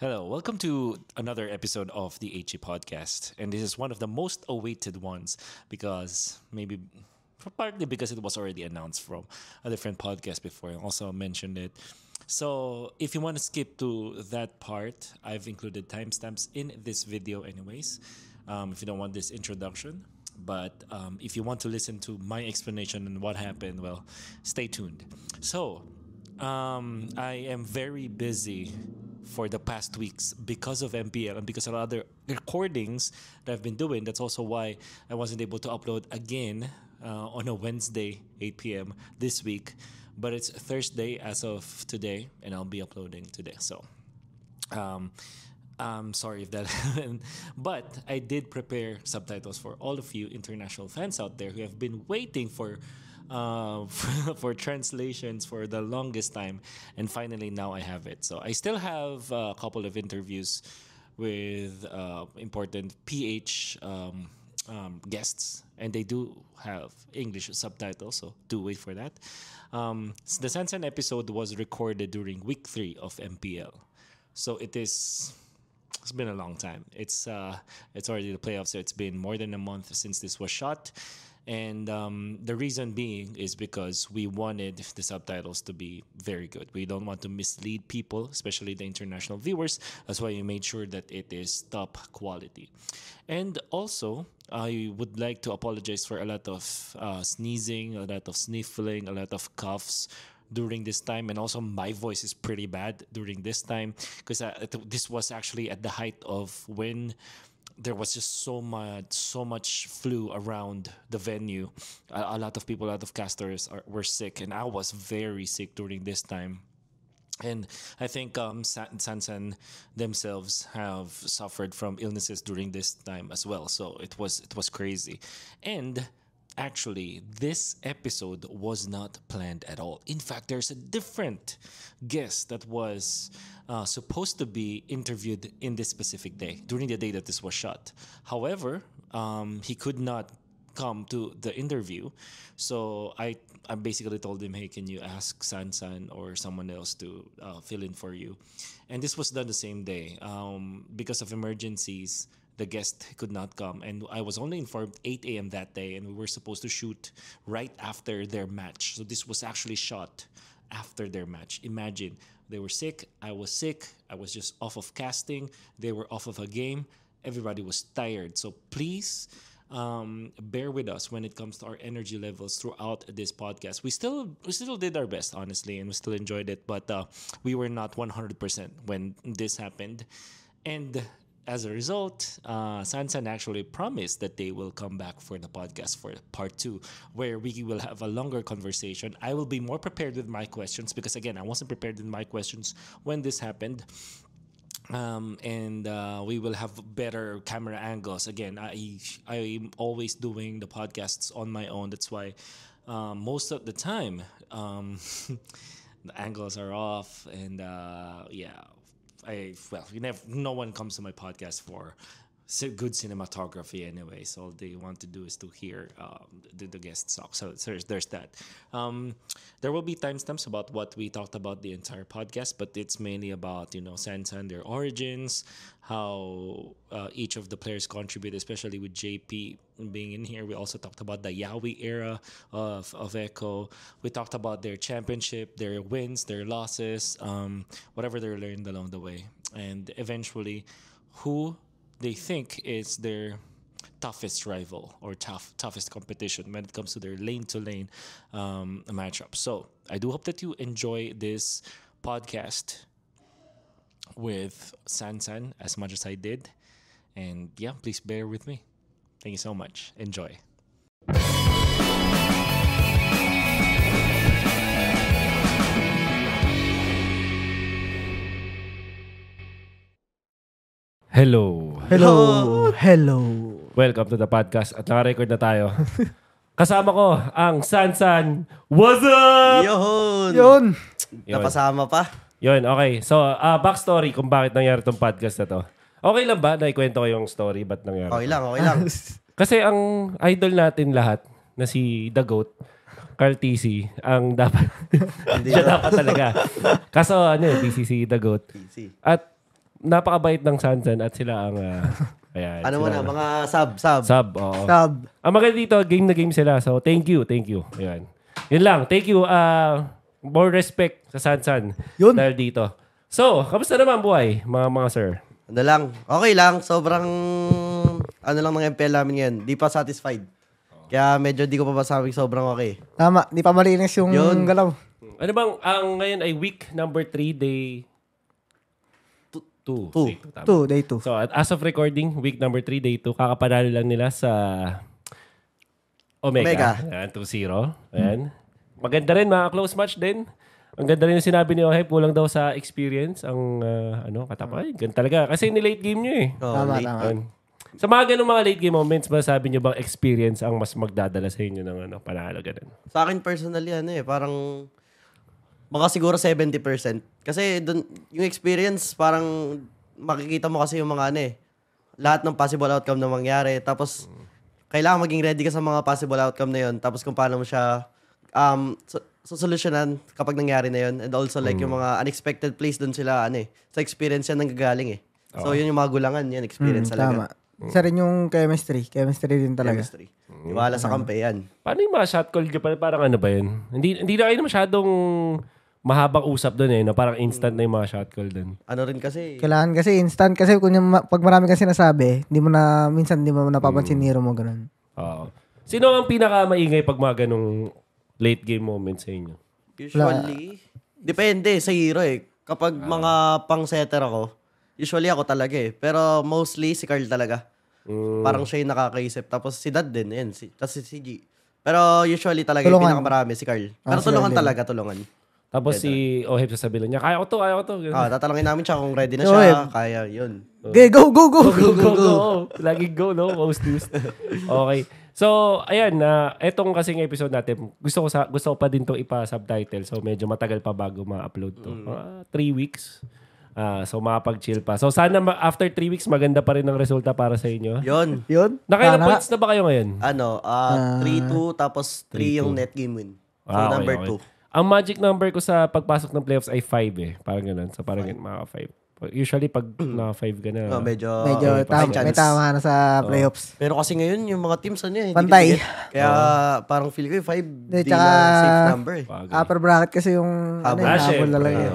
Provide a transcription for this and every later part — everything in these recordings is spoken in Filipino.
Hello, welcome to another episode of the HE podcast. And this is one of the most awaited ones because maybe partly because it was already announced from a different podcast before. I also mentioned it. So if you want to skip to that part, I've included timestamps in this video, anyways. Um, if you don't want this introduction, but um, if you want to listen to my explanation and what happened, well, stay tuned. So um, I am very busy for the past weeks because of MPL and because of other recordings that I've been doing. That's also why I wasn't able to upload again uh, on a Wednesday, 8 p.m. this week. But it's Thursday as of today, and I'll be uploading today. So, um, I'm sorry if that happened, but I did prepare subtitles for all of you international fans out there who have been waiting for uh, for translations for the longest time, and finally now I have it. So I still have a couple of interviews with uh, important PH um, um, guests, and they do have English subtitles, so do wait for that. Um, the Sansan episode was recorded during week three of MPL, so it is. It's been a long time. It's uh, it's already the playoffs. So it's been more than a month since this was shot, and um, the reason being is because we wanted the subtitles to be very good. We don't want to mislead people, especially the international viewers. That's why we made sure that it is top quality. And also, I would like to apologize for a lot of uh, sneezing, a lot of sniffling, a lot of coughs during this time and also my voice is pretty bad during this time because uh, this was actually at the height of when there was just so much so much flu around the venue. A, a lot of people a lot of casters are, were sick and i was very sick during this time. And I think um, Sansan themselves have suffered from illnesses during this time as well. So it was it was crazy, and actually, this episode was not planned at all. In fact, there's a different guest that was uh, supposed to be interviewed in this specific day during the day that this was shot. However, um, he could not come to the interview, so I I basically told him, hey, can you ask Sansan or someone else to uh, fill in for you? And this was done the same day um, because of emergencies the guest could not come. And I was only informed 8 a.m. that day, and we were supposed to shoot right after their match. So this was actually shot after their match. Imagine they were sick, I was sick, I was just off of casting, they were off of a game, everybody was tired. So please um, bear with us when it comes to our energy levels throughout this podcast. We still we still did our best, honestly, and we still enjoyed it, but uh, we were not 100% when this happened. And as a result, uh, Sansan actually promised that they will come back for the podcast for part two, where we will have a longer conversation. I will be more prepared with my questions because, again, I wasn't prepared with my questions when this happened. Um, and uh, we will have better camera angles. Again, I I'm always doing the podcasts on my own. That's why um, most of the time um, the angles are off, and uh, yeah, I well, you never, no one comes to my podcast for good cinematography anyway. So all they want to do is to hear um, the, the guest talk. So there's, there's that. Um, there will be timestamps about what we talked about the entire podcast, but it's mainly about you know Sansan, their origins, how uh, each of the players contribute, especially with JP being in here. We also talked about the Yawi era of, of Echo. We talked about their championship, their wins, their losses, um, whatever they learned along the way, and eventually who they think is their toughest rival or tough toughest competition when it comes to their lane to lane matchup. So I do hope that you enjoy this podcast with Sansan as much as I did. And yeah, please bear with me. Thank you so much. Enjoy. Hello. Hello. Hello. Welcome to the podcast. At naka-record na tayo. Kasama ko ang Sansan. What's up? Yun. Yun. Napasama pa. Yun, okay. So, uh, backstory kung bakit nangyari tong podcast na to. Okay lang ba na ikwento ko yung story ba't nangyari? Okay lang, okay lang. Kasi ang idol natin lahat na si The Goat, Carl TC, ang dapat, siya dapat talaga. Kaso ano eh, TCC The Goat. At napakabait ng Sansan at sila ang... ah, ayan, Ano mo na, ang- mga sub, sub. Sub, oo. Sub. Ang maganda dito, game na game sila. So, thank you, thank you. Ayan. Yun lang. Thank you. Uh, more respect sa Sansan. Yun. Dahil dito. So, kamusta naman buhay, mga mga sir? Ano lang, okay lang. Sobrang, ano lang ng MPL namin ngayon. Di pa satisfied. Kaya medyo di ko pa masabing sobrang okay. Tama, di pa malinis yung Yun. galaw. Ano bang, ang ngayon ay week number 3, day 2. Two. Two, day two. So, at- as of recording, week number 3, day 2, kakapanalo lang nila sa Omega. Omega. Ayan, 2-0. Ayan. Maganda rin, mga close match din. Ang ganda rin yung sinabi ni Oheb, kulang daw sa experience ang ah, ano, katapay. Ganun talaga. Kasi ni-late game nyo eh. Oh, Tama, late. tama. Ayun. Sa mga ganung mga late game moments, masabi nyo bang experience ang mas magdadala sa inyo ng ano, panalo ganun? Sa akin personally, ano eh, parang mga siguro 70%. Kasi dun, yung experience, parang makikita mo kasi yung mga ano eh, lahat ng possible outcome na mangyari. Tapos, kailangan maging ready ka sa mga possible outcome na yun. Tapos kung paano mo siya um, so, solusyonan kapag nangyari na yun. And also like yung mga unexpected plays dun sila, ano eh, sa experience yan nanggagaling eh. So yun yung mga gulangan, yan, experience Mm, talaga. tama. Isa rin yung chemistry. Chemistry din talaga. Chemistry. Iwala sa kampe yan. Paano yung mga shot call? nyo? Parang, parang ano ba yun? Hindi, hindi na kayo masyadong mahabang usap doon eh. No? Parang instant na yung mga shot call doon. Ano rin kasi, Kailangan kasi instant. Kasi kung yung, ma- pag marami kang sinasabi, hindi mo na, minsan hindi mo napapansin hero mo ganun. Oo. Sino ang pinaka-maingay pag mga ganong late game moments sa inyo? Usually, depende sa hero eh. Kapag mga pang-setter ako, usually ako talaga eh. Pero mostly si Carl talaga. Mm. Parang siya yung nakakaisip. Tapos si Dad din, yan. Si, tapos si, si G. Pero usually talaga yung Tulungan. pinakamarami si Carl. Ah, Pero si tulungan talaga, tulungan. Tapos si Oheb sasabihin niya, kaya ko to, kaya ko to. Ah, tatalangin namin siya kung ready na siya. eh, Kaya, yun. Okay, go, go, go! go, go, go. Lagi go, no? Most used. Okay. So, ayan, na etong kasing episode natin, gusto ko sa gusto ko pa din 'tong ipa-subtitle. So, medyo matagal pa bago ma-upload 'to. Mga three weeks. Ah, so makapag-chill pa. So, sana ma- after three weeks maganda pa rin ang resulta para sa inyo. Yun. Yun. Nakailang Sana. points na ba kayo ngayon? Ano, ah 3-2, tapos 3 yung net game win. So, Ah, okay, number okay. 2. Ang magic number ko sa pagpasok ng playoffs ay 5 eh. Parang ganun. So, parang ganun, mga 5. Usually, pag naka 5 ka na, Oh, medyo, Medyo may tam- may tama na sa playoffs. Pero kasi ngayon, yung mga teams, ano eh, hindi Pantay. Kaya parang feel ko yung 5, Di, na safe number eh. Bagay. Upper bracket kasi yung ano, Habol. yung Ah, habol syempre. talaga. eh.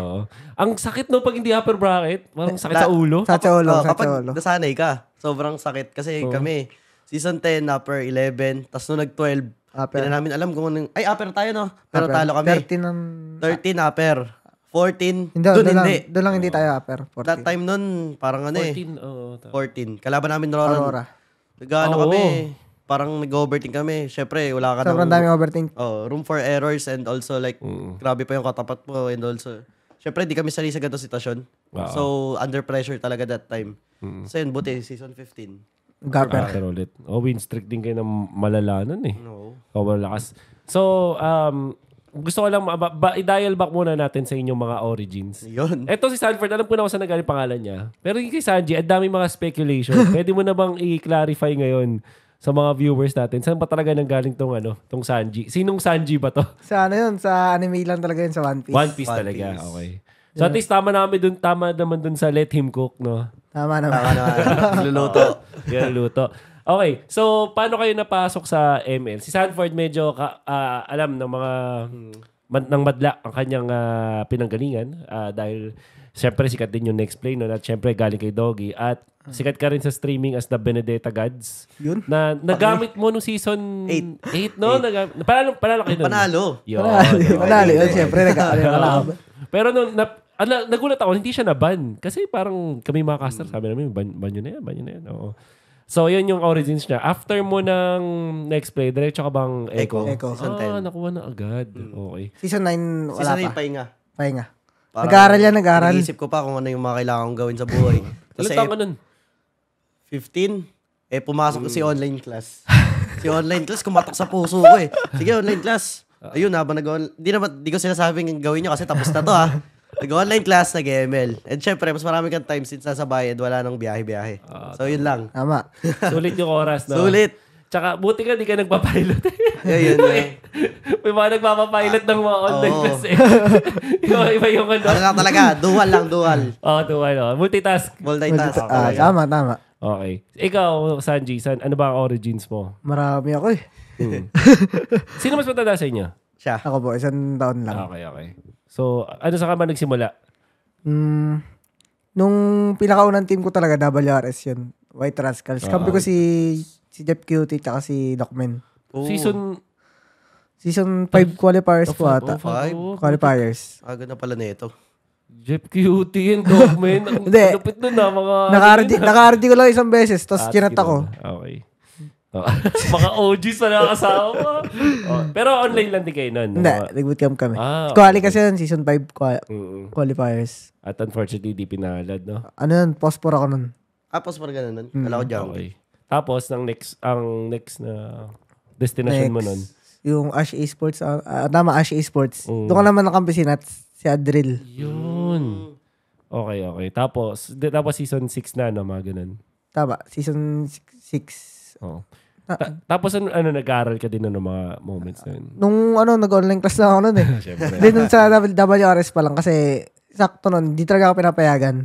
Ang sakit no pag hindi upper bracket. Parang sakit sa ulo. Sa cholo, Oh, sa kapag cholo. nasanay ka, sobrang sakit. Kasi kami, season 10, upper 11, tapos nung nag-12, Upper. hindi na namin alam kung anong, ay, upper tayo no? Pero Upper. talo kami. 13 ng... 13 upper. 14, Hindi, doon doon lang, hindi. doon lang hindi tayo upper. 14. That time nun, parang ano eh, 14. oo, ta- 14. Kalaban namin Roron. Aurora. Nag-ano Oo. kami, parang nag-overthink kami. Syempre, wala ka Sobrang nang- daming overthink. Oh, room for errors and also like, grabe pa yung katapat mo and also, syempre, di kami sanay sa ganitong sitwasyon. Oo. So, under pressure talaga that time. So, yun, buti, season 15. Garper. Upper ulit. Oh, win streak din kayo ng malala nun eh. No. Oh, malakas. So, um, gusto ko lang, ma- ba, ba- i-dial back muna natin sa inyong mga origins. Yun. Eto si Sanford, alam ko na kung saan nagaling pangalan niya. Pero yung kay Sanji, ang dami mga speculation. Pwede mo na bang i-clarify ngayon sa mga viewers natin? Saan ba talaga nanggaling tong ano, tong Sanji? Sinong Sanji ba to? Sa ano yun? Sa anime lang talaga yun sa One Piece. One Piece One talaga. Piece. Okay. So at least tama namin dun, tama naman dun sa let him cook, no? Tama naman. Tama na, luluto. Yan luto. Okay, so paano kayo napasok sa ML? Si Sanford medyo ka, ah, alam ng mga man, ng madla ang kanyang ah, pinanggalingan ah, dahil syempre sikat din yung next play no at syempre galing kay Doggy at sikat ka rin sa streaming as the Benedetta Gods Yun. na nagamit mo nung season Eight. 8 no Nagam- panalo panalo kayo nun. Panalo. Yun. Panalo. Panalo. Siyempre, nag-aalala. Pero nung na, ala, nagulat ako, hindi siya na-ban. Kasi parang kami mga caster, sabi namin, ban, ban yun na yan, ban yun na yan. Oo. So, yun yung origins niya. After mo ng next play, diretso ka bang Echo? Echo. Season Ah, 10. nakuha na agad. Okay. Season 9, wala Season 8 pa. pahinga. Pahinga. Parang Nag-aaral yan, nag-aaral. Iniisip ko pa kung ano yung mga kailangan kong gawin sa buhay. Ilan Kasi taon ka nun? 15, eh pumasok ko si online class. si online class, kumatok sa puso ko eh. Sige, online class. Ayun, habang nag Di naman, di ko sinasabing gawin nyo kasi tapos na to ha. Nag-online class, nag-ML. And syempre, mas marami kang time since nasa bayad, wala nang biyahe-biyahe. So, yun lang. Tama. Sulit yung oras, no? Sulit. Tsaka, buti ka, di ka nagpapilot. Yeah, yun, yun. May mga nagpapapilot ng mga online Oo. class eh. iba, iba yung ano. Ano lang talaga, dual lang, dual. Oo, oh, tuwa, no? Multitask. Multitask. Ah, tama, tama. Okay. Ikaw, Sanji, san, ano ba ang origins mo? Marami ako eh. Sino mas matanda sa inyo? Siya. Ako po, isang taon lang. Okay, okay. So, ano sa ka ba nagsimula? Mm, nung pinakaunang team ko talaga, WRS yun. White Rascals. Kampi ko si si Jeff Cutie tsaka si Docman. Oo. Season Season 5 qualifiers po Oh, ata. five. oh, Qualifiers. Aga na pala nito. Jeff Cutie and Dogman. Ang Hindi. lupit nun na mga... Naka-RD, naka-RD ko lang isang beses, tapos Ah, kinat ako. Okay. Oh. mga OGs pa nakakasama ko. Oh, Pero online lang din kayo nun. Hindi, Mga- nag-bootcamp kami. Ah, Quali kasi yun, season 5 qua- Mm-mm. qualifiers. At unfortunately, di pinalad, no? Ano yun, pospor ako nun. Apos pa ganun nun. Hmm. Kala ko jump. Okay. Tapos, ang next, ang next na destination mo nun. Yung Ash Esports, ah, ah, tama, Ash Esports. Mm. Doon ka naman nakampi si Nats, si Adril. Yun. Okay, okay. Tapos, tapos season 6 na, no? Mga ganun. Tama, season 6. Oo. Ah. Ta- tapos, ano, ano nag-aaral ka din ng mga moments na yun? Nung ano, nag-online class lang ako nun eh. Hindi, dun sa WRS pa lang kasi sakto nun, di talaga ako pinapayagan.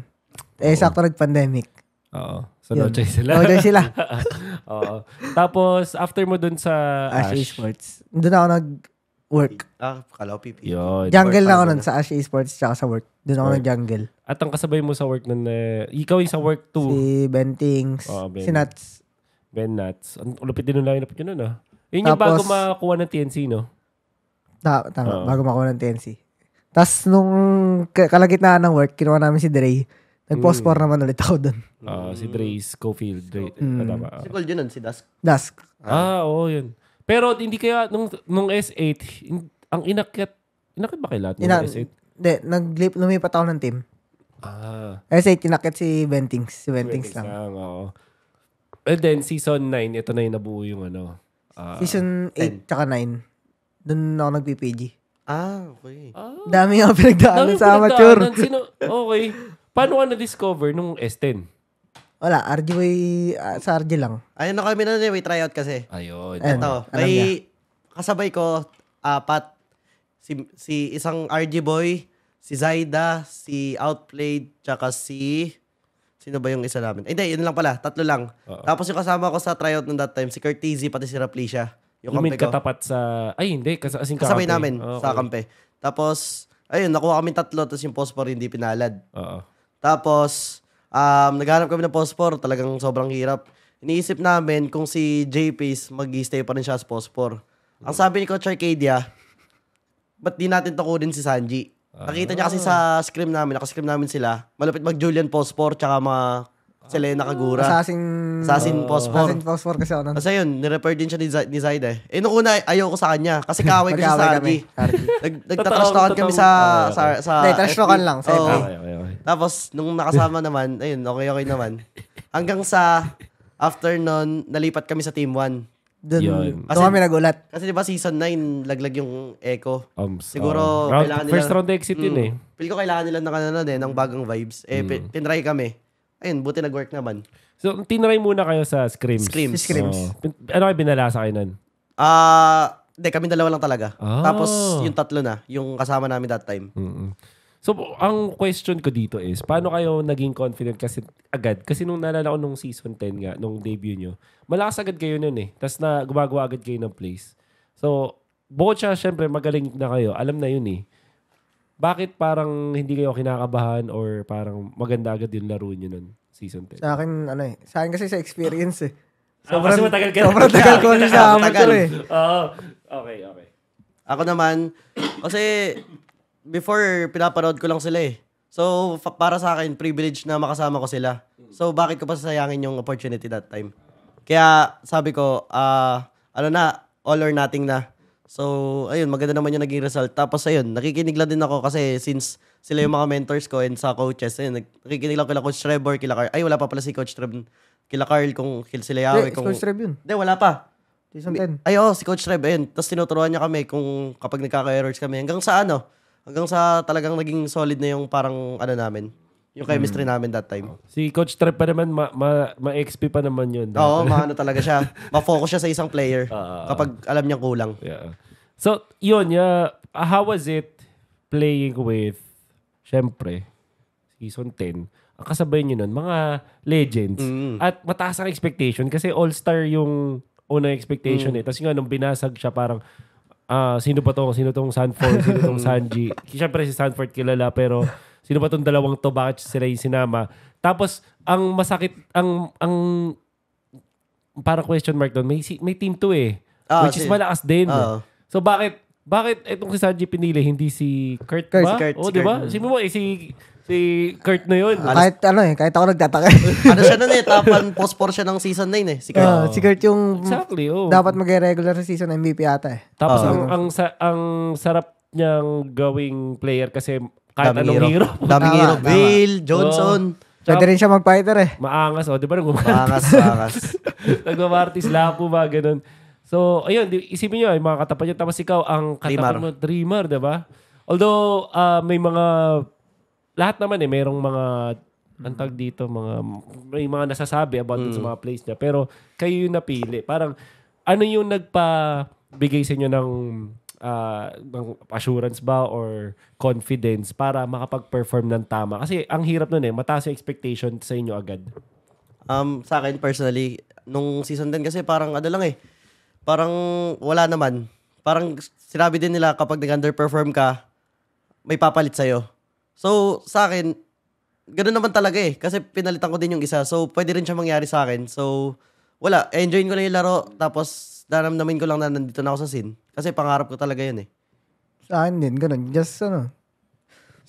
Eh, sakto nag-pandemic. Oo. So, no Yun. choice sila. No choice sila. Oo. Tapos, after mo dun sa Ash Ash, Esports. Doon ako nag-work. Ah, kala ko PP. yun. Jungle na ako nun sa Ash Esports tsaka sa work. Doon ako Work. nag-jungle. At ang kasabay mo sa work nun, eh, ikaw yung sa work 2, Si Bentings, Oo, Ben. si Nats. Ben Nuts. Ang lupit din nung lineup yun nun, ah. Yun yung Tapos- bago makakuha ng TNC, no? Ta- tama, Oo. bago makuha ng TNC. Tapos nung ka- kalagitnaan ng work, kinuha namin si Dre. Nag-post Mm. naman ulit ako doon. Ah, si Dre Schofield. Dre, Mm. ah, tama, ah. Si Gold yun nun, si Dusk. Dusk. Ah, oo, yun. Pero hindi kaya, nung, nung S8, hin- ang inakyat, inakyat ba kay lahat nung Ina- S8? Hindi, naglip, lumipat ako ng team. Ah. S8, tinakit si Bentings. Si Bentings lang. oo. And then, season 9, ito na yung nabuo yung ano. ah, Season 8 tsaka 9. Doon ako nag-PPG. Ah, okay. ah, Dami nga pinagdaanan dami sa amateur. Sino, okay. Paano ka na-discover nung S10? Wala, RG way, ah, sa RG lang. Ayun na kami nun eh, may tryout kasi. Ayun. Ayun. Ito, may kasabay ko, apat, si, si isang RG boy, si Zaida, si Outplayed, tsaka si, sino ba yung isa namin? Eh, Hindi, yun lang pala, tatlo lang. Oo. Tapos yung kasama ko sa tryout nung that time, si Curtizy, pati si Raplicia. Yung may kampe ko. katapat sa... Ay, hindi. Kas asing Kasabay kakampi. namin Okay. sa kampe. Tapos, ayun, nakuha kami tatlo, tapos yung pospor hindi pinalad. Oo. Tapos, um, naghanap kami ng pospor, talagang sobrang hirap. Iniisip namin kung si J-Pace mag-stay pa rin siya sa pospor. Ang sabi ni Coach Arcadia, ba't di natin tukunin si Sanji? Nakita niya kasi sa scrim namin, nakascrim namin sila, malapit mag-Julian Pospor, tsaka mga Selena Kagura. Assassin, Assassin Pospor. Assassin Pospor kasi ako nun. Kasi yun, nirefer din siya ni, Zaida eh. Eh, nung una, ayoko sa kanya. Kasi kaaway ko siya Magkaaway sa kami. RG. Nag, nagtatrash talkan kami sa, sa, sa, Hindi, trash FB. talkan lang, sa Oo. FB. Okay, okay, okay. Tapos, nung nakasama naman, ayun, okay-okay naman. Hanggang sa, after nun, nalipat kami sa Team 1. Doon, Yun. doon kami nagulat. Kasi di ba season 9, laglag yung Echo. Um, Siguro, uh, round, kailangan nila- first round exit yun Mm. eh. Feel ko kailangan nila ng ano eh, ng bagong vibes. Eh, pi- tinry kami. Ayun, buti nag-work naman. So, tinry muna kayo sa Screams. Screams. Si Screams. Oo. Pin- ano kayo binalasa kayo nun? Ah, hindi, kami dalawa lang talaga. Ah. Tapos, yung tatlo na, yung kasama namin that time. Mm-mm. So, ang question ko dito is, paano kayo naging confident kasi agad? Kasi nung naalala ko nung season 10 nga, nung debut nyo, malakas agad kayo nun eh. Tapos na gumagawa agad kayo ng plays. So, bukod siya, syempre, magaling na kayo. Alam na yun eh. Bakit parang hindi kayo kinakabahan or parang maganda agad yung laro nyo nun, season 10? Sa akin, ano eh. Sa akin kasi sa experience eh. Ah, kasi matagal ka na. Sobrang tagal ko sa amateur eh. Oo. okay, okay. Ako naman, kasi before, pinapanood ko lang sila eh. So, fa- para sa akin, privilege na makasama ko sila. So, bakit ko pa sasayangin yung opportunity that time? Kaya, sabi ko, ah, ano na, all or nothing na. So, ayun, maganda naman yung naging result. Tapos, ayun, nakikinig lang din ako kasi since sila yung mga mentors ko and sa coaches, ayun, nag- nakikinig lang kila Coach Trevor, kila Carl. Ay, wala pa pala si Coach Trevor. Kila Carl, kung kila sila Yahweh. Hindi, Kung... Coach Trev yun. Hindi, wala pa. Season 10. Ay, oo, si Coach Trev, ayun. Tapos tinuturuan niya kami kung kapag nagkaka-errors kami. Hanggang sa ano, hanggang sa talagang naging solid na yung parang ano namin. Yung chemistry namin that time. Si Coach Trep pa naman, ma, ma, ma-XP pa naman yun. Oo, maano talaga siya. Ma-focus siya sa isang player Ah. kapag alam niyang kulang. Yeah. So, yun, uh, how was it playing with, syempre, season 10, ang kasabay nyo nun, mga legends. Mm. At mataas ang expectation kasi all-star yung unang expectation Mm. eh. Tapos nga, nung binasag siya, parang, ah, sino ba to? Sino tong Sanford? Sino tong Sanji? Siyempre si Sanford kilala, pero sino ba tong dalawang to? Bakit sila yung sinama? Tapos, ang masakit, ang, ang, parang question mark doon, may, si- may team to eh. Ah, which is si- malakas din. Oo. So bakit bakit itong si Sanji pinili hindi si Kurt, Kurt, ba? si Kurt, oh, si di ba? Kurt. Sino mo eh si si Kurt na 'yun. Kahit ano eh, kahit ako nagtataka. ano siya nun eh, 1 post siya ng season 9 eh. Si Kurt. Ah, si Kurt yung exactly, oh. dapat mag-regular sa season MVP ata eh. Tapos Oo. ang ang sa, ang sarap niyang gawing player kasi kahit Daming anong hero. Daming hero. Bale, Johnson. Pwede rin siya mag-fighter eh. Maangas, oh, di ba? Nung Angas, angas. Nagmamartis lapo ba, ganun. So, ayun, isipin nyo, ay mga katapat nyo. Tapos ikaw, ang katapat Dreamer. mo, dreamer, di ba? Although, ah, may mga, lahat naman eh, merong mga, ang dito, mga, may mga nasasabi about dun sa mga plays niya. Pero, kayo yung napili. Parang, ano yung nagpa-bigay sa inyo ng, ah, ng assurance ba or confidence para makapag-perform ng tama? Kasi, ang hirap nun eh, mataas yung expectation sa inyo agad. Um, sa akin personally, nung season 10 kasi parang ano lang eh. Parang wala naman. Parang sinabi din nila kapag nag-underperform ka, may papalit sa'yo. So, sa akin, ganun naman talaga eh. Kasi pinalitan ko din yung isa. So, pwede rin siya mangyari sa akin. So, wala. Enjoyin ko lang yung laro. Tapos, daramdamin ko lang na nandito na ako sa scene. Kasi pangarap ko talaga yun eh. Sa akin din, ganun. Just ano.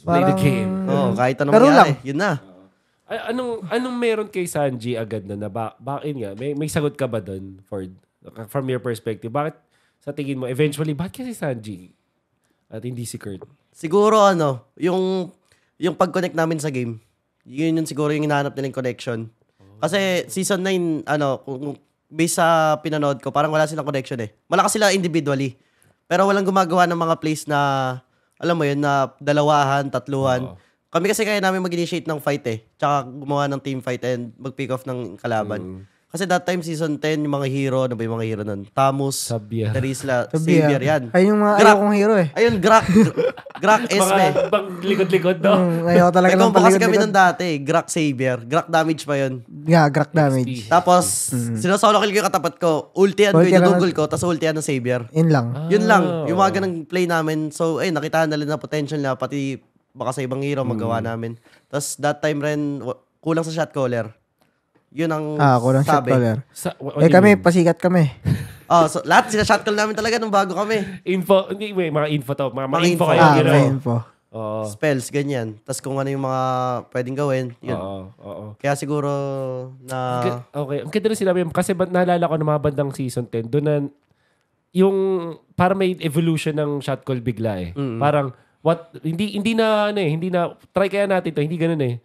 Play the game. Oo, kahit anong Laro mangyari. lang. Yun na. Ay, anong anong meron kay Sanji agad na na ba, bakit nga may may sagot ka ba doon Ford from your perspective bakit sa tingin mo eventually bakit kasi Sanji at hindi si Kurt Siguro ano, yung yung pag-connect namin sa game, yun yung siguro yung hinahanap nilang connection. Kasi season 9, ano, kung, based sa pinanood ko, parang wala silang connection eh. Malakas sila individually. Pero walang gumagawa ng mga plays na, alam mo yun, na dalawahan, tatluhan. Kami kasi kaya namin mag-initiate ng fight eh. Tsaka gumawa ng team fight and mag-pick off ng kalaban. Kasi that time, season 10, yung mga hero, ano ba yung mga hero nun? Tamus, Sabian. Terisla, Sabi Xavier, yan. Ay, yung mga Gra- ayaw kong hero eh. Ayun, Grak. Grak Esme. mga bang likod-likod no Mm, ayaw talaga ng combo kasi kami nun dati. Grak Xavier. Grak damage pa yun. Yeah, crack damage. Tapos, sinasolo kill ko yung katapat ko. Ultian ko, inudugol ko, tapos ultian ng Xavier. Yun lang. Yun lang. Yung mga ganang play namin. So, ay, nakita na nila na potential na pati baka sa ibang hero magawa namin. Tapos, that time rin, kulang sa shot caller. Yun ang Ah, ako lang shot sabi. caller. Sa, what Eh do you kami, mean? pasikat kami. Oh, so, lahat sila shot call namin talaga nung bago kami. info hindi wait, mga info to mga, mga Mga info info. kayo Ah, gano'n. may info. oo Spells, ganyan. Tapos kung ano yung mga pwedeng gawin, yun. oo oo Kaya siguro na... Ga- Okay. Ang ganda rin sinabi mo. Kasi ba, naalala ko na mga bandang season 10, doon na yung para may evolution ng shot call bigla eh. Parang what hindi hindi na ano eh, hindi na try kaya natin to, hindi ganoon eh.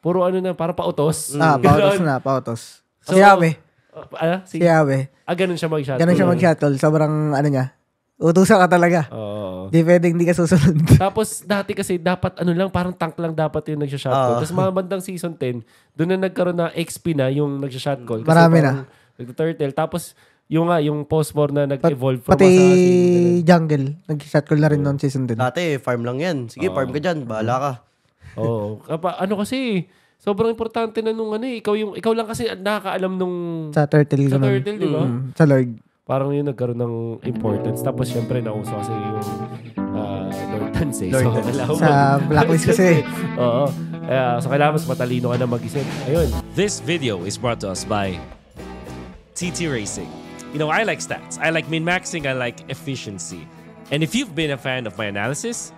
Puro ano na, para pautos. Ah, Ganon. pautos na, pautos. So, si Abe. Uh, ah, si, Si Abe. ah, ganun siya mag-shot Ganun siya call. mag-shuttle. Sobrang, ano niya. Utusan ka talaga. Oo. Di pwedeng di ka susunod. Tapos dati kasi dapat ano lang, parang tank lang dapat yung nagsha-shot call. Ah. Tapos mga bandang season 10, doon na nagkaroon na XP na yung nagsha-shot call. Kasi Marami parang Nagta-turtle. Tapos yung nga, yung post-war na nag-evolve from Pati assassin. jungle. Nag-shuttle na rin noon season din. Dati, farm lang yan. Sige, farm ka dyan. Bahala ka. Oo. Kapa, ano kasi, sobrang importante na nung ano eh. Ikaw, yung, ikaw lang kasi nakakaalam nung Sa turtle. sa ganun. turtle, di ba? Mm, sa Lord. Parang yun nagkaroon ng importance. Tapos syempre nauso kasi yung uh, Lord Dance eh. Lord so, Dance. Sa blacklist kasi. Oo. Kaya, so kailangan mas matalino ka na mag-isip. Ayun. This video is brought to us by TT Racing. You know, I like stats. I like min maxing. I like efficiency. And if you've been a fan of my analysis,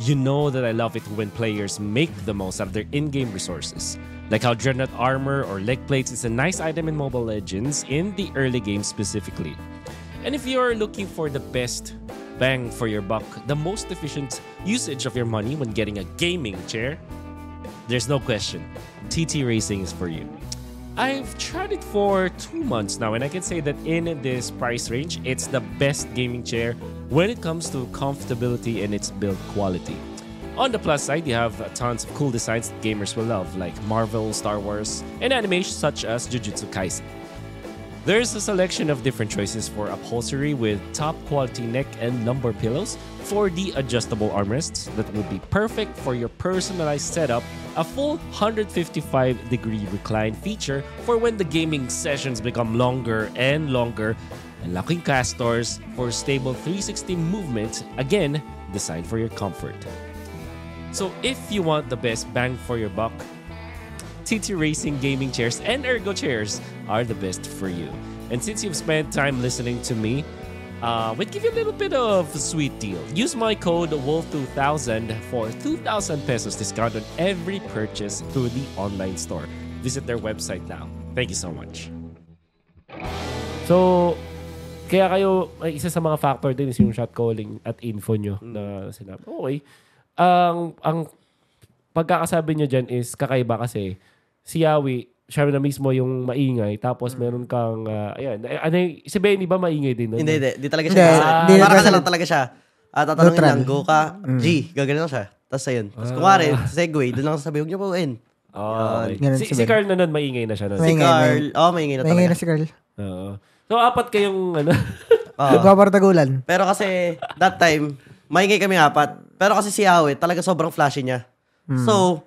you know that I love it when players make the most of their in game resources. Like how Dreadnought Armor or Leg Plates is a nice item in Mobile Legends in the early game specifically. And if you're looking for the best bang for your buck, the most efficient usage of your money when getting a gaming chair, there's no question. TT Racing is for you. I've tried it for two months now, and I can say that in this price range, it's the best gaming chair when it comes to comfortability and its build quality. On the plus side, you have tons of cool designs that gamers will love, like Marvel, Star Wars, and animation such as Jujutsu Kaisen. There's a selection of different choices for upholstery with top quality neck and lumbar pillows, 4D adjustable armrests that will be perfect for your personalized setup, a full 155 degree recline feature for when the gaming sessions become longer and longer, and locking castors for stable 360 movement, again, designed for your comfort. So if you want the best bang for your buck, TT Racing gaming chairs and ergo chairs are the best for you. And since you've spent time listening to me, uh, we'd give you a little bit of a sweet deal. Use my code WOLF2000 for 2,000 pesos discount on every purchase through the online store. Visit their website now. Thank you so much. So, kaya kayo, ay, isa sa mga factor din is yung shot calling at info nyo na sinabi. Okay. Ang, ang pagkakasabi nyo dyan is kakaiba kasi si Yawi, siya na mismo yung maingay. Tapos meron kang, ah, ayan, ano, si Benny ba maingay din? nun? Hindi, hindi. Di talaga Hindi, siya. hindi Para nagsasalita. kasi lang talaga siya. Ah, tatanungin Neutral. lang, go ka, G. Gagaling lang siya. Tapos ayun. Tapos kumari, segue, doon lang sasabi, huwag niyo po in. Oh, okay. Si, si. Carl na nun, maingay na siya nun. Si Maingay, Carl, oh, maingay na Maingay talaga. na si Carl. Oo. So, apat kayong, ano, Oo. Nagpapartagulan. Pero kasi, that time, maingay kami apat. Pero kasi si Awe, talaga sobrang flashy niya. So,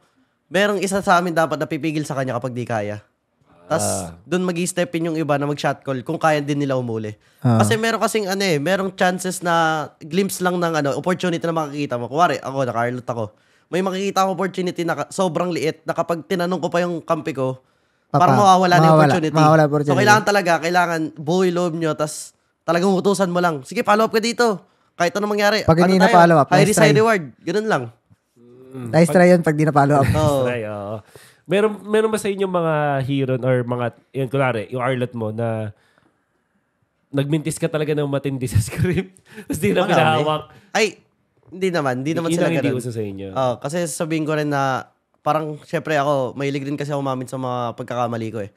merong isa sa amin dapat napipigil sa kanya kapag di kaya. Tapos, doon mag step in yung iba na mag-shot call kung kaya din nila umuli. Ah. Kasi meron kasing ano eh, merong chances na glimpse lang ng ano, opportunity na makikita mo. Kuwari, ako, naka-arlot ako. May makikita akong opportunity na sobrang liit na kapag tinanong ko pa yung kampi ko, Papa, parang mawawala na yung mawawala, opportunity. mawawala So, opportunity. kailangan talaga, kailangan yung loob nyo, tas talagang utusan mo lang. Sige, follow up ka dito. Kahit anong mangyari. Pag hindi ano na follow up, high risk, high reward. Ganun lang. Nice try yun pag di na follow up. Oo. Try, oo. Meron, meron ba sa inyo mga hero or mga, yun, kunwari, yung Arlot mo na nagmintis ka talaga ng matindi sa script. Tapos di na pinahawak. Ay, hindi naman. Hindi naman Yun sila ang hindi ganun. uso sa inyo. Oo, kasi sabihin ko rin na parang syempre ako, mahilig rin kasi ako umamin sa mga pagkakamali ko eh.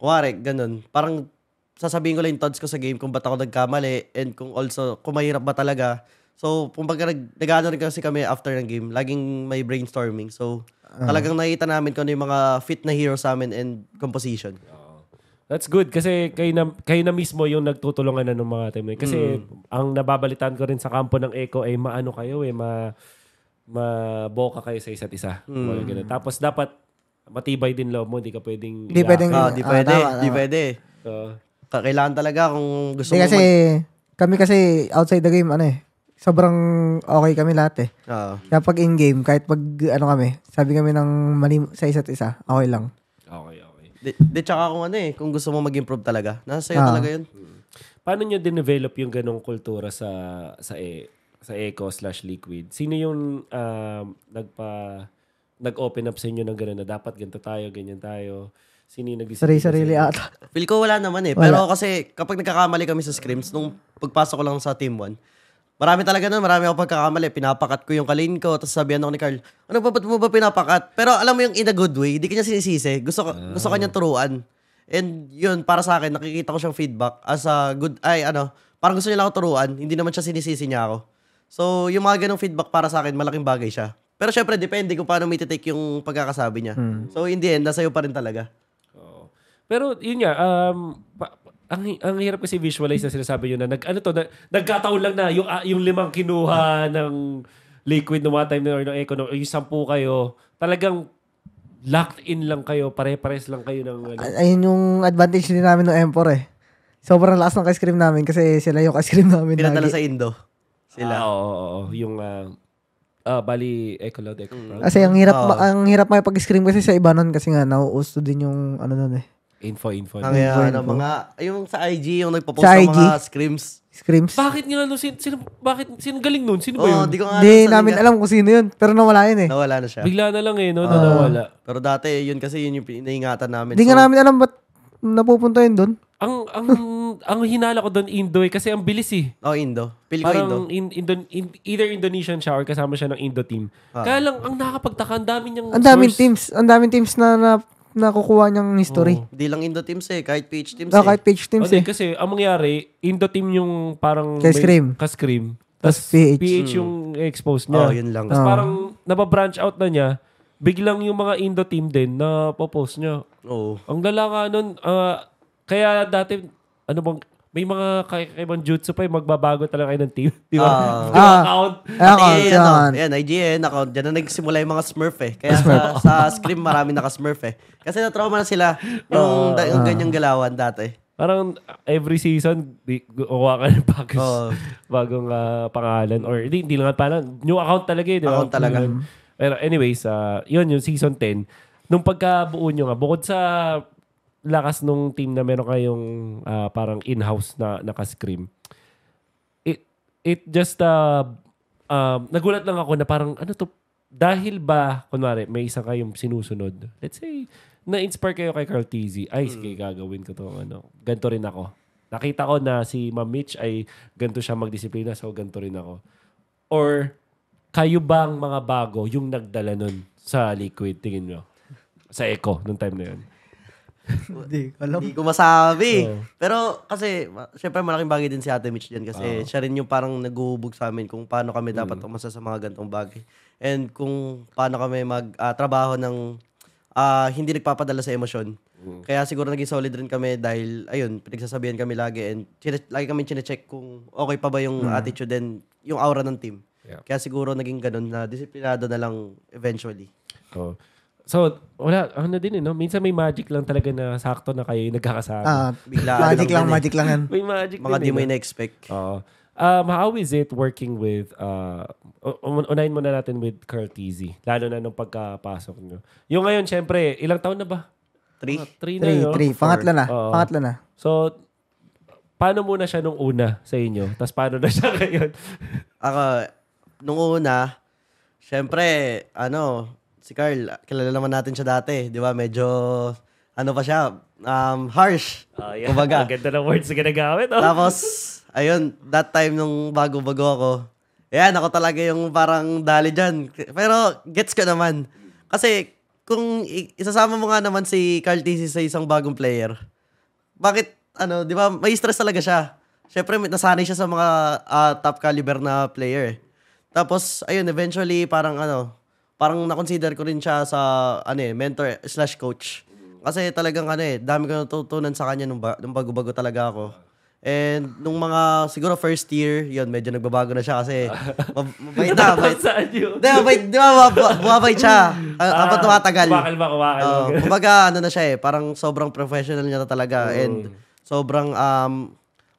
Kuwari, ganun. Parang sasabihin ko lang yung thoughts ko sa game kung ba't ako nagkamali and kung also, kung mahirap ba talaga. So, kumbaga nag, nag rin kasi kami after ng game, laging may brainstorming. So, talagang nakita namin kung ano yung mga fit na hero sa amin and composition. That's good kasi kayo na, kayo na mismo yung nagtutulungan na ng mga team. Kasi ang nababalitaan ko rin sa kampo ng Echo ay maano kayo eh, ma maboka kayo sa isa't isa. Ganun. Tapos dapat matibay din loob mo, hindi ka pwedeng Hindi pwedeng- Ah, di Ah, pwede, tama, di pwede. So, Ka- Kailangan talaga kung gusto mo kasi, kami kasi outside the game, ano eh, sobrang okay kami lahat eh. Oo. Kaya pag in-game, kahit pag ano kami, sabi kami ng mali sa isa't isa, okay lang. okay, okay. Di, di tsaka kung ano eh, kung gusto mo mag-improve talaga. Nasa sa'yo Ah. talaga yun. Paano nyo din-develop yung ganong kultura sa sa e, sa Echo slash Liquid? Sino yung um, nagpa nag-open up sa inyo ng gano'n na dapat ganito tayo, ganyan tayo? Sino yung nag-decide? Sarili-sarili ata. Feel ko wala naman eh. Pero kasi kapag nagkakamali kami sa scrims, nung pagpasok ko lang sa Team 1, marami talaga nun, marami ako pagkakamali. Pinapakat ko yung kalin ko, tapos sabihan ako ni Carl, ano ba, ba't mo ba pinapakat? Pero alam mo yung in a good way, di kanya sinisisi. Gusto, ko gusto kanya turuan. And yun, para sa akin, nakikita ko siyang feedback as a good, ay ano, parang gusto niya lang ako turuan, hindi naman siya sinisisi niya ako. So, yung mga ganong feedback para sa akin, malaking bagay siya. Pero syempre, depende kung paano may take yung pagkakasabi niya. So, in the end, nasa iyo pa rin talaga. Pero yun nga, um, pa- ang, ang hirap kasi visualize na sinasabi nyo na nag, ano to, na, nagkataon lang na yung, ah, yung limang kinuha ng liquid no one time na or ng eco, no, yung sampu kayo, talagang locked in lang kayo, pare-pares lang kayo ng ano. Ay- Ayun yung advantage din namin ng Empor eh. Sobrang lakas ng ice cream namin kasi sila yung ice cream namin Pinadala lagi. sa Indo. Sila. Ah, oo, oo, oo. Yung, ah, ah, bali, eco loud, eco proud. Kasi ang hirap ma- ang hirap makipag-scream kasi sa iba nun kasi nga nauusto din yung ano nun eh. Info, info. Ang Info, ano, info. mga, yung sa IG, yung nagpo-post Sa ng IG? mga screams. Screams. Bakit nga ano, sino, sino, bakit, sino galing nun? Sino ba Oo, yun? di ko nga Hindi alam sa namin liga. alam kung sino yun. Pero nawala yun eh. Nawala na siya. Bigla na lang eh, no, na nawala. Pero dati, yun kasi yun yung pinaingatan namin. Hindi nga namin alam ba't napupunta yun doon. Ang, ang, ang hinala ko doon Indo eh, kasi ang bilis eh. Oh, Indo. Pili ko Indo. Parang in, Indo, in- either Indonesian siya or kasama siya ng Indo team. Kaya lang, ang nakakapagtaka, ang dami niyang Ang daming source. teams. Ang daming teams na, na nakukuha niyang history. Hindi lang Indo teams eh. Kahit PH teams Oh, eh. kahit page teams eh. kasi ang mangyari, Indo team yung parang... Ka-scream. May, ka-scream. Tapos PH. PH yung expose niya. Oh, yun lang. Tapos Oh. parang nababranch out na niya, biglang yung mga Indo team din na popost niya. Oo. Ang lala nga nun, ah, kaya dati, ano bang, may mga kakaibang jutsu pa yung magbabago talaga kayo ng team. Di ba? Ah. Yung Ah. account. Pati, ano, yan. yan, IGN account. Diyan na nagsimula yung mga Smurf eh. Kaya sa, sa Scream marami naka-Smurf eh. Kasi na-trauma na sila yung, da- yung ganyang galawan dati. Parang every season, di, kukuha ka ng bagong, Oo. bagong ah, pangalan. Or hindi, hindi lang pangalan. New account talaga eh. Di ba? Account talaga. Pero anyways, ah, yun yung season 10. Nung pagkabuo nyo nga, bukod sa lakas nung team na meron kayong ah, parang in-house na naka-scream, it, it just, uh, um, nagulat lang ako na parang, ano to, dahil ba, kunwari, may isa kayong sinusunod, let's say, na-inspire kayo kay Carl Tizzy, ay, sige, gagawin ko to, ano, ganito rin ako. Nakita ko na si Ma'am Mitch ay ganito siya magdisiplina, so ganito rin ako. Or, kayo bang mga bago yung nagdala nun sa liquid, tingin nyo? Sa Echo, nung time na yun. Hindi, alam. Hindi ko masabi. Oo. Pero kasi, syempre malaking bagay din si Ate Mitch dyan kasi siya rin yung parang naguhubog sa amin kung paano kami dapat umasa sa mga gantong bagay. And kung paano kami mag-trabaho ng ah, hindi nagpapadala sa emosyon. Kaya siguro naging solid rin kami dahil, ayun, pinagsasabihan kami lagi and chine- lagi kami chine-check kung okay pa ba yung attitude and yung aura ng team. Yeah. Kaya siguro naging ganun na disiplinado na lang eventually. Oh. So, wala, ano na din eh, no? Minsan may magic lang talaga na sakto na kayo yung nagkakasama. Ah, Biglaan magic lang lang, din eh. magic lang yan. may magic Mga din di eh, mo no? ina-expect. Oo. Um, how is it working with, uh, un- unahin muna natin with Carl Tizzy, lalo na nung pagkapasok nyo. Yung ngayon, syempre, ilang taon na ba? Three? Ah, three na, Three, no? three. Pangatlo na. Oo. Pangatlo na. So, paano muna siya nung una sa inyo? Tapos paano na siya ngayon? Ako, nung una, syempre, ano, si Carl, kilala naman natin siya dati. Di ba? Medyo, ano pa siya, um, harsh. Oh, yeah. Kumbaga. Ang ganda ng words na ginagamit. Oh. Tapos, ayun, that time nung bago-bago ako, yan, ako talaga yung parang dali dyan. Pero, gets ko naman. Kasi, kung isasama mo nga naman si Carl Tizzy sa isang bagong player, bakit, ano, di ba, may stress talaga siya. Siyempre, nasanay siya sa mga ah, top caliber na player. eh. Tapos, ayun, eventually, parang ano, parang na-consider ko rin siya sa, ano eh, mentor slash coach. Kasi talagang ano eh, dami ko natutunan sa kanya nung, ba- nung bago-bago talaga ako. And nung mga, siguro first year, yun, medyo nagbabago na siya kasi mab- mabait na, mabait. Saan yun? Di, mabait, di ba, bumabait siya. Uh, habang tumatagal. Kumakal ba, kumakal ba? kumbaga, ano na siya eh, parang sobrang professional niya na talaga and sobrang um,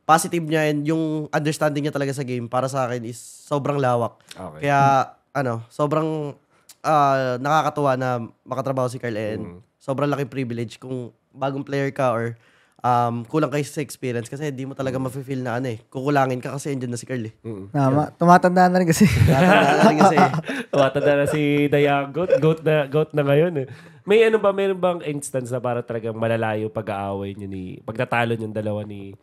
positive niya and yung understanding niya talaga sa game para sa akin is sobrang lawak. Okay. Kaya, ano, sobrang ah, nakakatuwa na makatrabaho si Carl and sobrang laking privilege kung bagong player ka or um, kulang kayo sa experience kasi di mo talaga mafe-feel na ano eh, kukulangin ka kasi andyan na si Carl eh. Tama. Tumatanda na rin kasi. Nakakaalala kasi, Tumatanda na si Dayan. Goat, goat na, goat na ngayon eh. May ano ba, meron bang instance na para talagang malalayo pag-aaway niyo ni, pag natalo yung dalawa ni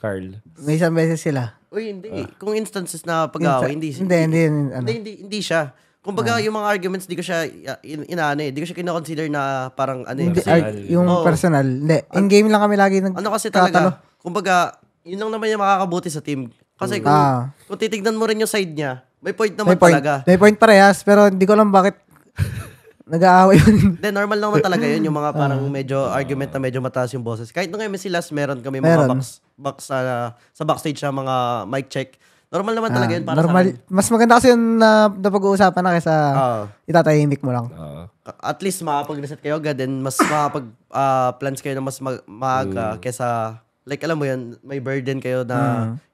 Carl? May isang beses sila. Uy, hindi. Kung instances na pag-away, hindi. Hindi, hindi. Ano. Hindi, hindi, hindi siya. Kumbaga, yung mga arguments, di ko siya, uh, in, inaano eh. Di ko siya kinoconsider na parang, ano eh. Hindi, ar- yung Oo. personal. Hindi. In-game lang kami lagi nag ano kasi talaga, kumbaga, yun lang naman yung makakabuti sa team. Kasi kung, Ah. kung titignan mo rin yung side niya, may point naman May point. talaga. May point parehas, pero hindi ko alam bakit nag-aaway yun. Then normal lang naman talaga yun, yung mga parang Ah. medyo argument na medyo mataas yung boses. Kahit nung MC last, meron kami mga Meron. box, box sa, sa backstage na mga mic check. Normal naman talaga yun para Ah, Normal. sa akin. Mas maganda kasi yun na napag-uusapan na kaysa Ah. itatahimik mo lang. Oo. at least makapag-reset kayo agad and mas makapag ah, plans kayo na mas mag- maaga kesa like alam mo yun, may burden kayo na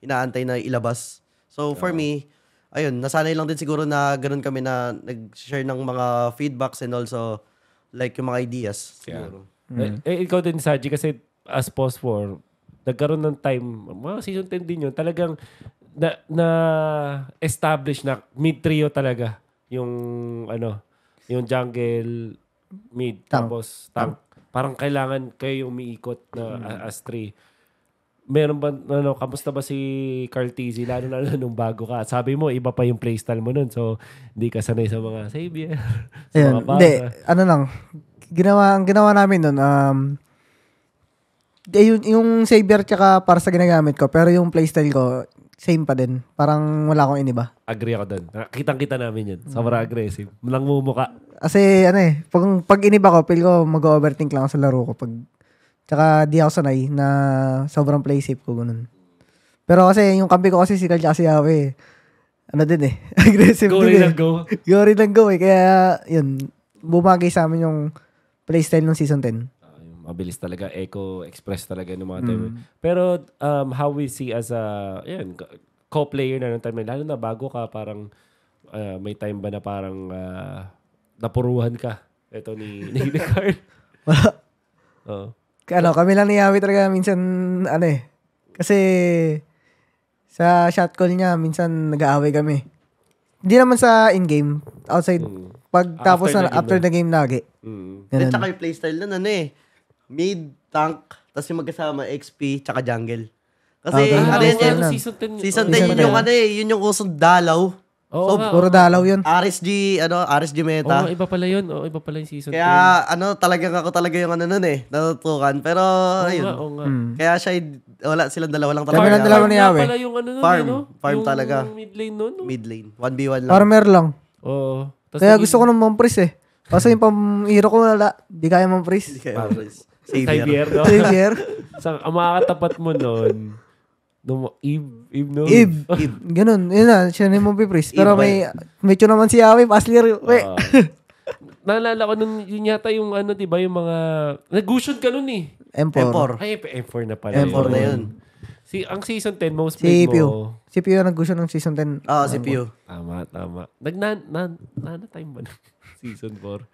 inaantay na ilabas. So for me, ayun, nasanay lang din siguro na ganun kami na nag-share ng mga feedbacks and also like yung mga ideas siguro. Eh, eh, ikaw din, Saji, kasi as post 4, nagkaroon ng time, mga season 10 din yun, talagang na, na establish na mid trio talaga yung ano yung jungle mid Tank. tapos tank. Parang kailangan kayo yung umiikot na a- as three. Meron ba, ano, kamusta ba si Carl Tizzy? Lalo na nung bago ka. Sabi mo, iba pa yung playstyle mo nun. So, hindi ka sanay sa mga Savior. sa Ayun. mga. Hindi. Ano lang. Ginawa, ang ginawa namin nun, um, yung, yung savior tsaka para sa ginagamit ko, pero yung playstyle ko, same pa din. Parang wala akong iniba. Agree ako doon. Kitang-kita namin yun. Sobrang aggressive. Nang mumuka. Kasi ano eh, pag, pag iniba ko, feel ko mag-overthink lang ako sa laro ko. Pag, tsaka di ako sanay na sobrang play safe ko, ganun. Pero kasi yung kampi ko kasi si tsaka si Yawe. Ano din eh. Aggressive Go din rin eh. ang go. Go rin ang go eh. Kaya, yun. Bumagay sa amin yung playstyle ng season 10. Ah, mabilis talaga. Echo Express talaga ng mga time. Pero um, how we see as a yan, co-player na ng time. Lalo na bago ka, parang ah, may time ba na parang ah, napuruhan ka. Ito ni, ni, Carl. Oo. Ano, kami lang ni Yawe talaga minsan, ano eh. Kasi, sa shot call niya, minsan nag-aaway kami. Hindi naman sa in-game. Outside. Mm. Pag tapos After na, the game after na. the game lagi. Mm. At Ganun. saka yung playstyle nun, ano eh. Mid, tank, tapos yung magkasama XP, tsaka jungle. Kasi, Ah, ano Ah, yan, okay. yan, yan. Season 10. season oh, 10, yun yung 10. ano eh, yun yung usong dalaw. Oo So, nga, Puro dalaw yun. RSG, ano, RSG Oo meta. nga, iba pala yun. Oo, iba pala yung season 10. Kaya, ano, talagang ako talaga yung ano nun eh, natutukan. Pero, Oo ayun. nga, oo nga. Mm. Kaya siya, wala, silang dalawa lang Kami talaga. lang dalawa Farm ni nga Yawe. pala yung ano nun, Farm. eh, no? Farm yung talaga. mid lane nun. no? Mid lane. 1v1 lang. Farmer lang. Oo. Tas Kaya naging gusto ko ng mampris eh. Kaso yung pam-hero ko wala. Di kaya mampris. Kaya, Xavier, Savior. no? Xavier. Sa, ang makakatapat mo nun, nung Eve, Eve no? Eve. Ganun. Yun na. Siya na yung mampipris. Pero Eve, may, medyo naman si Yawe. Paslir. Ah. naalala ko nun, yun yata yung ano, di ba, yung mga, nag-gusion ka nun eh. M4. M4. Ay, M4 na pala. M4 na yun. Si, ang season 10, most Si played Pew. mo. Si Pew ang nag-gusto ng season 10. Oo, si Pew. Tama, tama. Nagna, na, na, time ba nun? season 4?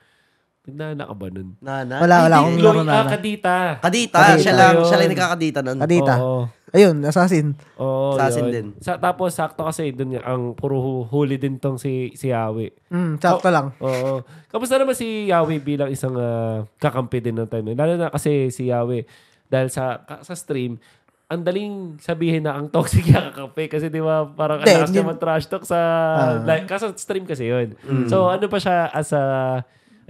Nagnana ka ba nun? Nana. Wala, wala akong laro na. ah, Kadita. Kadita, Kadita. siya lang, Ayun. siya lang nakakadita nun. Kadita. Oo. Ayun, assassin. Oo, Assassin yun. din. Sa, tapos, sakto kasi, dun, nga, ang puro hu- huli din tong si, si Yawi. Mm, sakto lang. Oo. Kamusta naman si Yawi bilang isang ah, kakampi din ng time? na yun? Lalo na kasi si Yawi, dahil sa ka- sa stream, ang daling sabihin na ang toxic yung kakampi kasi di ba parang ang Hindi, lakas niya mag-trash talk sa Ah. like, kaso stream kasi yun. So ano pa siya as a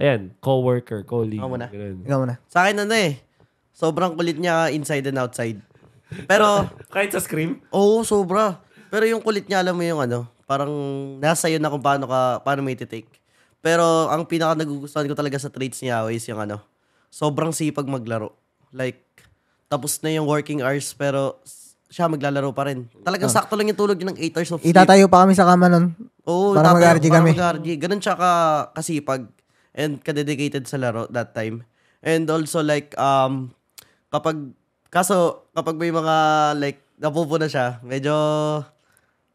ayan, co-worker, colleague. Ako muna. ganun. Ikaw muna. Sa akin ano eh, sobrang kulit niya inside and outside. Pero, Kahit sa scream? oo, sobra. Pero yung kulit niya, alam mo yung ano, parang nasa iyo na kung paano ka, paano mo iti-take. Pero ang pinaka nagugustuhan ko talaga sa traits niya is yung ano, sobrang sipag maglaro. Like, tapos na yung working hours pero s- siya maglalaro pa rin. Talagang sakto lang yung tulog niya ng 8 hours of sleep. Itatayo pa kami sa kama nun. Oo, Para mag-RG para kami. mag-RG. Ganun siya ka, kasipag and kadedicated sa laro that time. And also like, um, kapag, kaso, kapag may mga like, napupuna siya, medyo,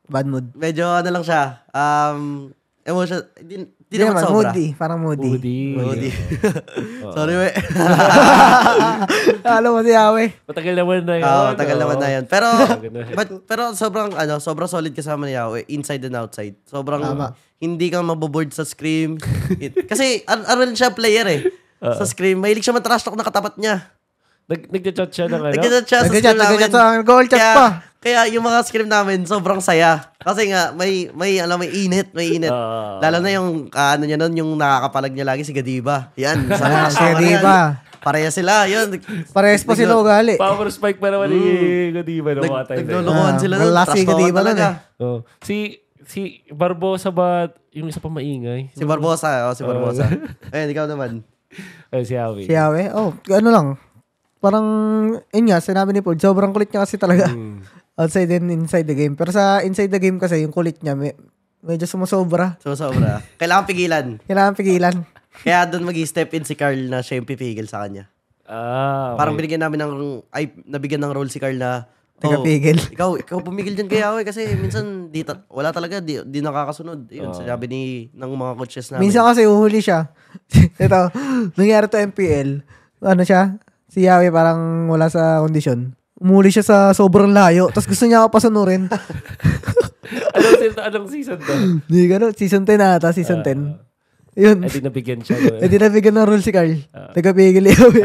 Bad mood. medyo ano lang siya, um, emotion, di, di Hindi naman naman, sobra. moody. Parang moody. Moody. Moody. Sorry, we. Alam mo si Yawe. Matagal naman na yun. Oo, tagal oo. naman na yan. Pero, but, pero sobrang, ano, sobrang solid kasama ni Yahweh, inside and outside. Sobrang, Tama. Hindi kang maboboard sa scream. It- kasi, ano, ano rin siya player eh. Sa scream, mahilig siya matrash talk na katapat niya. Nag, nagchat siya ng ano? Nagchat siya sa scream namin. nag-chat sa goal chat kaya, pa. Kaya yung mga scream namin, sobrang saya. Kasi nga, may, may, alam, may init, may init. Ah. Lalo na yung, ah, ano niya nun, yung nakakapalag niya lagi si Gadiba. Yan. Sa si. Gadiba. Pareha sila, yun. Parehas pa sila ugali. Power spike pa naman ni Godiva ng mga time. Naglulukuhan sila wala si Gadiba talaga. eh. Oh. Si si Barbosa ba yung isa pa maingay? Si Barbosa, oh, si Barbosa. Ayun, ikaw naman. Ay, si Awi. Si Yawe. Oh, ano lang. Parang, yun nga, sinabi ni Paul, sobrang kulit niya kasi talaga. Mm. Outside and inside the game. Pero sa inside the game kasi, yung kulit niya, may, medyo sumusobra. So, sobra. Kailangan pigilan. Kailangan pigilan. Kaya doon mag step in si Carl na siya yung pipigil sa kanya. Ah, okay. Parang binigyan namin ng, ay, nabigyan ng role si Carl na, Tagapigil. ikaw, ikaw pumigil dyan kaya eh, kasi minsan di ta- wala talaga, di, di nakakasunod. Yun, sabi ni, ng mga coaches namin. Minsan kasi uhuli siya. Ito, nangyari to MPL. Ano siya? Si Yawe parang wala sa kondisyon. Umuli siya sa sobrang layo. Tapos gusto niya ako pasunurin. anong, season, anong season to? Hindi gano'n. Season 10 ata. Season 10. Yun. Eh, di nabigyan siya. Eh, di nabigyan ng rule si Carl. Tagapigil Yawe.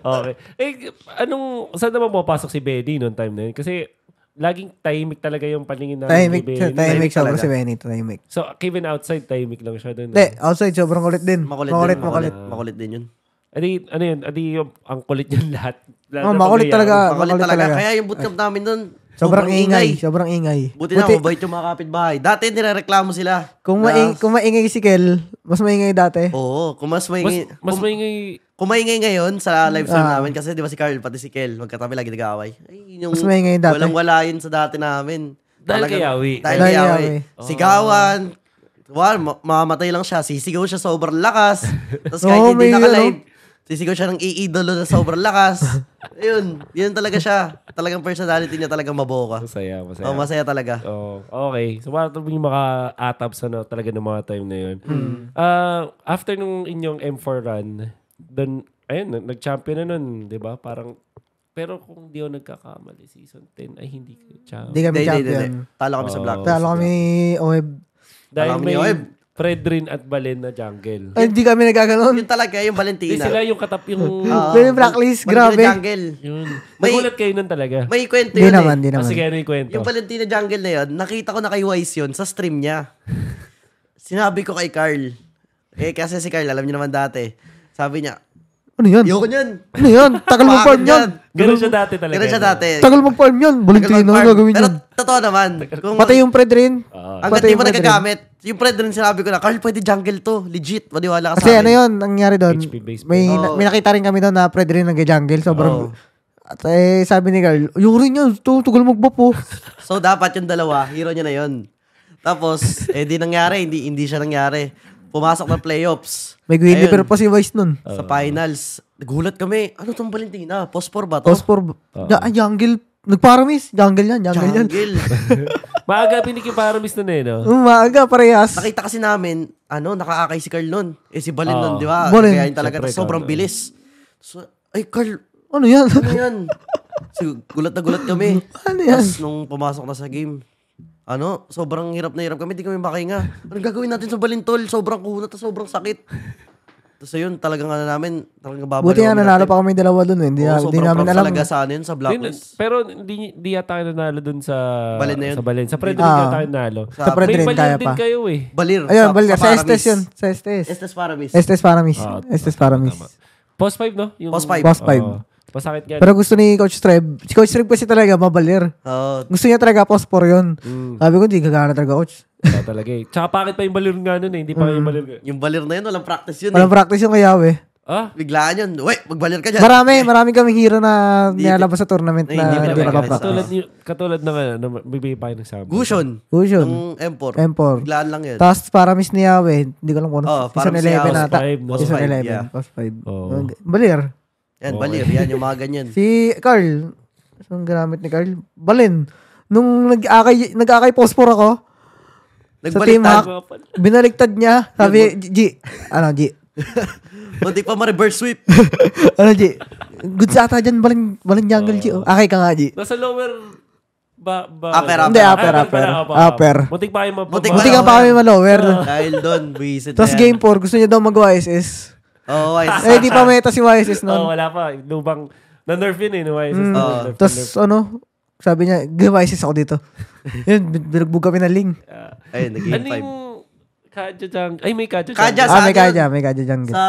Okay. Eh, anong, saan naman pumapasok si Benny noong time na yun? Kasi, laging tahimik talaga yung paningin namin Tahimik. ni Benny. Tahimik sobrang si Benny. Tahimik. So, even outside, tahimik lang siya doon. Hindi, outside sobrang kulit din. makulit, Makulit, din, makulit. makulit. Makulit din yun. Adi, ano yun? Adi, yung, ang kulit niyan lahat. Lahat Oh, makulit talaga. makulit makulit talaga. talaga. Kaya yung bootcamp namin doon, Sobrang ingay. Sobrang ingay. Buti na, mabait yung mga kapitbahay. Dati nirereklamo sila. Kung, maing, kung maingay si Kel, mas maingay dati. Oo, kung mas Mas, maingay. mas kung, maingay. kung maingay ngayon sa live stream Ah. namin, kasi di ba si Carl, pati si Kel, magkatabi lagi nag-aaway. Ay, yung Mas maingay dati. Walang-wala yun sa dati namin. Dahil Talagang- kay Yawi. Dahil Dahil kay Yawi. Yawi. Sigawan. Wala, ma- mamamatay lang siya. Sisigaw siya sa sobrang lakas. Tapos kahit Oo, hindi naka-live, sisigaw siya ng iidolo na sobrang lakas. Ayun, yun talaga siya. Talagang personality niya talagang maboka. Masaya, masaya. Oh, masaya talaga. Oh, okay. So, para yung mga atabs ano, talaga ng mga time na yun. Ah, after nung inyong M4 run, doon, ayun, nag- nag-champion na nun, di ba? Parang, pero kung di ako nagkakamali, season 10, ay hindi kayo champion. Hindi kami Hindi, hindi, champion. hindi. Talo kami sa Oh. Black. Talo kami OEB. Dahil may niyo, Fredrin at Balen na jungle. Ay, hindi kami nagkaganon. Yun talaga, yung Di Valentina. sila yung katap yung... Pero yung blacklist, Valentina grabe. Jungle. yun. May- Nagulat kayo nun talaga. May kwento Hindi yun naman, eh. hindi Ah, naman. sige, ano yung kwento? Yung Valentina Jungle na yun, nakita ko na kay Wise yun sa stream niya. Sinabi ko kay Carl. Eh, kasi si Carl, alam niyo naman dati. Sabi niya, Ano yan? Ayoko niyan. Ano yan? Tagal mo farm yan. Ganun siya dati talaga. Ganun siya dati. Tagal mo farm yan. Valentino, ano gagawin Pero yan? totoo naman. Kung, Pati yung Fred rin. Ah. Hanggat Pati di yung mo nagagamit. Yung Fred rin sinabi ko na, Carl, pwede jungle to. Legit. Maniwala ka Kasi sa ano akin. yun, nangyari doon. May, na- may nakita rin kami doon na Fred rin nag-jungle. Sobrang... Oo. At eh, sabi ni Carl, yung rin yan, ito, tugal magbap po. So, dapat yung dalawa, hero niya na yun. Tapos, eh, di nangyari. Hindi, hindi siya nangyari. Pumasok ng playoffs. May Gwilly pero pa si Vice nun. Sa finals. Nagulat kami. Ano tong Valentina? Pospor ba to? Pospor, ja, ah, jungle, nagparamis, jungle yan, jungle yan. Jungle. Maaga pinikiparomis nun eh, no? Umaga, parehas. Nakita kasi namin, ano, nakaakay si Carl nun. Eh, si Balin Oo. nun, di ba? Balin. Kaya yun talaga, Siyempre, sobrang Carl. bilis. So, ay, Carl, Ano yan? ano yan? so, gulat na gulat kami. Ano yan? Tapos, nung pumasok na sa game, ano, sobrang hirap na hirap kami, di kami makahinga. Anong gagawin natin sa Balintol? Sobrang kunat, sobrang sakit. Tapos ayun, talagang ano namin, talagang babalik. Buti nga nanalo pa kami dalawa dun eh. Hindi, na, hindi namin alam. talaga sa ano yun, sa blacklist. pero hindi, hindi yata kayo nanalo dun sa Balen na yun. Sa Balen. Sa Fred Ah. yata kayo nanalo. Sa Fred May rin, Balen kaya din pa. kayo eh. Balir. Ayun, balik sa Paramis. Estes yun. Sa Estes. Estes Paramis. Estes Paramis. Ah, Estes Paramis. Post 5, no? Yung, Post five. Post five. Oo. Pasakit nga. Pero gusto ni Coach Treb, si Coach Treb kasi talaga mabalir. Oo. Gusto niya talaga pospor yun. Mm. Sabi ko, hindi gagana talaga, Coach. Wala talaga eh. Tsaka bakit pa yung balir nga nun eh? Hindi pa Mm. yung balir. yung balir na yun, walang practice yun Walang eh. practice yung kayawe. Ah? Biglaan yun. Uy, magbalir ka dyan. Marami, marami kaming hero na nilalabas sa tournament Ay, na hindi hindi nakapractice. Katulad, ni, katulad ng ano, na bibigay pa kayo ng sabi. Gushon. Gushon. Ng M4. M4. Biglaan lang yun. Tapos para miss ni Yawe, hindi ko alam kung ano. Season Paramis ni 11 Yawe. ata. Five, no? Season Post five, 11. yeah. Post 5. Oo. Balir. Yan, balir. Yan, yung mga ganyan. Si Carl, ang ginamit ni Carl? Balin. Nung nag-akay, nag-akay pospor ako, sa team Nagbaliktad. hack, binaliktad niya. Sabi, G, ano, G, Muntik pa ma-reverse sweep. ano, G, good sa ata dyan, balin, balin jungle, G. oh. Akay ka nga, G. Nasa lower ba, ba, Upper, Hindi, upper. upper, Ah, upper. upper, Upper. Muntik pa kayo mapapa- Muntik pa kami malower. Dahil doon, buisit Tapos game 4, gusto niya daw mag-YSS. Oo, oh, Eh, di pa meta si YSS Oo, nun. wala pa. Lubang, na-nerf yun eh. No, Mm. Oo. Tapos, ano, sabi niya, give-YSS ako dito. Yun, bin- binugbog kami ng link. Ayun, nag-game Ano 5. yung Kaja Jang? Ay, may Kaja Jang. Kaja Ah, may Sa- kaya, may kaya jungle. Sa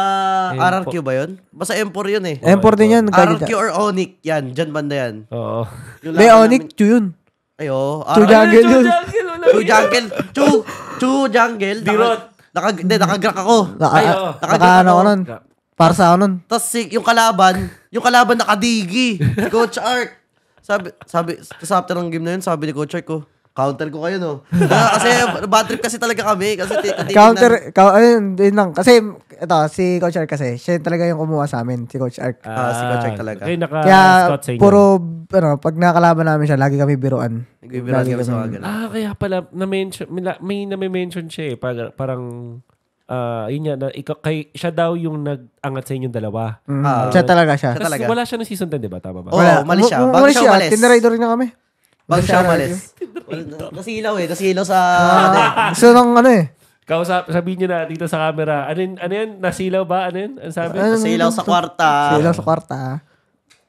RRQ ba yun? Basta M4 yun eh. M4 din yan, kaya RRQ or Onyx, yan. Dyan banda yan. Oo. May namin- Chu yun. Ay, oo. Chu jungle yun. Jungle, Chu yun. jungle. Chu, Chu jungle. Dirot. Naka, hindi, nakagrak ako. Naka, Ay, oo. naka ano ko nun. Para sa ako nun. Tapos si, yung kalaban, yung kalaban nakadigi. Si Coach Art. Sabi, sabi, tapos after ng game na yun, sabi ni Coach Art ko, counter ko kayo, no? Ah, kasi bad trip kasi talaga kami. Kasi titignan- Counter, ka, ayun, yun lang. Kasi, ito, si Coach Ark kasi, siya talaga yung kumuha sa amin, si Coach Ark. Ah, si Coach Ark talaga. Kayo Kaya, sa inyo. puro, ano, pag nakalaban namin siya, lagi kami biruan. Nagbibiran kami sa mga ganun. Ah, kaya pala, na-mention, may, na- may na-mention siya eh. Parang, parang ah, yun yan, na, ikaw, kay, siya daw yung nag-angat sa inyong dalawa. Mm, Ah, siya talaga siya. siya Tapos talaga. wala siya ng season 10, di ba? Tama ba? Oo, umalis siya. Bago siya umalis. Tinarider rin na kami. Bago siya umalis. Nasilaw eh. Nasilaw sa... ano eh. Gusto nang ano eh. Kausap, sabihin niyo na dito sa camera, ano, yun, ano yan? Nasilaw ba? Ano yun? Ano sabi? Nasilaw sa kwarta. Sila sa kwarta.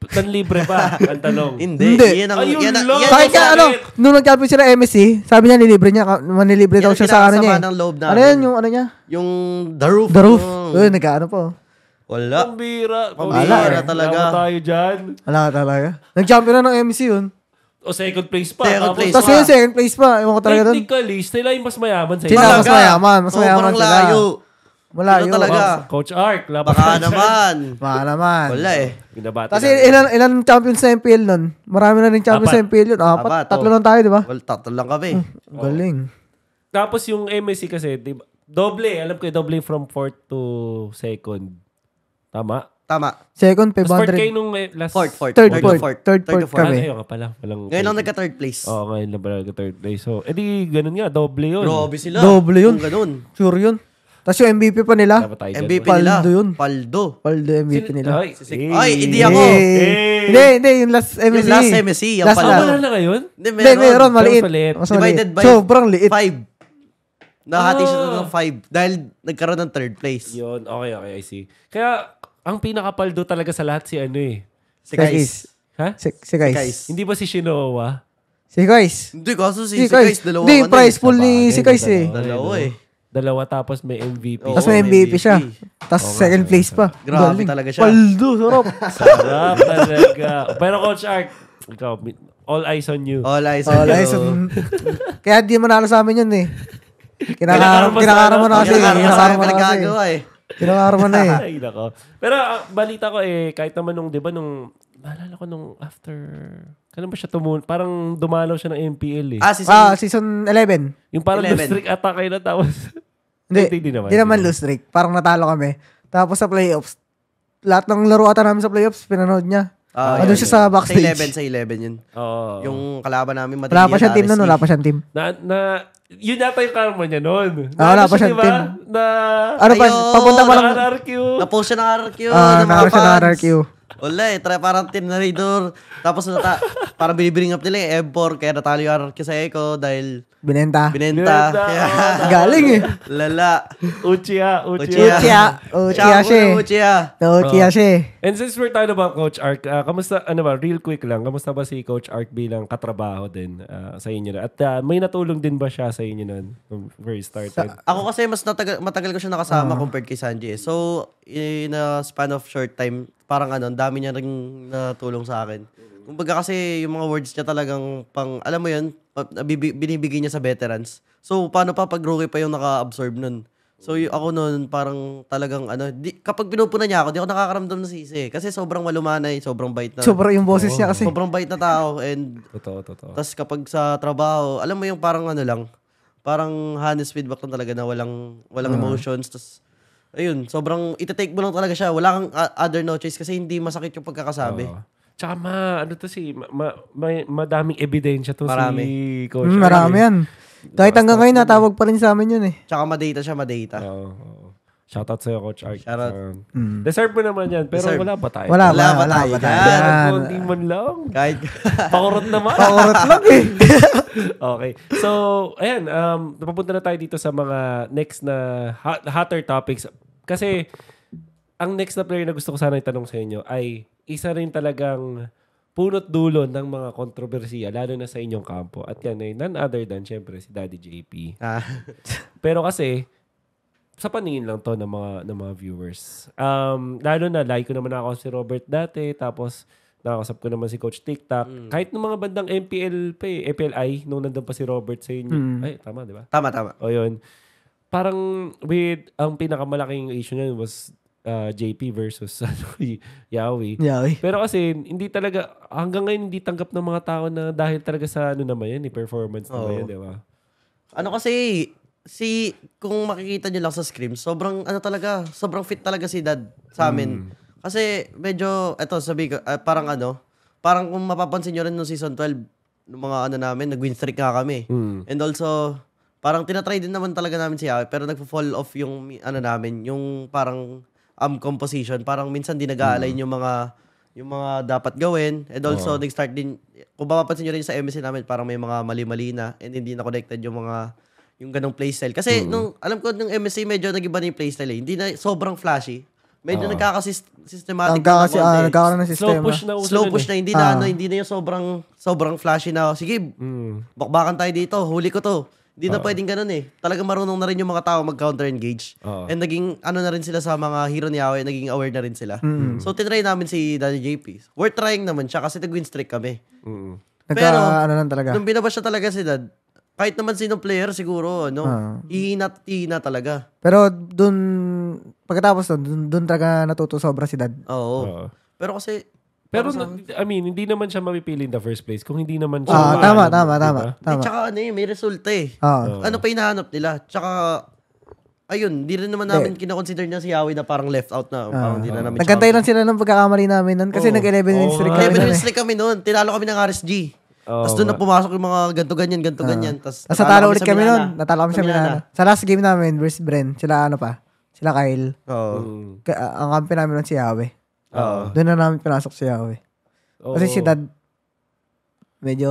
Nanlibre ba? Ang tanong. Hindi. Hindi. Yan ang... Ayun yan, ang- lang. yan nga ano, nung nag-champion sila MSC, sabi niya nilibre niya, manilibre Yan daw siya sa ano niya. kinakasama ng loob eh. Ano yan yung ano niya? Yung The Roof. The roof. Uy, nag-ano po. Wala. Pambira. Pambira Pambira talaga. Wala tayo dyan. Wala talaga. Nag-champion na ng MC yun. O second place pa. Second place Tapos pa. yun, second place pa. Ewan ko talaga doon. Technically, sila yung mas mayaman sa Sila mas mayaman, mas mayaman Sobrang sila. layo. Malayo. Sila talaga. Oh, Coach Ark, laban Baka naman. Baka naman. Wala eh. Binabati Tapos ilan, ilan champions sa MPL nun? Marami na rin champions Apat. sa MPL yun. Apat. Apat, Tatlo oh. lang tayo, di ba? Well, tatlo lang kami. Galing. Tapos yung MSC kasi, di ba, doble. Alam ko yung doble from fourth to second. Tama? Tama. Second, Tapos fourth kayo 500. nung eh, last... Fourth, fourth. Third, fourth. fourth. Third, fourth fourth. Ah, kami. ayun nga pala. Walang Ngayon lang nagka-third place. Oo, ngayon lang pala third place. So, edi ganun nga, doble yun. Grabe sila. Doble yun. Kung ganun. Sure yun. Tapos yung MVP pa nila. MVP ganun. nila. Paldo yun. Paldo. Paldo MVP nila. Ay, eh. Ay, hindi ako. Eh. Hindi, hindi. Yung last MSC. Yung last MSC, yung Last Ah, Paldo. wala na ngayon? Hindi, Hindi, meron. Maliit. Mas maliit. Mas Divided maliit. by Sobrang liit. five. Nahati siya Ah. ng five. Dahil nagkaroon ng third place. Yun, okay, okay, I see. Kaya, ang pinakapaldo talaga sa lahat si ano eh. Si Si Kais. Kais. Ha? Si, si guys. Kais. Hindi ba si Shinoa? Si guys. Hindi, kaso si, Si si Kais, Kais. dalawa Hindi, na prize eh. pool ni si Kais eh. Dalawa eh. Dalawa tapos may MVP. Oo, Tapos may may MVP siya. MVP. Tapos second place pa. Grabe Galing. talaga siya. Paldo, sarap. Sarap talaga. Pero Coach Ark, ikaw, all eyes on you. All eyes on you. nice. Kaya di manalo sa amin yun eh. Kinakaram Kinakaram, mo kinakaram mo ano? na kasi. Kinakaram mo sa Kinakaram akin mo na kasi. Kinakaram mo na eh. Ay, nako. Pero ah, balita ko eh, kahit naman nung, di ba, nung, naalala ko nung after, kailan ba siya tumun? Parang dumalaw siya ng MPL eh. Ah, si Ah, season 11. yung parang 11. district attack kayo na tapos. Hindi, Hindi naman. Hindi naman lose streak. Parang natalo kami. Tapos sa playoffs, lahat ng laro ata namin sa playoffs, pinanood niya. Andun yun, siya yun. sa backstage. Sa 11, sa 11 yun. Oo. Yung kalaban namin, Madrid Wala pa siyang team nun, wala pa siyang team. na, na, yun yata yung karma niya noon. Ah, wala pa siya, siyang di ba? team. Na, Ano pa, papunta pa lang. na RRQ. Na-post siya ng RRQ. Ah, ng mga nakakaroon siya ng. RRQ. Wala eh, try parang team na Raidor. Tapos nata, parang binibring up nila yung M4, kaya natalo yung RRQ sa Echo dahil Binenta. binenta. Binenta, Kaya, oh, Galing eh. lala. Uchiha, Uchiha. Uchiha. Uchiha. Uchiha siya eh. Uchiha. Uchiha siya eh. And since we're talking about Coach Ark, ah, kamusta, ano ba, real quick lang, kamusta ba si Coach Ark bilang katrabaho din ah, sa inyo? na? At ah, may natulong din ba siya sa inyo nun? Very started? Ako kasi mas natagal, matagal ko siya nakasama compared kay Sanji. eh. So, in a span of short time, parang ano, ang dami niya ring natulong sa akin. Kumbaga kasi yung mga words niya talagang pang, alam mo yun, binibigay niya sa veterans. So, paano pa pag rookie pa yung naka-absorb nun? So, y- ako nun, parang talagang ano, di, kapag pinupunan niya ako, di ako nakakaramdam ng sisi. Kasi sobrang malumanay, sobrang bait na. Sobrang yung boses niya kasi. sobrang bait na tao and Totoo, totoo. tapos kapag sa trabaho, alam mo yung parang ano lang, parang honest feedback lang talaga na walang walang emotions. Tapos, ayun, sobrang itetake mo lang talaga siya. Wala kang uh, other no choice kasi hindi masakit yung pagkakasabi. Oo. Tsaka ma, ano to si, ma, ma, may- madaming ebidensya to Marami. si Coach Hmm, Ark. marami yan. Kahit hanggang ngayon, natawag pa rin sa amin yun eh. Tsaka madata siya, madata. Oo, oo. Shoutout sa'yo, Coach Ark. Shoutout. Um, Deserve mo naman yan, pero Deserve. wala ba tayo? Wala, Wala pa Wala tayo ba tayo? dyan. Yan. Konti man lang. Kahit, Pakurot naman. Pakurot lang eh. okay. So, ayan, um, napapunta na tayo dito sa mga next na hot, hotter topics. Kasi, ang next na player na gusto ko sana itanong sa inyo ay isa rin talagang punot dulo ng mga kontrobersiya, lalo na sa inyong kampo. At yan ay none other than, syempre, si Daddy JP. ah, Pero kasi, sa paningin lang to ng mga ng mga viewers. Um, lalo na like ko naman ako si Robert dati, tapos nakakasap ko naman si Coach TikTok. Kahit ng mga bandang MPL pa eh, FLI, nung nandun pa si Robert sa inyo. Ay, tama, di ba? tama, tama. O yun. Parang with, ang pinakamalaking issue niyan was uh, JP versus ano, Yawi. Yawi. Pero kasi, hindi talaga, hanggang ngayon, hindi tanggap ng mga tao na dahil talaga sa ano naman yan, eh, performance naman Oo. yan, di ba? Ano kasi, si, kung makikita niyo lang sa scream, sobrang, ano talaga, sobrang fit talaga si dad sa amin. Kasi, medyo, eto, sabi ko, ah, parang ano, parang kung mapapansin niyo rin nung season 12, nung mga ano namin, nag-win streak nga kami. Mm. And also, parang tinatry din naman talaga namin si Yawe, pero nagpo-fall off yung, mi- ano namin, yung parang um, composition. Parang minsan di nag-align yung mga yung mga dapat gawin. And also, nag-start din, kung mapapansin nyo rin sa MSC namin, parang may mga mali-mali na and hindi na connected yung mga yung ganong playstyle. Kasi nung, alam ko, nung MSC medyo nag-iba na yung playstyle eh. Hindi na sobrang flashy. Medyo nagkakasystematic Nagka kasi, na ah, konti. nagkakaroon ng Slow sistema. push na uso Slow push eh. na, hindi na Ah. ano, hindi na yung sobrang sobrang flashy na, sige, Mm. bakbakan tayo dito, huli ko to. Hindi na pwedeng ganun eh. Talagang marunong na rin yung mga tao mag-counter engage. Oo. And naging ano na rin sila sa mga hero ni Yawe, naging aware na rin sila. So tinry namin si Daddy JP. We're trying naman siya kasi nag-win streak kami. Mm. Nagka, Pero, ano lang talaga. Nung binabas siya talaga si Dad, kahit naman sinong player siguro, ano, Ah. ihina ihina talaga. Pero dun, pagkatapos dun, dun, dun talaga natuto sobra si dad. Oo. Oo. Pero kasi, Pero, para sa- na- I mean, hindi naman siya mapipili in the first place kung hindi naman siya... Ah, maano, tama, tama, diba? tama. eh, Tama. tsaka ano eh, may resulta eh. Oo. Ano pa hinahanap nila? Tsaka, ayun, di rin naman namin kinoconsider niya si Yawi na parang left out na. Parang di na namin Nagkantay lang sila ng pagkakamali namin nun kasi Oo. nag-11 wins Oo streak kami 11 nun wins eh. streak kami noon. Tinalo kami ng RSG. Oo Tapos doon na pumasok yung mga ganto ganyan, ganto ganyan. Tapos Tapos natalo ulit kami nun. Natalo kami sa Milana. Sa last game namin versus Bren, sila ano pa? Sila Kyle. Oo. Ka- ang kampi namin nun si Yawe. Oo. Doon na namin pinasok si Yawe. Oo. Kasi si dad, medyo...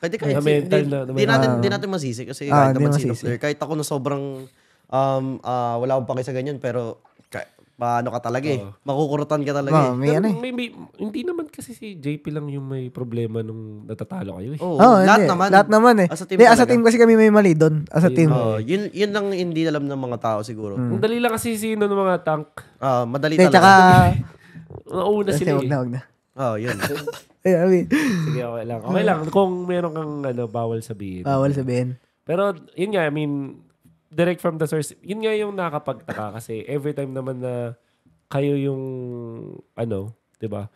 Pwede kahit May si, mental di, na- di natin, Ah. di natin masisi kasi Ah, kahit di naman sino masisi. player. Kahit ako na sobrang um, ah, wala akong paki sa ganyan pero paano ka talaga eh. Makukurutan ka talaga Oh, eh. Pero ano eh. may, may- hindi naman kasi si JP lang yung may problema nung natatalo kayo eh. Oo, Oh, lahat hindi. naman. Lahat naman eh. As a team Hindi, as a talaga. team kasi kami may mali doon. As a team. Oo, yun, yun lang hindi alam ng mga tao siguro. Hmm. Ang dali lang kasi sino ng mga tank. Ah, madali Hindi, talaga. tsaka... Nauna Kasi sila wag eh. na, wag na. Oh, yun. Eh, I mean, Sige, okay lang. Okay lang. Kung meron kang ano, bawal sabihin. bawal sabihin. Pero, yun nga, I mean, direct from the source, yun nga yung nakapagtaka kasi every time naman na kayo yung, ano, di ba,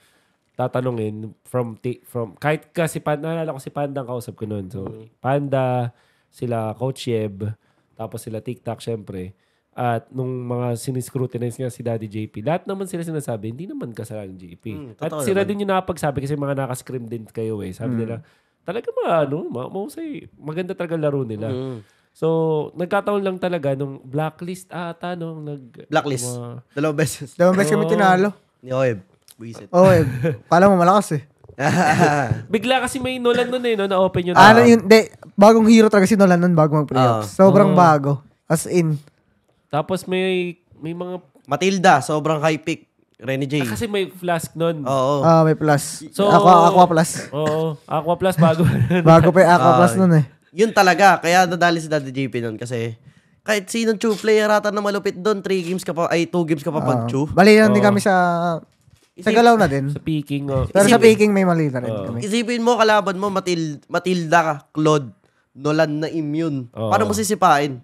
tatanungin from, from kahit kasi, Panda, naalala ko si Panda ang kausap ko noon. So, Panda, sila Coach Yeb, tapos sila TikTok, syempre. At nung mga siniscrutinize nga si Daddy JP, lahat naman sila sinasabi, hindi naman kasalanan JP. Mm, At sila naman. din yung nakapagsabi kasi mga nakascrim din kayo eh. Sabi nila, talaga mga ano, ma- mahusay. Maganda talaga laro nila. Mm. So, nagkataon lang talaga nung blacklist ata nung nag... Blacklist. mga- Dalawang beses. Dalawang beses kami tinalo. Ni Oeb. Buisit. Oo eh. Kala mo malakas eh. Bigla kasi may Nolan nun eh, no, na-open yun. Ano yun, de, bagong hero talaga si Nolan nun bago mag-playoffs. Sobrang Oo. bago. As in. Tapos may may mga... Matilda, sobrang high pick. Renny J. Ah, kasi may flask nun. Oo. Ah, may plus. So- Aqua, Aqua plus. Oo. Aqua Plus bago. Bago pa yung Aqua Ah, plus nun eh. Yun talaga. Kaya nadali si Daddy JP nun kasi kahit sinong true player ata na malupit doon, 3 games ka pa, ay 2 games ka pa pag true. Bali din Oo. kami sa... Sa galaw na din. sa peaking. Oh. Pero sa Isipin- picking may mali na rin kami. Isipin mo, kalaban mo, Matil Matilda, Claude, Nolan na immune. Oo. Paano mo sisipain?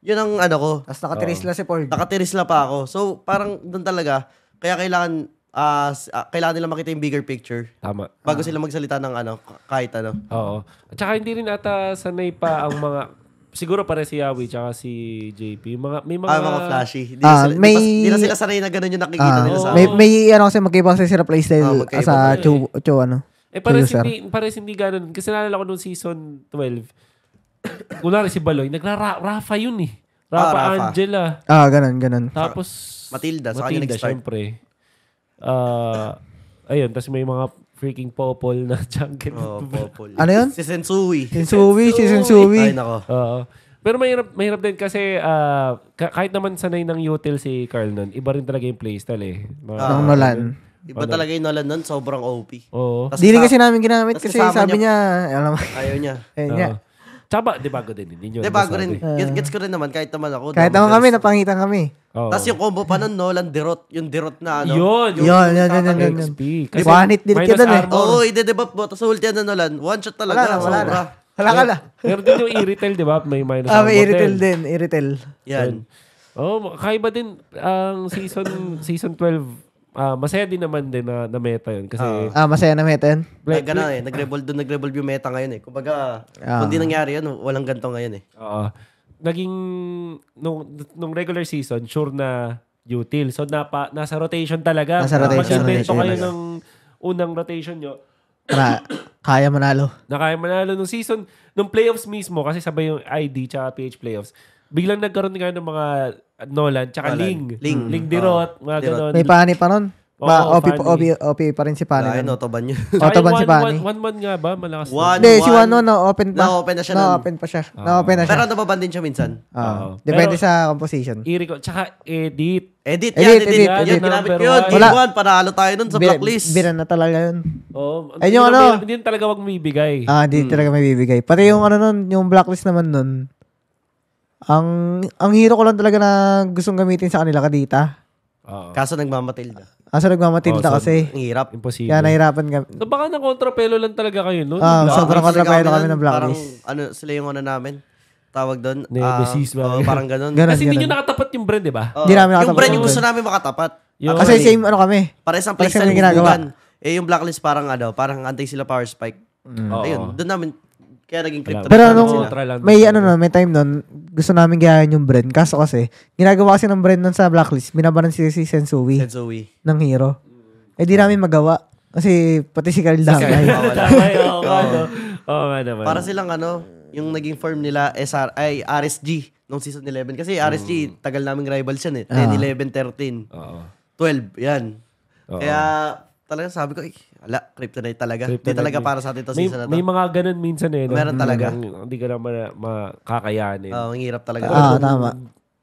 Yun ang ano ko. Tapos nakatiris lang si Paul. Nakatiris na pa ako. So, parang doon talaga. Kaya kailangan, ah, s- ah, kailangan nila makita yung bigger picture. Tama. Bago sila magsalita ng ano, kahit ano. Oo. At saka hindi rin ata sanay pa ang mga... Siguro pare si Yawi tsaka si JP. Mga, may mga... Ah, mga flashy. Di, Ah, sila, di, may- pa, di na sila sanay na ganun yung nakikita Ah, nila sa may, may ano kasi magkaiba kasi sila playstyle Ah, magkaiba sa talaga Chu, Chu ano. Eh, user. hindi, pares hindi ganun. Kasi naalala ko nung season 12, kunwari si Baloy, nagra-Rafa yun eh. Rafa, Ah, Rafa. Angela. Ah, ganun, ganun. Tapos, Matilda, sa kanya Matilda, syempre. Ah, ayun, tapos may mga freaking popol na jungle. Oh, Popol. Ano yun? Si Sensui. Sensui, si Sensui. Ay, nako. Oo. Pero mahirap, mahirap din kasi ka- kahit naman sanay ng util si Carl nun, iba rin talaga yung playstyle eh. Mga- Ng Nolan. Iba talaga yung Nolan nun, sobrang OP. Oo. Tas Di rin sa- kasi namin ginamit kasi sabi niya, alam mo, Ayaw niya. eh, Oo. niya. Tsaka ba, di bago din. Hindi. Hindi, bago nasabi. rin. Get- Gets ko rin naman, kahit naman ako. Kahit naman kami, napangitan kami. Oo. Tapos yung combo pa nun, Nolan Derot. Yung Derot na ano. Yun. Yun, yun, yun, yun, yun. XP. One hit delete ka minus dun eh. armor. Oo, oh, ide-debuff mo. Tapos ulti na Nolan. One shot Wala talaga. na, wala na. sobra. Wala ka na. Meron din yung Iritel, di ba? May minus Ah, may armor Iritel din. din, Iritel. Yan. Oh, kaiba din ang season season 12. Ah masaya din naman din na, na meta yun kasi Ah, masaya na meta yun. Nag, ano, eh, nag-revolve doon, nag-revolve yung meta ngayon eh. Kumbaga, Ah. kung di nangyari yun, walang ganto ngayon eh. Oo. naging nung nung regular season sure na util. So napa, nasa rotation talaga. Nasa rotation, Pag invento rotation kayo talaga. ng unang rotation nyo, Para, kaya manalo. na kaya manalo nung season, nung playoffs mismo, kasi sabay yung ID tsaka PH playoffs, biglang nagkaroon nga ng mga Nolan tsaka Nolan. Ling. Ling. Ling Dirot, mga Dirot. ganon. May pani pa nun. Ba, Oo, OP. OP, OP pa rin si Pani. Ay, nun. no, toban yun. Otoban si one- Pani. One, one man nga ba? Malakas One. Hindi, si one. Wano na-open pa. Na-open na siya. Na-open pa siya. Na-open na siya. Pero nababan din siya minsan. Ah, Oo. depende Pero- sa composition. Ko. Tsaka edit. Edit, Edit, yan, edit. edit, yan, edit. ginamit ko yun. one. Wala. 1, panalo tayo nun sa Bi- blacklist. Bira na talaga yun. Oh, Ay, hindi yung ano? Hindi talaga wag mibigay. Ah, di talaga may bibigay. Pati yung ano nun, yung blacklist naman nun, ang ang hero ko lang talaga na gustong gamitin sa kanila kadita. Oo. Kaso nagmamatilda. Kaso nagmamatilda Oh, so- kasi. Ang hirap. Imposible. Kaya nahirapan kami. So baka na kontrapelo lang talaga kayo, no? Ah, Black- sobrang Kasi kontrapelo kami nun, ng blacklist. Parang, ano, sila yung ano namin. Tawag doon. Nemesis ba? oo, parang ganun. Ganun, Kasi hindi ganun. nyo nakatapat yung brand, di ba? Oo. Hindi namin Yung nakatapat brand yung yung gusto namin makatapat. Yung- Kasi same ano kami. Pares ang Pares playstyle kami ginagawa. Eh, yung blacklist parang ano, parang antay sila power spike. Oo. Ayun, doon namin, kaya naging crypto. Pero nung lang may ano na, may time nun, gusto namin gayahin yung brand. Kaso kasi, ginagawa kasi ng brand nun sa blacklist, binabaran si, si Sensui Sensui. ng hero. Eh di namin magawa. Kasi pati si Carl Damay. Tama yun. Oo nga, no? Oo nga naman. Para silang ano, yung naging form nila SR, ay RSG nung season 11. Kasi RSG, tagal naming rivals yan eh. 10, 11, 13, Oo. 12, yan. Oo. Kaya talaga sabi ko, eh, ala, Kryptonite talaga. Kryptonite talaga din. para sa atin to May, season na to. may mga ganun minsan eh. Meron talaga. Hindi ka na ma- makakayanin. Oo, ang hirap talaga. Ah, tama.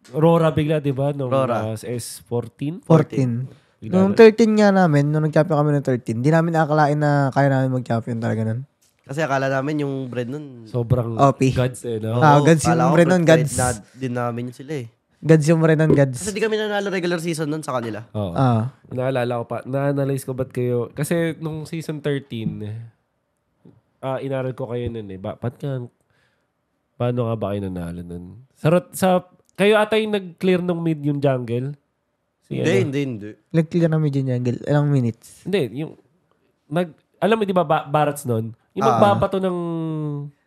Rora bigla, di ba? Nung Rora. uh, S14? 14. Nung 13 nga namin, nung nag-champion kami ng 13, di namin nakakalain na kaya namin mag-champion talaga nun. Kasi akala namin yung bread nun. Sobrang OP. gods eh, no? Ah, Oo, gods yung bread nun, gods. Na, din namin yun sila eh. Gads yung rin ng gads. Kasi di kami nanalo regular season nun sa kanila. Oo. Ah. Naalala ko pa, na-analyze ko ba't kayo, kasi nung season 13, ah inaral ko kayo nun eh. Ba, ba't ka, paano nga ba kayo nanalo nun? Sa, rot- sa, kayo ata yung nag-clear ng mid yung jungle? Si, Hindi, ano? hindi, hindi. Nag-clear namin dyan jungle. Ilang minutes. Hindi, yung, nag, alam mo di ba, ba Barats nun? Yung Ah. magbabato ng,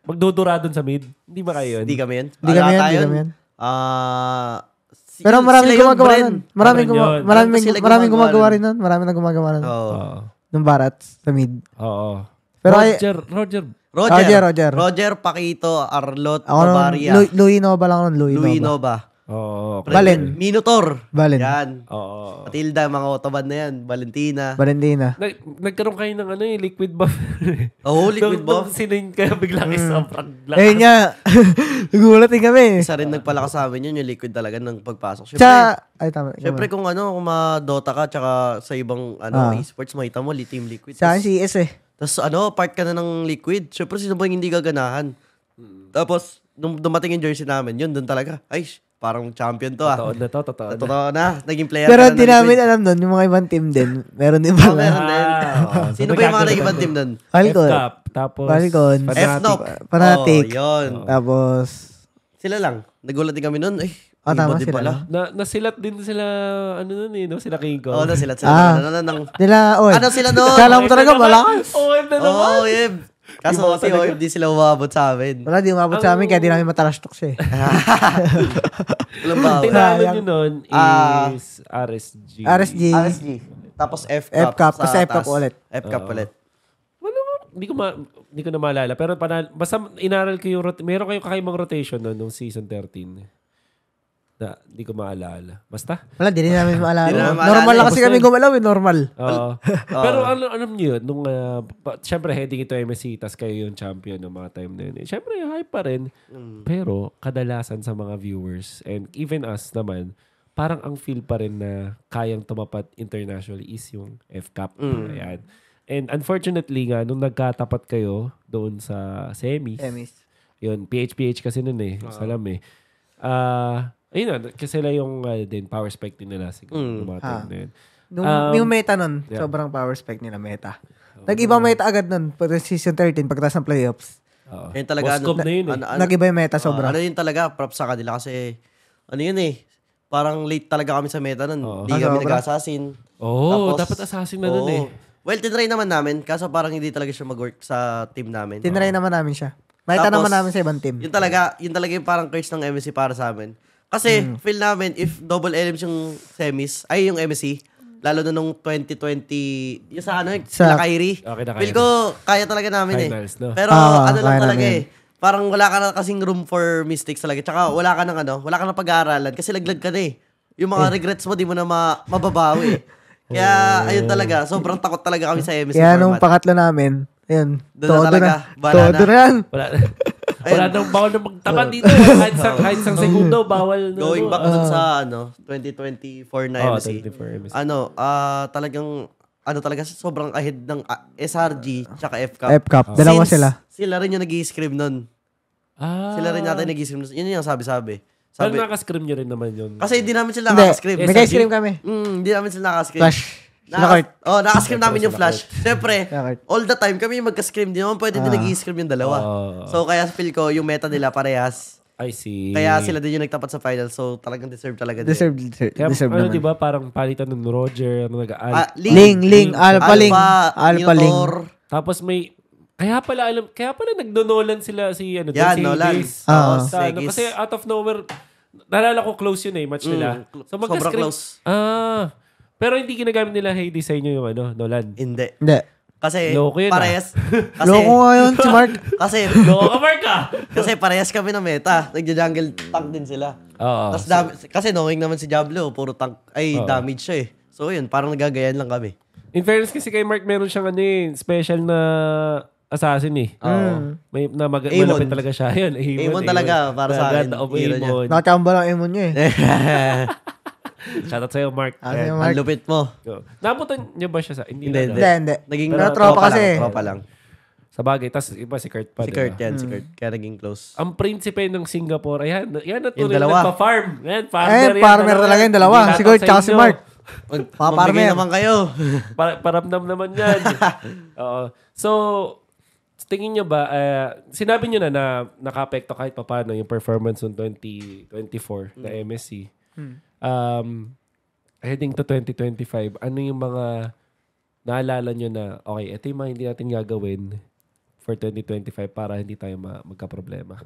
magdudura dun sa mid. Hindi ba kayo yun? Hindi kami yan. Hindi kami yan, Ata hindi yun. kami yan. Ah, si- Pero maraming sila yung gumagawa brand. nun. Maraming, Meron guma- yun. maraming, sila maraming gumagawa gumagawa rin nun. Marami na gumagawa nun. Oo. Oo. Nung Barats sa mid. Oo. Pero ay- Roger, Roger. Roger. Roger, Roger. Roger, Pakito, Arlot, Ako nun, Bavaria, Louis, Louis Nova lang ako nun. Louis, Louis Nova. Nova. Oo. Pre- Valen. Minotaur. Valen. Yan. Oo. Matilda, mga autobahn na yan. Valentina. Valentina. Nag, nagkaroon kayo ng ano eh, liquid buff. Oh, liquid Nung- nung buff. Sinayin kayo bigla kayo sobrang lakas. Ayun nga. Nagulat din kami. Isa rin nagpalakas sa amin yun, yung liquid talaga ng pagpasok. Siyempre, Sa, ay tama. Siyempre kung ano, kung ma-Dota ka, tsaka sa ibang ano, Ah. esports, makita mo, team liquid. Sa akin CS eh. Tapos ano, part ka na ng liquid. Siyempre, sino ba yung hindi gaganahan? Tapos, nung dumating yung jersey namin, yun, dun talaga. Ay, parang champion to ah. Totoo na to, totoo na. Totoo na. Naging player Pero ka na namin alam nun, yung mga ibang team din. Meron din Oh, pala. meron din. Ah. Sino ba yung mga naging ibang team dun? Falcon. F-Cup, tapos Falcon. F-Nop. Fanatic. Oh, yun. Tapos, Sila lang. Nagulat din kami nun. Ay, Ah, iba tama din sila, pala. Na, nasilat din sila, ano nun eh, no? Sila King Kong. Oo, na sila. sila Ah. ano, ano, nila, oy. ano sila nun? Kala mo talaga malakas. Oo, na naman. Oo, oh, yeah. Kaso kasi talaga. oh, hindi sila umabot sa amin. Wala, di umabot sa amin, kaya di namin matarastok siya eh. Bawal. Tinalo nyo nun Ah. is RSG. RSG. RSG. Tapos F-Cup. F-Cup, tapos F-Cup ulit. F-Cup ulit. Ano ba? Hindi ko, ma, hindi ko na maalala. Pero panal, basta inaral ko yung, rot- meron kayong kakaibang rotation nun nung season 13. Na, hindi ko maalala. Basta? Wala, di rin namin maalala. Di namin maalala. Normal lang kasi kami gumalaw eh, normal. Oo. Pero ano, alam niyo yun, nung, uh, pa, syempre heading ito MSC, tas kayo yung champion ng mga time na yun. Eh, Syempre, hype pa rin. Pero, kadalasan sa mga viewers, and even us naman, parang ang feel pa rin na kayang tumapat internationally is yung F-Cup. Ayan. And unfortunately nga, nung nagkatapat kayo doon sa semis, Emis. yun, PH-PH kasi nun eh. Salam eh. Ah, ayun na, kasi sila yung uh, din, power spec din nila siguro. Mm. Ah. na yun. Nung, Um, yung meta nun, yeah. sobrang power spec nila meta. Nag-iba meta agad nun, pag season 13, pagkatapos ng playoffs. Oo. Yun talaga. Boscom na yun eh. ano, ano, Nag-iba yung meta oh, sobra. ano yun talaga, props sa kanila kasi, ano yun eh, parang late talaga kami sa meta nun. Hindi Ah, kami sobra? nag-assassin. Oo, Tapos, dapat assassin na nun oo. eh. Well, tinry naman namin, kaso parang hindi talaga siya mag-work sa team namin. Tinry naman namin siya. Makita Tapos, naman namin sa ibang team. Yun talaga, yun talaga yung parang curse ng MSC para sa amin. Kasi, Hmm. feel namin, if double elims yung semis, ay yung MSC, lalo na nung 2020, yung sa ano, Sa- sa Kyrie. Okay na Feel ko, kaya talaga namin Finals, eh. no? Pero Ah, ano lang talaga namin. eh. Parang wala ka na kasing room for mistakes talaga. Tsaka wala ka ng ano, wala ka na pag-aaralan kasi laglag ka na eh. Yung mga regrets mo, di mo na ma- mababawi. Kaya, ayun talaga. Sobrang takot talaga kami sa MSC Kaya nung format. pangatlo namin, ayun, Doon na talaga. na. Bahala Todo na. na yan. Wala, wala nang bawal na magtapat dito. kahit isang, kahit isang segundo, bawal na. Going back dun sa ano, 2024 na Oo, MC. 24 MC. Ano, ah talagang ano talaga sobrang ahead ng ah, SRG tsaka F-Cup. F-Cup. Dalawa Since sila. Sila rin yung nag-i-scrim nun. Ah. Sila rin natin nag-i-scrim nun. Yun yung sabi-sabi. Pero Sabi, nakascrim nyo rin naman yun. kasi hindi namin sila Hindi, may SRG? scream kami. Mm, hindi namin sila nakaka-scrim. Flash. Kurt. Oh, nakascream namin yung flash. Siyempre, all the time kami yung magka-scream. Di naman pwede din nag-i-scream yung dalawa. Ah. So, kaya feel ko, yung meta nila parehas. I see. Kaya sila din yung nagtapat sa final. So, talagang deserve talaga din. Deserve, deserve, Kaya, deserve ano, naman. di ba, parang palitan ng Roger, ano, nag Ah, Ling, Ling, Alpha Ling. Alpha Ling. Minotaur. Tapos may, kaya pala alam, kaya pala nagdonolan sila si, ano, Yan, si Nolan. Days. Ah. Sa, ano, kasi out of nowhere, naalala ko close yun eh, match nila. Mm, So sobrang magka-screen. close. Ah, pero hindi ginagamit nila Hades sa inyo yung ano, Nolan. Hindi. Hindi. Kasi Loko yun, parehas. Kasi, Loko nga yun si Mark. kasi, Loko ka, Mark ah! kasi parehas kami na meta. Nagja-jungle tank din sila. Oo. Tapos dami, kasi knowing naman si Diablo, puro tank, ay Oo. damage siya eh. So yun, parang nagagayan lang kami. In fairness kasi kay Mark, meron siyang ano eh, special na assassin eh. Oo. May, na mag- Amon. malapit talaga siya. Yun, Amon, Amon talaga, para sa akin. Amon. Nakachamba lang Emon niya eh. Shoutout sa'yo, Mark. Ah, si Ang Mark. lupit mo. go. Nabutan niyo ba siya sa... Hindi, Hindi, na, Hindi, hindi. Naging Pero tropa kasi. Lang, tropa lang. Sa bagay. Tapos iba si Kurt pa. Si diba? Kurt yan, si Kurt. Kaya naging close. Ang prinsipe ng Singapore, ayan, yan na Yung dalawa. nagpa-farm. Yan, farmer Eh, yan, farmer talaga yung dalawa. Hindi Si Kurt tsaka sa si. Mark. Mag, Paparmer. naman kayo. Pa- paramdam naman yan. Oo. So, tingin nyo ba, eh, sinabi nyo na na nakapekto kahit pa paano yung performance ng 2024 na MSC. Um, heading to 2025, ano yung mga naalala nyo na, okay, ito yung mga hindi natin gagawin for 2025 para hindi tayo ma- magka-problema?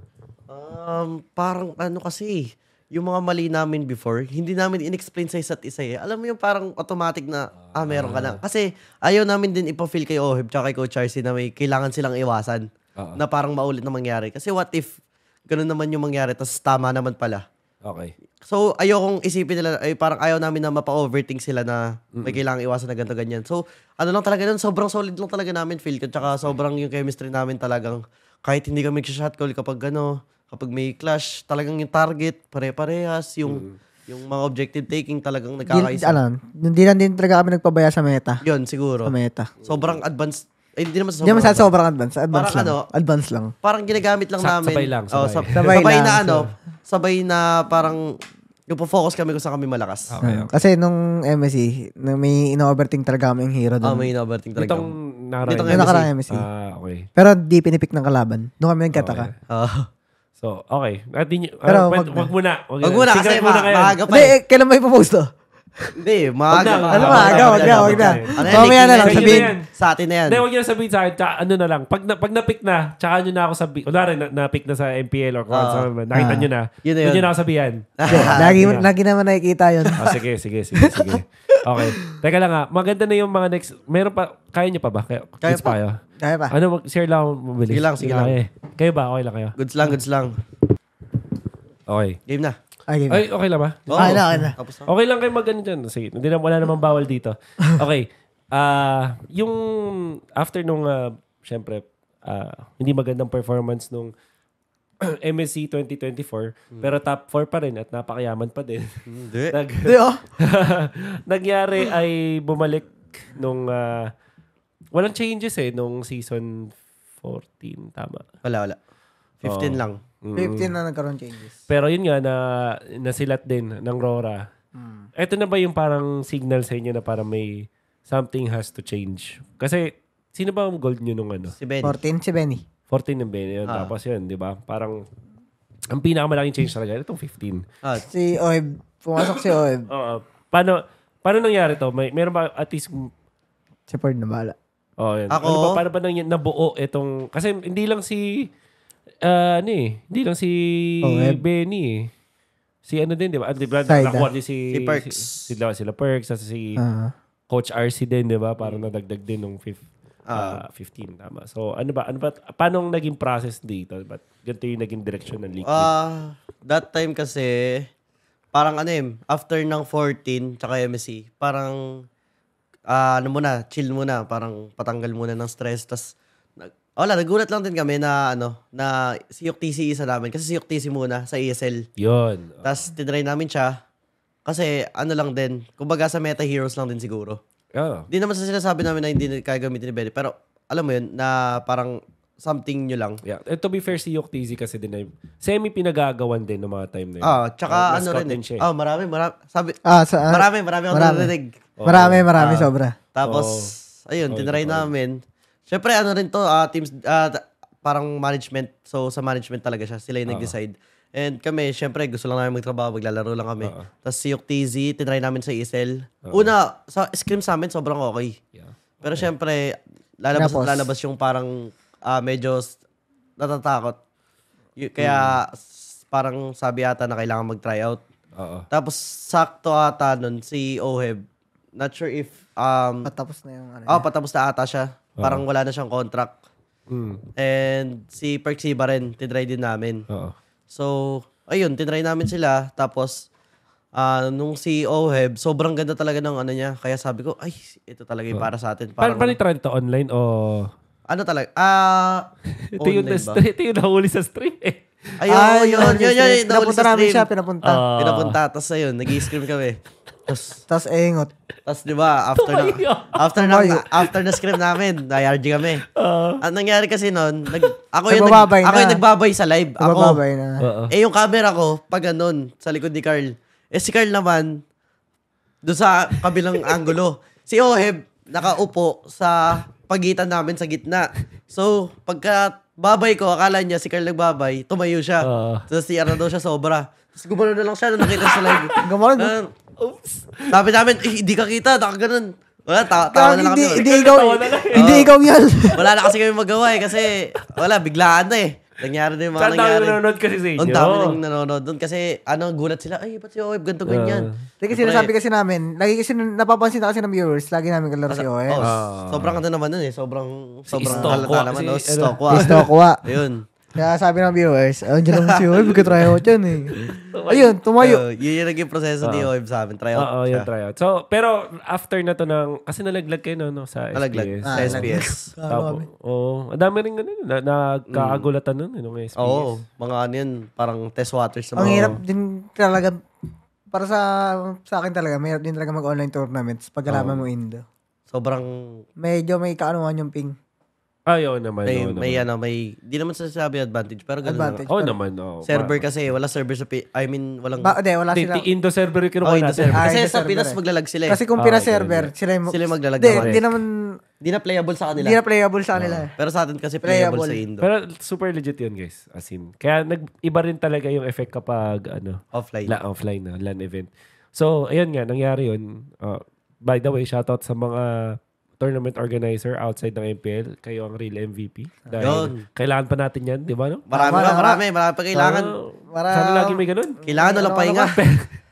Um, parang ano kasi, yung mga mali namin before, hindi namin in-explain sa isa't isa eh. Alam mo yung parang automatic na, ah, meron ka na. Kasi ayaw namin din ipafeel kay Ohib tsaka kay Coach RC na may kailangan silang iwasan. Oo. Na parang maulit na mangyari. Kasi what if, ganun naman yung mangyari, tapos tama naman pala. Okay. So, ayokong isipin nila, ay parang ayaw namin na mapa-overthink sila na may kailangang iwasan na ganito, ganyan. So, ano lang talaga nun, sobrang solid lang talaga namin feel ko. Tsaka sobrang yung chemistry namin talagang, kahit hindi kami shot call kapag ano, kapag may clash, talagang yung target, pare-parehas, yung, yung mga objective taking talagang Di, nagkakaisa. ano, hindi lang din talaga kami nagpabaya sa meta. Yun, siguro. Sa meta. Sobrang advanced. Eh, hindi naman sa Hindi sobrang naman sa sobrang advance. Advance Parang lang. ano, Advance lang. Parang ginagamit lang Sa- namin. sabay lang, Oh, sabay. sab- Sabay sabay, lang, na so- ano, sabay na parang, yung focus kami kung saan kami malakas. Ah, Kasi nung MSC, na may ino-overthink talaga kami yung hero Ah, doon. may in-overthing talaga. Itong nakaraan. Itong MSC. nakarang MSC. Ah, okay. Pero di pinipik ng kalaban. Doon kami nagkataka. Ah. So, okay. At di, nyo- Pero wag wag, na. wag muna. Wag, Wag muna kasi ma- kayo. maaga pa Hindi, eh. eh, kailan may ipopost to? Hindi, maaga Wag. Ano maaga? wag Wag na, na, wag wag na. Ano yan, Mamaya na lang sabihin. Sa atin na yan. Hindi, huwag niyo na sabihin sa akin. Tsaka, ano na lang. Pag, na, pag na-pick na, tsaka nyo na ako sabi. Kunwari, na, na-pick na sa MPL or kung ano, Ah. sa- nakita Ah. nyo na. Yun na Yun yun. nyo na ako sabihan. lagi, lagi naman nakikita yun. Ah, sige, sige, sige, sige. Okay. Teka lang nga. Maganda na yung mga next. Meron pa, kaya nyo pa ba? Kaya, Kaya pa kayo? Kaya pa. Ano, share lang ako mabilis. Sige lang, sige lang. kaya eh. Kayo ba? Okay lang kayo? Goods lang, goods lang. Okay. Game na. Ay, Ay, okay lang ba? Oo. Okay na, okay na. Tapos na. Okay lang kayo mag ano dyan. Sige, hindi na, wala namang bawal dito. Okay. Ah, yung after nung, uh, syempre, ah, hindi magandang performance nung MSC 2024, pero top 4 pa rin at napakayaman pa din. Hindi. Nag, Hindi, oh. nangyari ay bumalik nung ah, walang changes eh nung season 14 tama. Wala, wala. 15 Oo. lang. 15 na nagkaroon changes. Pero yun nga na nasilat din ng Rora. Ito na ba yung parang signal sa inyo na parang may something has to change? Kasi sino ba ang gold nyo nung ano? Si Benny. 14 si Benny. 14 ng Ben yun. Ah. Tapos yun, di ba? Parang ang pinakamalaking change talaga itong 15. Ah, Si Oeb. Pumasok si Oeb. Oo. paano paano nangyari to? May meron ba at least Si Ford na bala. Oh, yan. Ako- Ano ba, paano ba nang nabuo itong... Kasi hindi lang si... ah, ano eh. Hindi lang si Oh, eh. Benny eh. Si ano din, di ba? Ah, Di ba? Nakuha din si... Si Perks. Si, sila, sila Perks. Tapos si Ah. Coach RC din, di ba? Parang nadagdag din nung fif, ah, 15. Tama. So, ano ba? Ano ba? Paano ang naging process dito? Ba't ganito yung naging direction ng league? Ah, that time kasi, parang ano eh, after ng 14, tsaka MSC, parang, ah, ano muna, chill muna, parang patanggal muna ng stress, tas, wala, nagulat lang din kami na, ano, na si TC isa namin, kasi si TC muna sa ESL, Yun. tas tinry namin siya, kasi ano lang din, kumbaga sa meta heroes lang din siguro. Oh. Hindi naman sa sinasabi namin na hindi na kaya gamitin ni Benny, pero alam mo yun, na parang something nyo lang. Yeah. And to be fair, si TZ kasi din ay semi pinagagawan din ng mga time na yun. Ah, tsaka Ah, ano rin eh. eh. Ah, marami, marami. Sabi, Ah, sa, ah, marami, marami marami. narinig. marami, marami, Ah. sobra. Tapos, ayun, tinry namin. Siyempre, ano rin to, ah, teams, ah, t- parang management. So, sa management talaga siya. Sila yung nag-decide. And kami, siyempre, gusto lang namin magtrabaho, maglalaro lang kami. Tapos si Yok TZ, tinry namin sa ESL. Una, sa scrim sa amin, sobrang okay. Yeah. Pero siyempre, lalabas Tapos? at lalabas yung parang ah, medyo natatakot. Y- kaya, s- parang sabi ata na kailangan mag-try out. Oo. Tapos, sakto ata nun, si Oheb, not sure if, um, Patapos na yung ano. oh, patapos na ata siya. Parang wala na siyang contract. Mm. And si Perksiba rin, tinry din namin. Oo. So, ayun, tinry namin sila. Tapos, ah, nung si Oheb, sobrang ganda talaga ng ano niya. Kaya sabi ko, ay, ito talaga yung para sa atin. Paano Parang, paano try to online o ano talaga? Ah, ito yung, online na- ba? ito yung nahuli sa stream eh. Ayun, Ah, yun, yun, yun, yun, Pinapunta sa namin siya, pinapunta. Ah. Pinapunta, tapos ayun, nag-i-scream kami. Tapos, Tapos engot. tapos di ba, after na, after na, after na scream namin, na-RG kami. Ang nangyari kasi noon, nag, ako yung, nag, Nagbababay ako na. yung nagbabay sa live. Ako, na. Oo. Eh, yung camera ko, pag ganun, sa likod ni Carl. Eh, si Carl naman, doon sa kabilang angulo. Si Oheb, nakaupo sa pagitan namin sa gitna. So, pagka babay ko, akala niya si Carl nagbabay, tumayo siya. Oo. Tapos CR na daw siya sobra. Tapos gumano na lang siya nung nakita sa live. Gumanon. Ah, Sabi namin, eh, hindi ka kita, nakaganon. Wala, ta- tawa na lang Hindi, kami. hindi ikaw, Tawa na lang hindi ikaw yan. Wala na kasi kami magawa eh, kasi wala, biglaan na eh. Nangyari na yung mga Saan dami nangyari. nanonood kasi sa inyo? Ang dami nang nanonood doon kasi ano, gulat sila, ay, ba't si Oeb ganito ganyan? Hindi kasi sinasabi kasi namin, lagi kasi napapansin na kasi ng viewers, lagi namin kalaro si Owen. Oh, sobrang ano naman nun eh, sobrang, sobrang halata naman. si- Oh, ano, Stokwa. Ah. Kaya sabi ng viewers, oh, dyan lang si Owen, magka-try out yan eh. Ayun, tumayo. Uh, yun yung naging proseso ni Oeb sa amin. Try out Oo, siya. yung tryout. So, pero after na to ng, kasi nalaglag kayo no, no sa Nalaglag. SPS. Sa SPS. Tapos, oo, ang dami rin ganun, na, nagkakagulatan nun, yung SPS. Oo, mga ano yun, parang test waters. Ang hirap din talaga, para sa sa akin talaga, mahirap din talaga mag-online tournaments pag alaman mo Indo. Sobrang, Medyo may kaanuhan yung ping. Ayaw naman. may, oo may naman. ano, may, di naman sasabi advantage, pero ganun Advantage. Oo naman. naman, oo. Server kasi, wala server sa, Pi- I mean, walang, Ba, de, wala sila. Indo server yung oh, kinuha Indo natin. server. Ah, Kasi Indo sa server Pinas eh. maglalag sila eh. Kasi kung Ah, pina-server, okay, sila yung... Sila yung maglalag Di, naman. di naman, Di na playable sa kanila. di na playable sa kanila. eh. Pero sa atin kasi playable, Playable. sa Indo. Pero super legit yun, guys. As in. Kaya nag, iba rin talaga yung effect kapag, ano, Offline. la, offline na, LAN event. So, ayun nga, nangyari yun. Uh, by the way, shoutout sa mga tournament organizer outside ng MPL. Kayo ang real MVP. Dahil Yun. kailangan pa natin yan, di ba? No? Marami tama. Marami. Marami pa kailangan. Para- sana lagi may ganun. Kailangan na lang Ano, pahinga.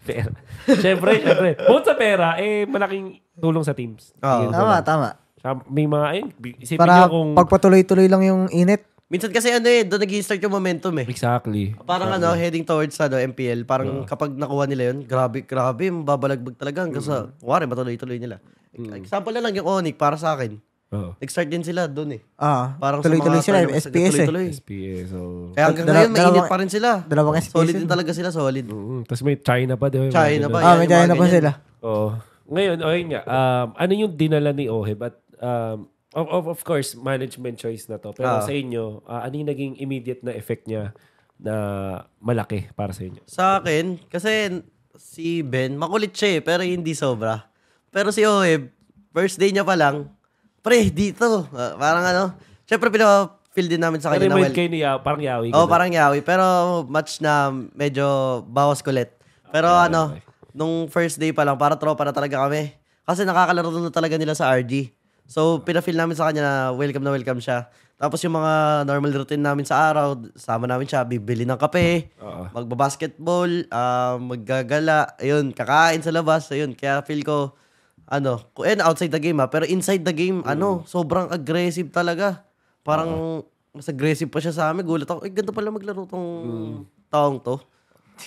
pera. Siyempre, siyempre. Bukod sa pera, eh, malaking tulong sa teams. Oo. Tama, tama. Sa- May mga, ayun, isipin Para nyo kung... pagpatuloy-tuloy lang yung init. Minsan kasi ano eh, doon nag-start yung momentum eh. Exactly. Parang ano, heading towards ano, MPL, parang kapag nakuha nila yun, grabe, grabe, mababalagbag talaga hanggang sa, wari, matuloy-tuloy nila. Example na lang yung Onyx para sa akin. Oo. Nag-start din sila doon eh. Ah, Parang tuloy-tuloy sa sila, mga SPS eh. tuloy-tuloy. SPS, so... Kaya hanggang Dala- ngayon, mainit dalawang- pa rin sila. dalawang SPS Solid din talaga sila, solid. Mm, Tapos may China pa, di ba? May mga China ganun. pa. Ah, may yung China mga pa ganyan. sila. Oo. Ngayon, okay nga. Um, ano yung dinala ni Oheb? At, um, of, of, of course, management choice na to. Pero Ah. sa inyo, ah, ano yung naging immediate na effect niya na malaki para sa inyo? Sa akin, kasi si Ben, makulit siya eh, pero hindi sobra. Pero si Oheb, first day niya pa lang, pre, dito. Ah, parang ano, syempre pinapa-feel din namin sa kanya na well. kayo ni Yaw, parang Yawi. Oh, ganun. parang yawi. Pero match na medyo bawas kulit. Pero Okay, ano, okay. nung first day pa lang, para tropa na talaga kami. Kasi nakakalaro na talaga nila sa RG. So, pinafeel namin sa kanya na welcome na welcome siya. Tapos yung mga normal routine namin sa araw, sama namin siya, bibili ng kape, Oo. magbabasketball, ah, maggagala, ayun, kakain sa labas, ayun. Kaya feel ko, ano, and outside the game ha, pero inside the game, ano, sobrang aggressive talaga. Parang, mas aggressive pa siya sa amin. Gulat ako, ay, ganito pala maglaro tong taong to.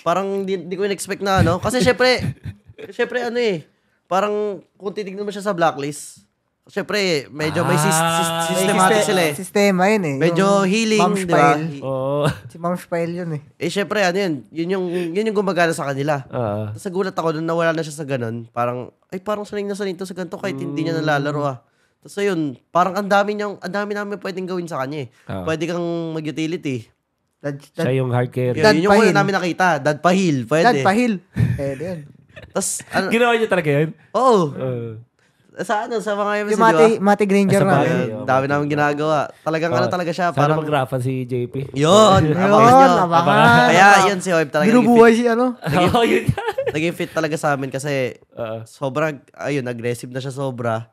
Parang di, di ko in-expect na ano. Kasi syempre, syempre ano eh, parang kung titignan mo siya sa blacklist, syempre medyo may sis- sis- Ah, systematic May sila eh. Sistema yun eh. Medyo Yung healing, Mom di ba? Oo. Si Mom Spile yun eh. Eh syempre ano yun, yun yung, yun yung gumagana sa kanila. Ah. Tapos nagulat ako nung nawala na siya sa ganun. Parang, ay parang sanay na sanay to sa ganito kahit hindi niya nalalaro ah. Tapos ayun, parang ang dami niyang, ang dami namin pwedeng gawin sa kanya eh. Ah. Pwede kang mag-utility. Dad, dad, Siya yung hard carry. Yun, Dad yun yung una pahil. namin nakita. Dad pahil. dad, Pwede. pahil. Pwede yun. Tapos, ano, Ginawa niya talaga yun? oo. Uh, sa ano, sa mga MC, Yung di ba? Mati, Mati Granger na. Ayun, dami namin ginagawa. Talagang ano Oh, talaga siya. sana Parang, mag-raffan si JP. yun, abangan Yun, nyo. abangan. Kaya yun si Oib talaga Binubuhay si ano. Oo, yun nga. fit, naging fit talaga sa amin kasi Oo. sobrang, ayun, aggressive na siya sobra.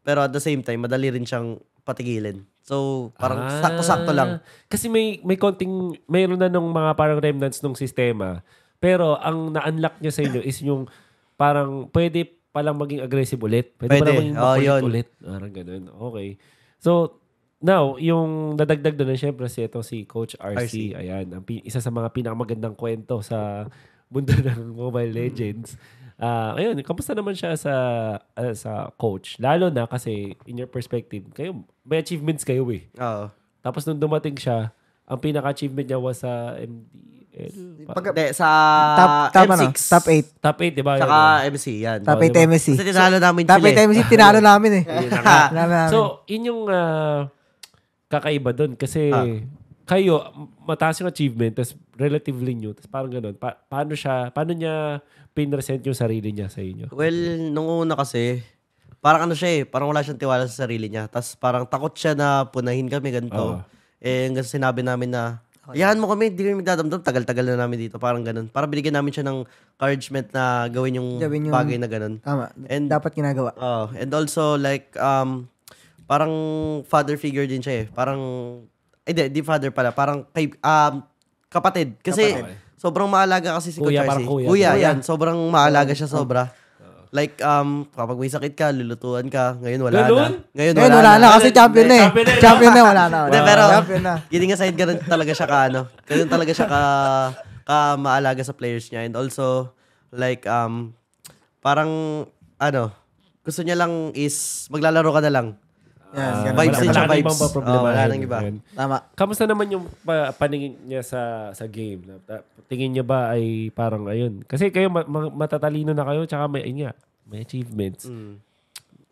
Pero at the same time, madali rin siyang patigilin. So, parang Ah, sakto-sakto lang. Kasi may may konting mayroon na nung mga parang remnants ng sistema. Pero ang na-unlock niya sa inyo is yung parang pwede palang maging aggressive ulit. Pwede, Pwede. palang maging Oh, yun. ulit. Parang ganun. Okay. So, now, yung nadagdag doon, syempre si ito si Coach RC. Ayan. Ang, isa sa mga pinakamagandang kwento sa mundo ng Mobile Legends. Ah, ayun, kamusta naman siya sa ah, sa coach? Lalo na kasi in your perspective, kayo may achievements kayo eh. Oo. Tapos nung dumating siya, ang pinaka-achievement niya was sa MDL. Pa- Pag, Hindi, sa top, top, M6. ano, top 8. top 8, di ba? Saka Yun, MC, yan. Top Oh, 8 diba? MSC. Kasi tinalo namin Top sila 8 eh. Tinalo namin eh. Tinalo namin. So, yun yung ah, kakaiba doon. Kasi kayo, mataas yung achievement, tapos relatively new, tapos parang ganun. Pa- paano siya, paano niya pinresent yung sarili niya sa inyo? Well, nung una kasi, parang ano siya eh, parang wala siyang tiwala sa sarili niya. Tapos parang takot siya na punahin kami ganito. Oo. Eh, hanggang sinabi namin na, Ayahan mo kami, di kami magdadamdam. Tagal-tagal na namin dito. Parang ganun. Para binigyan namin siya ng encouragement na gawin yung, Gawin yung- bagay na ganun. Tama. And- Dapat ginagawa. Oh, and also like um parang father figure din siya eh. Parang eh di, di father pala, parang kay um kapatid kasi sobrang maalaga kasi si Coach Kuya, RC. parang kuya. Kuya, yan, sobrang maalaga siya sobra. Like um kapag may sakit ka, lulutuan ka. Ngayon wala Ganun? na. Ngayon Ngayon, wala, wala na kasi Hindi, champion na eh. champion na, no? Champion na, wala na. Hindi, Wala pero na. Champion na. kidding aside, ganun talaga siya ka ano. Ganun talaga siya ka ka maalaga sa players niya and also like um parang ano gusto niya lang is maglalaro ka na lang. Yan, Ah, ganun. vibes wala, wala vibes. ibang problema. Oo, wala nang iba. Tama. Kamusta naman yung pa- paningin niya sa sa game? Tingin niya ba ay parang ayun? Kasi kayo ma- ma- matatalino na kayo tsaka may nga, may achievements. Mm.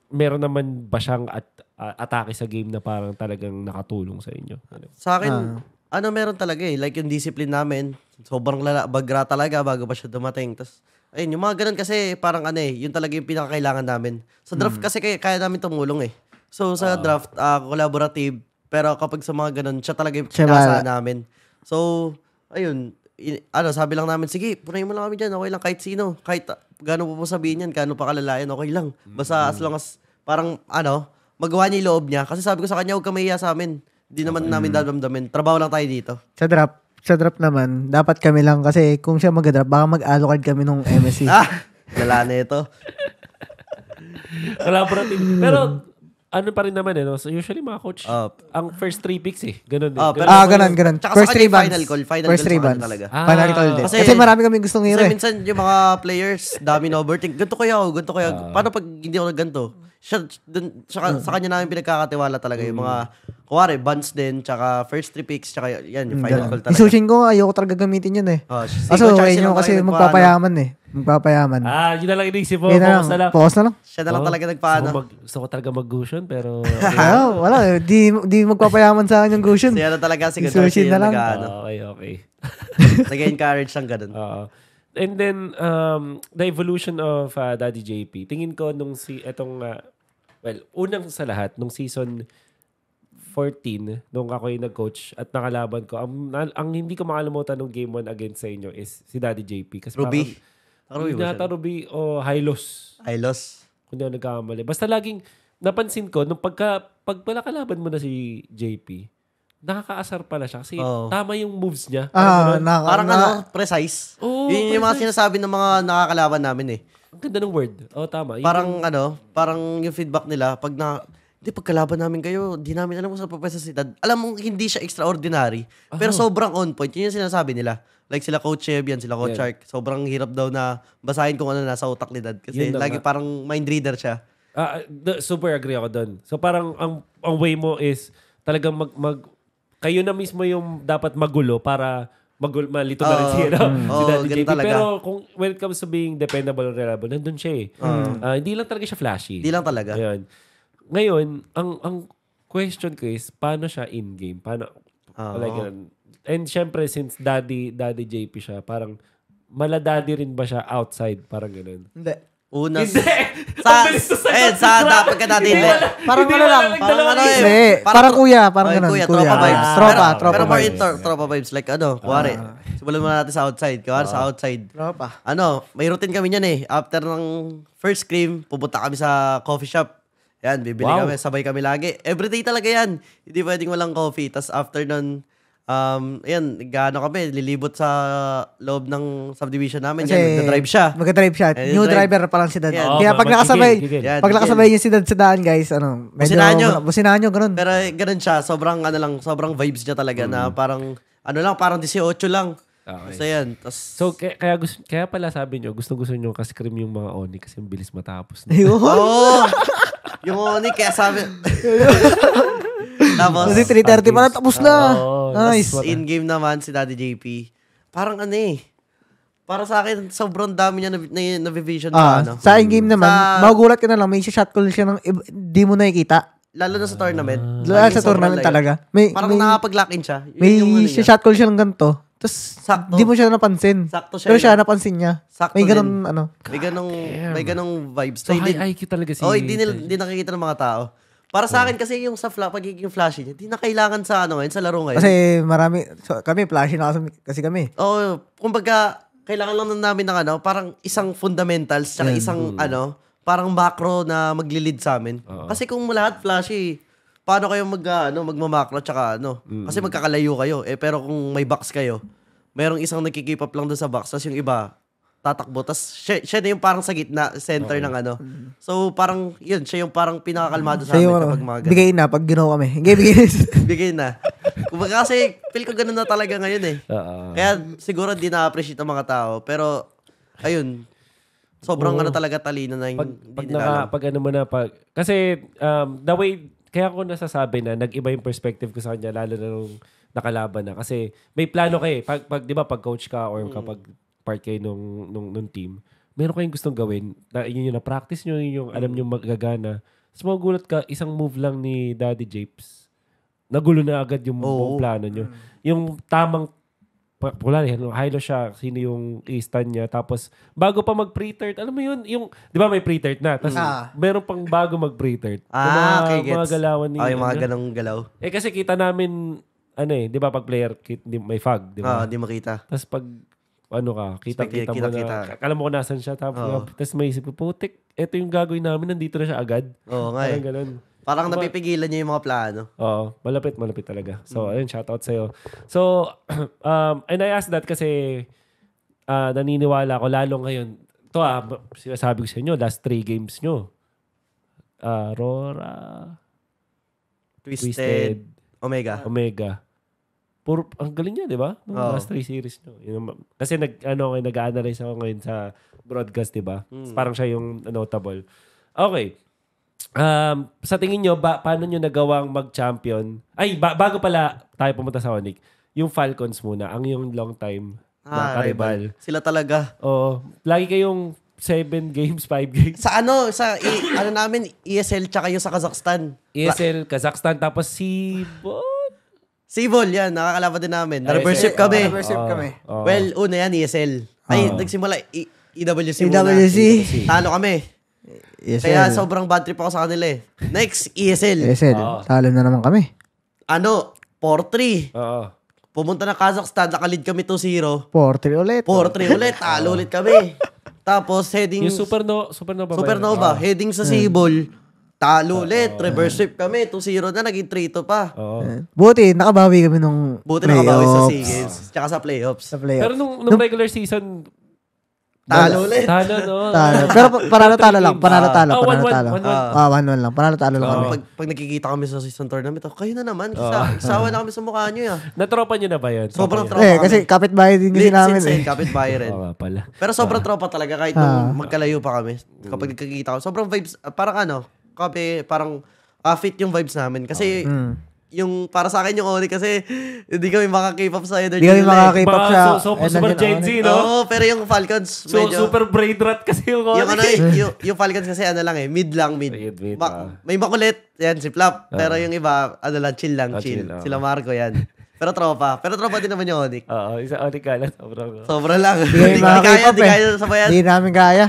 Meron naman ba siyang at, a- atake sa game na parang talagang nakatulong sa inyo? Ano? Sa akin, ano meron talaga eh. Like yung discipline namin, sobrang lala, bagra talaga bago pa siya dumating. Tapos, ayun, yung mga ganun kasi parang ano eh, yun talaga yung pinakakailangan namin. Sa draft kasi kaya, kaya namin tumulong eh. So sa draft, ah, collaborative, pero kapag sa mga ganun, siya talaga yung bahala. namin. So, ayun, i- ano, sabi lang namin, sige, punayin mo lang kami dyan, okay lang, kahit sino, kahit uh, gano'n po po sabihin yan, gano'n pa kalalayan, okay lang. Basta as long as, parang, ano, magawa niya yung loob niya. Kasi sabi ko sa kanya, huwag ka mahiya sa amin. Hindi naman namin dadamdamin. Trabaho lang tayo dito. Sa draft, sa draft naman, dapat kami lang kasi kung siya mag-draft, baka mag-alo card kami nung MSC. Ah! Lala na ito. Collaborative. Pero ano pa rin naman eh, no? So usually mga coach, Oh. ang first three picks eh. Ganun eh. Oh, Ganun. pero- ah, ganun, ganun. Tsaka First three bands. final call, final First call three bands. talaga. Ah. Final call din. Kasi- Kasi, marami kami gustong hero Kasi eh. minsan yung mga players, dami na overthink. Ganto kaya ako, ganto kaya. Paano pag hindi ako nagganto? Siya, dun, sa, sa kanya namin pinagkakatiwala talaga yung mga, kuwari, buns din, tsaka first three picks, tsaka yan, yung final call talaga. Isusin ko, ayoko talaga gamitin yun eh. Oh, Arce ayun lang yung kasi magpapayaman eh. Magpapayaman. Ah, yun na lang inisip mo. Yun na Focus na lang. lang. Focus na lang. Siya na lang Oh, talaga nagpaano. Gusto ko, mag, gusto ko talaga mag-gusion, pero... Ah, wala. eh. Di, di magpapayaman sa akin yung Gushin. Siya na talaga si Isusin Arce na yung lang. nag-ano. okay, okay. Nag-encourage siyang ganun. Oo. And then, um, the evolution of uh, Daddy JP. Tingin ko nung si, etong, uh, well, unang sa lahat, nung season 14, nung ako yung nag-coach at nakalaban ko, ang, ang hindi ko makalimutan nung game 1 against sa inyo is si Daddy JP. Kasi Ruby. Parang, Ruby ba Hindi nata Ruby o Hylos. Lost. Kung di ako nagkakamali. Basta laging, napansin ko, nung pagka, pag pala kalaban mo na si JP, nakakaasar pala siya. Kasi Oo. tama yung moves niya. Ah, na, Parang na, ano, precise. Oo, Yun yung mga sinasabi ng mga nakakalaban namin eh. Ang ganda ng word. Oo, tama. Parang ano, parang yung feedback nila, pag na, hindi, pagkalaban namin kayo, di namin alam kung sa profesionalidad. Alam mo, hindi siya extraordinary, pero sobrang on point. Yun yung sinasabi nila. Like sila Coach Cheb, yan, sila Coach Yan. Shark. Sobrang hirap daw na basahin kung ano nasa utak ni Dad. Kasi Yun na lagi nga. parang mind reader siya. Ah, the- super agree ako doon. So parang ang ang way mo is talagang mag, mag kayo na mismo yung dapat magulo para magul malito na rin Oo. si, ano, Mm. si Daddy JP. talaga. Pero kung when it comes to being dependable and reliable, nandun siya eh. Ah, hindi lang talaga siya flashy. Hindi lang talaga. Ayun. Ngayon, ang ang question ko is, paano siya in-game? Paano, Oo. like, ganun. and syempre, since daddy, daddy JP siya, parang, mala daddy rin ba siya outside? Parang ganun. Hindi. Una, Hindi! sa, eh, sa dapat ka natin, Hindi Parang ano wala lang, parang ano eh. Hindi. Parang- Parang kuya, parang ganun. kuya, kuya. tropa vibes. Ah, Tropa, pero, tropa Pero more vibes. in tro- tropa vibes. Like ano, kuwari, simulan muna natin sa outside. Kuwari sa outside. Tropa. Ano, may routine kami niyan eh. After ng first scream, pupunta kami sa coffee shop. Yan, bibili Wow. kami, sabay kami lagi. Everyday talaga yan. Hindi pwedeng walang coffee. Tapos after nun, um, yan, gaano kami, lilibot sa loob ng subdivision namin. yan, nagda-drive siya. Magka-drive siya. Eh, New drive. driver pa lang si Dad. Yan. Kaya Oo, pag nakasabay. Yan, pag nakasabay niyo si Dad sa daan, guys, ano, medyo, Businahan nyo. businahan nyo, ganun. Pero eh, ganun siya, sobrang ano lang, sobrang vibes niya talaga na parang, ano lang, parang 18 lang. Okay. Basta yan. Tas, So, kaya, kaya, gusto, kaya pala sabi nyo, gusto-gusto nyo ka-scream yung mga Oni kasi ang bilis matapos. Ayun. Oo! Yung Oni, kaya sabi... Tapos, Kasi 3.30 pa na, tapos na. Oo, Nice. tas in-game naman si Daddy JP. Parang ano eh. Para sa akin, sobrang dami niya na, na, na-vision Ah, na ano. sa in-game naman, Sa- magugulat ka na lang, may shot call siya ng, di mo nakikita. Lalo na sa tournament. Lalo Laging sa tournament talaga. May, Parang may, nakapag-lock in siya. Yun may yung ano shot call siya ng ganito. Tapos, Sakto. di mo siya napansin. Sakto siya Pero siya, napansin niya. Sakto may din. ganun, ano. May ganong, may ganong vibes. So, hindi, high IQ talaga si... oh, hindi, hindi nakikita ng mga tao. Para sa akin kasi yung sa fla, pagiging flashy niya, di na kailangan sa ano ngayon, sa laro ngayon. Kasi marami, so, kami, flashy na kasi, kami. Oo, kumbaga, kailangan lang namin ng ano, parang isang fundamentals, tsaka isang ano, parang macro na magli-lead sa amin. Kasi kung lahat flashy, paano kayo mag, ah, ano, magma-macro, tsaka ano, kasi magkakalayo kayo. Eh, pero kung may box kayo, merong isang nakikip up lang doon sa box, tapos yung iba, tatakbo. Tapos siya, siya na yung parang sa gitna, center ng ano. So, parang, yun, siya yung parang pinakakalmado sa Siya amin ano, kapag mga ganun. bigay na pag ginawa kami. Hindi, bigay Bigay na. Kumbaga kasi, feel ko ganun na talaga ngayon eh. Oo. Kaya siguro di na-appreciate ng mga tao. Pero, ayun, sobrang ano talaga talino na yung pag, hindi pag, nila naka, alam. pag ano mo na, pag, kasi um, the way, kaya ko nasasabi na nag-iba yung perspective ko sa kanya, lalo na nung nakalaban na. Kasi may plano kayo. eh. Pag, pag, di ba, pag coach ka or Mm. kapag part kayo nung, nung, nung team, meron kayong gustong gawin. Na, yun yung na-practice nyo, yun yung alam Mm. nyo magagana. Tapos magugulat ka, isang move lang ni Daddy Japes. Nagulo na agad yung buong Oo. plano nyo. Yung tamang wala eh, ano, hilo siya, sino yung i-stun niya. Tapos, bago pa mag-pre-third, alam mo yun, yung, di ba may pre-third na? Tapos, Ah. meron pang bago mag-pre-third. Yung Ah, mga, okay, mga gets. galawan ni... Oh, yung mga ano. ganong galaw. Eh, kasi kita namin, ano eh, di ba pag player, may fog, di Ah, ba? di makita. Tapos pag, ano ka, kita-kita mo na, alam mo kung nasan siya. Tapos, Oo. tapos may isip putik, ito yung gagawin namin, nandito na siya agad. Oo nga eh. Ganun. Parang napipigilan niya yung mga plano. Oo, malapit, malapit talaga. So, Mm. ayun, shoutout sa'yo. So, um, and I asked that kasi ah, naniniwala ako, lalo ngayon, ito ah, sinasabi ko sa inyo, last three games nyo. Aurora, Twisted, Twisted, Omega. Omega. Puro, ang galing niya, di ba? Nung Oo. Last three series nyo. Yun kasi nag, ano, nag-analyze ako ngayon sa broadcast, di ba? Hmm. Parang siya yung notable. Okay. Um, sa tingin nyo, ba, paano nyo nagawang mag-champion? Ay, ba- bago pala tayo pumunta sa Onyx, yung Falcons muna, ang yung long time na Ah, karibal. Sila talaga. Oo. Lagi kayong seven games, five games. Sa ano, sa i- ano namin, ESL tsaka yung sa Kazakhstan. ESL, Kazakhstan, tapos si... What? Sibol, yan, nakakalaban din namin. Na-reverse kami. Reverse Oo. kami. Oo. Well, una yan, ESL. Ay, nagsimula, E- EWC muna. EWC. Talo kami. Yes, Kaya sir. sobrang bad trip ako sa kanila eh. Next, ESL. Sir. Oo. Talo na naman kami. Ano, 4-3. Oo. Pumunta na Kazakhstan, nakalid kami 2-0. 4-3 ulit. 4-3 ulit, talo ulit kami. Tapos heading Yung Supernova, Supernova ba yun? Supernova, heading sa Sibol. Talo ulit, reverse sweep kami, 2-0 na, naging 3-2 pa. Oo. Buti, nakabawi kami nung Buti nakabawi sa playoffs. SEA Games, tsaka sa playoffs. Sa playoffs. Pero nung, nung regular season, Talo ulit. talo, no? Talo. Pero pa- panalo-talo lang. Panalo-talo. Ah, Panalo-talo. 1-1, 1-1. Ah, 1-1 lang. Panalo-talo lang kami. Pag, pag nakikita kami sa season tournament, oh, kayo na naman, isa, isawa na kami sa mukha nyo ya. Natropa nyo na ba yun? Sobrang Tropa Eh, kasi kapitbahay din kasi namin eh. kapit bahay rin. Oo nga pala. Pero sobrang tropa talaga kahit Ah. nung magkalayo pa kami. Kapag nagkikita ko, sobrang vibes, ah, parang ano, kape, parang ah, fit yung vibes namin. Kasi Mm. Yung para sa akin yung Onyx kasi hindi kami makaka-keep up sa energy Hindi kami nila eh. sa... so, so, eh, super Gen Z, no? Oo, pero yung Falcons, So, medyo... super brain rot kasi yung yung ano eh, yung, yung Falcons kasi ano lang eh, mid lang, mid. Mid, mid, Ma- ah. may makulit, yan, si Flap. Pero yung iba, ano lang, chill lang, Ah, chill. chill, ah. Sila Marco yan. Pero tropa. Pero tropa din naman yung Onyx. Oo, isa Onyx ka lang. Sobrang Sobra lang. Hindi kaya, hindi eh. kaya sabayan. Hindi namin kaya.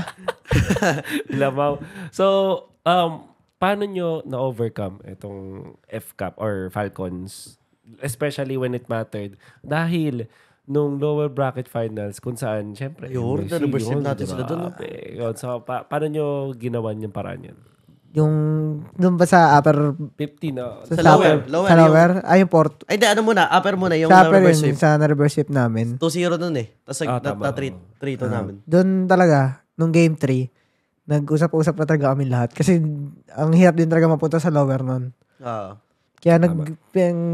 lamaw. So, um, paano nyo na-overcome itong F-Cup or Falcons? Especially when it mattered. Dahil nung lower bracket finals kung saan, syempre, Yun, na-represent yun, natin sila no? grabe. Yun, so, pa- paano nyo ginawan yung paraan yan? Yung... Doon ba sa upper... 15 na. Sa, Sa sa lower, upper? lower, Sa yung- lower? Ay, yung port. Ay, di, ano muna, upper muna, yung Sa upper reverse yun, sweep. sa na-reverse sweep namin. 2-0 nun eh. Tapos Ah, na, na, 3 to namin. Doon talaga, nung game 3, nag-usap-usap na talaga kami lahat. Kasi ang hirap din talaga mapunta sa lower nun. Oo. Kaya nag, nag,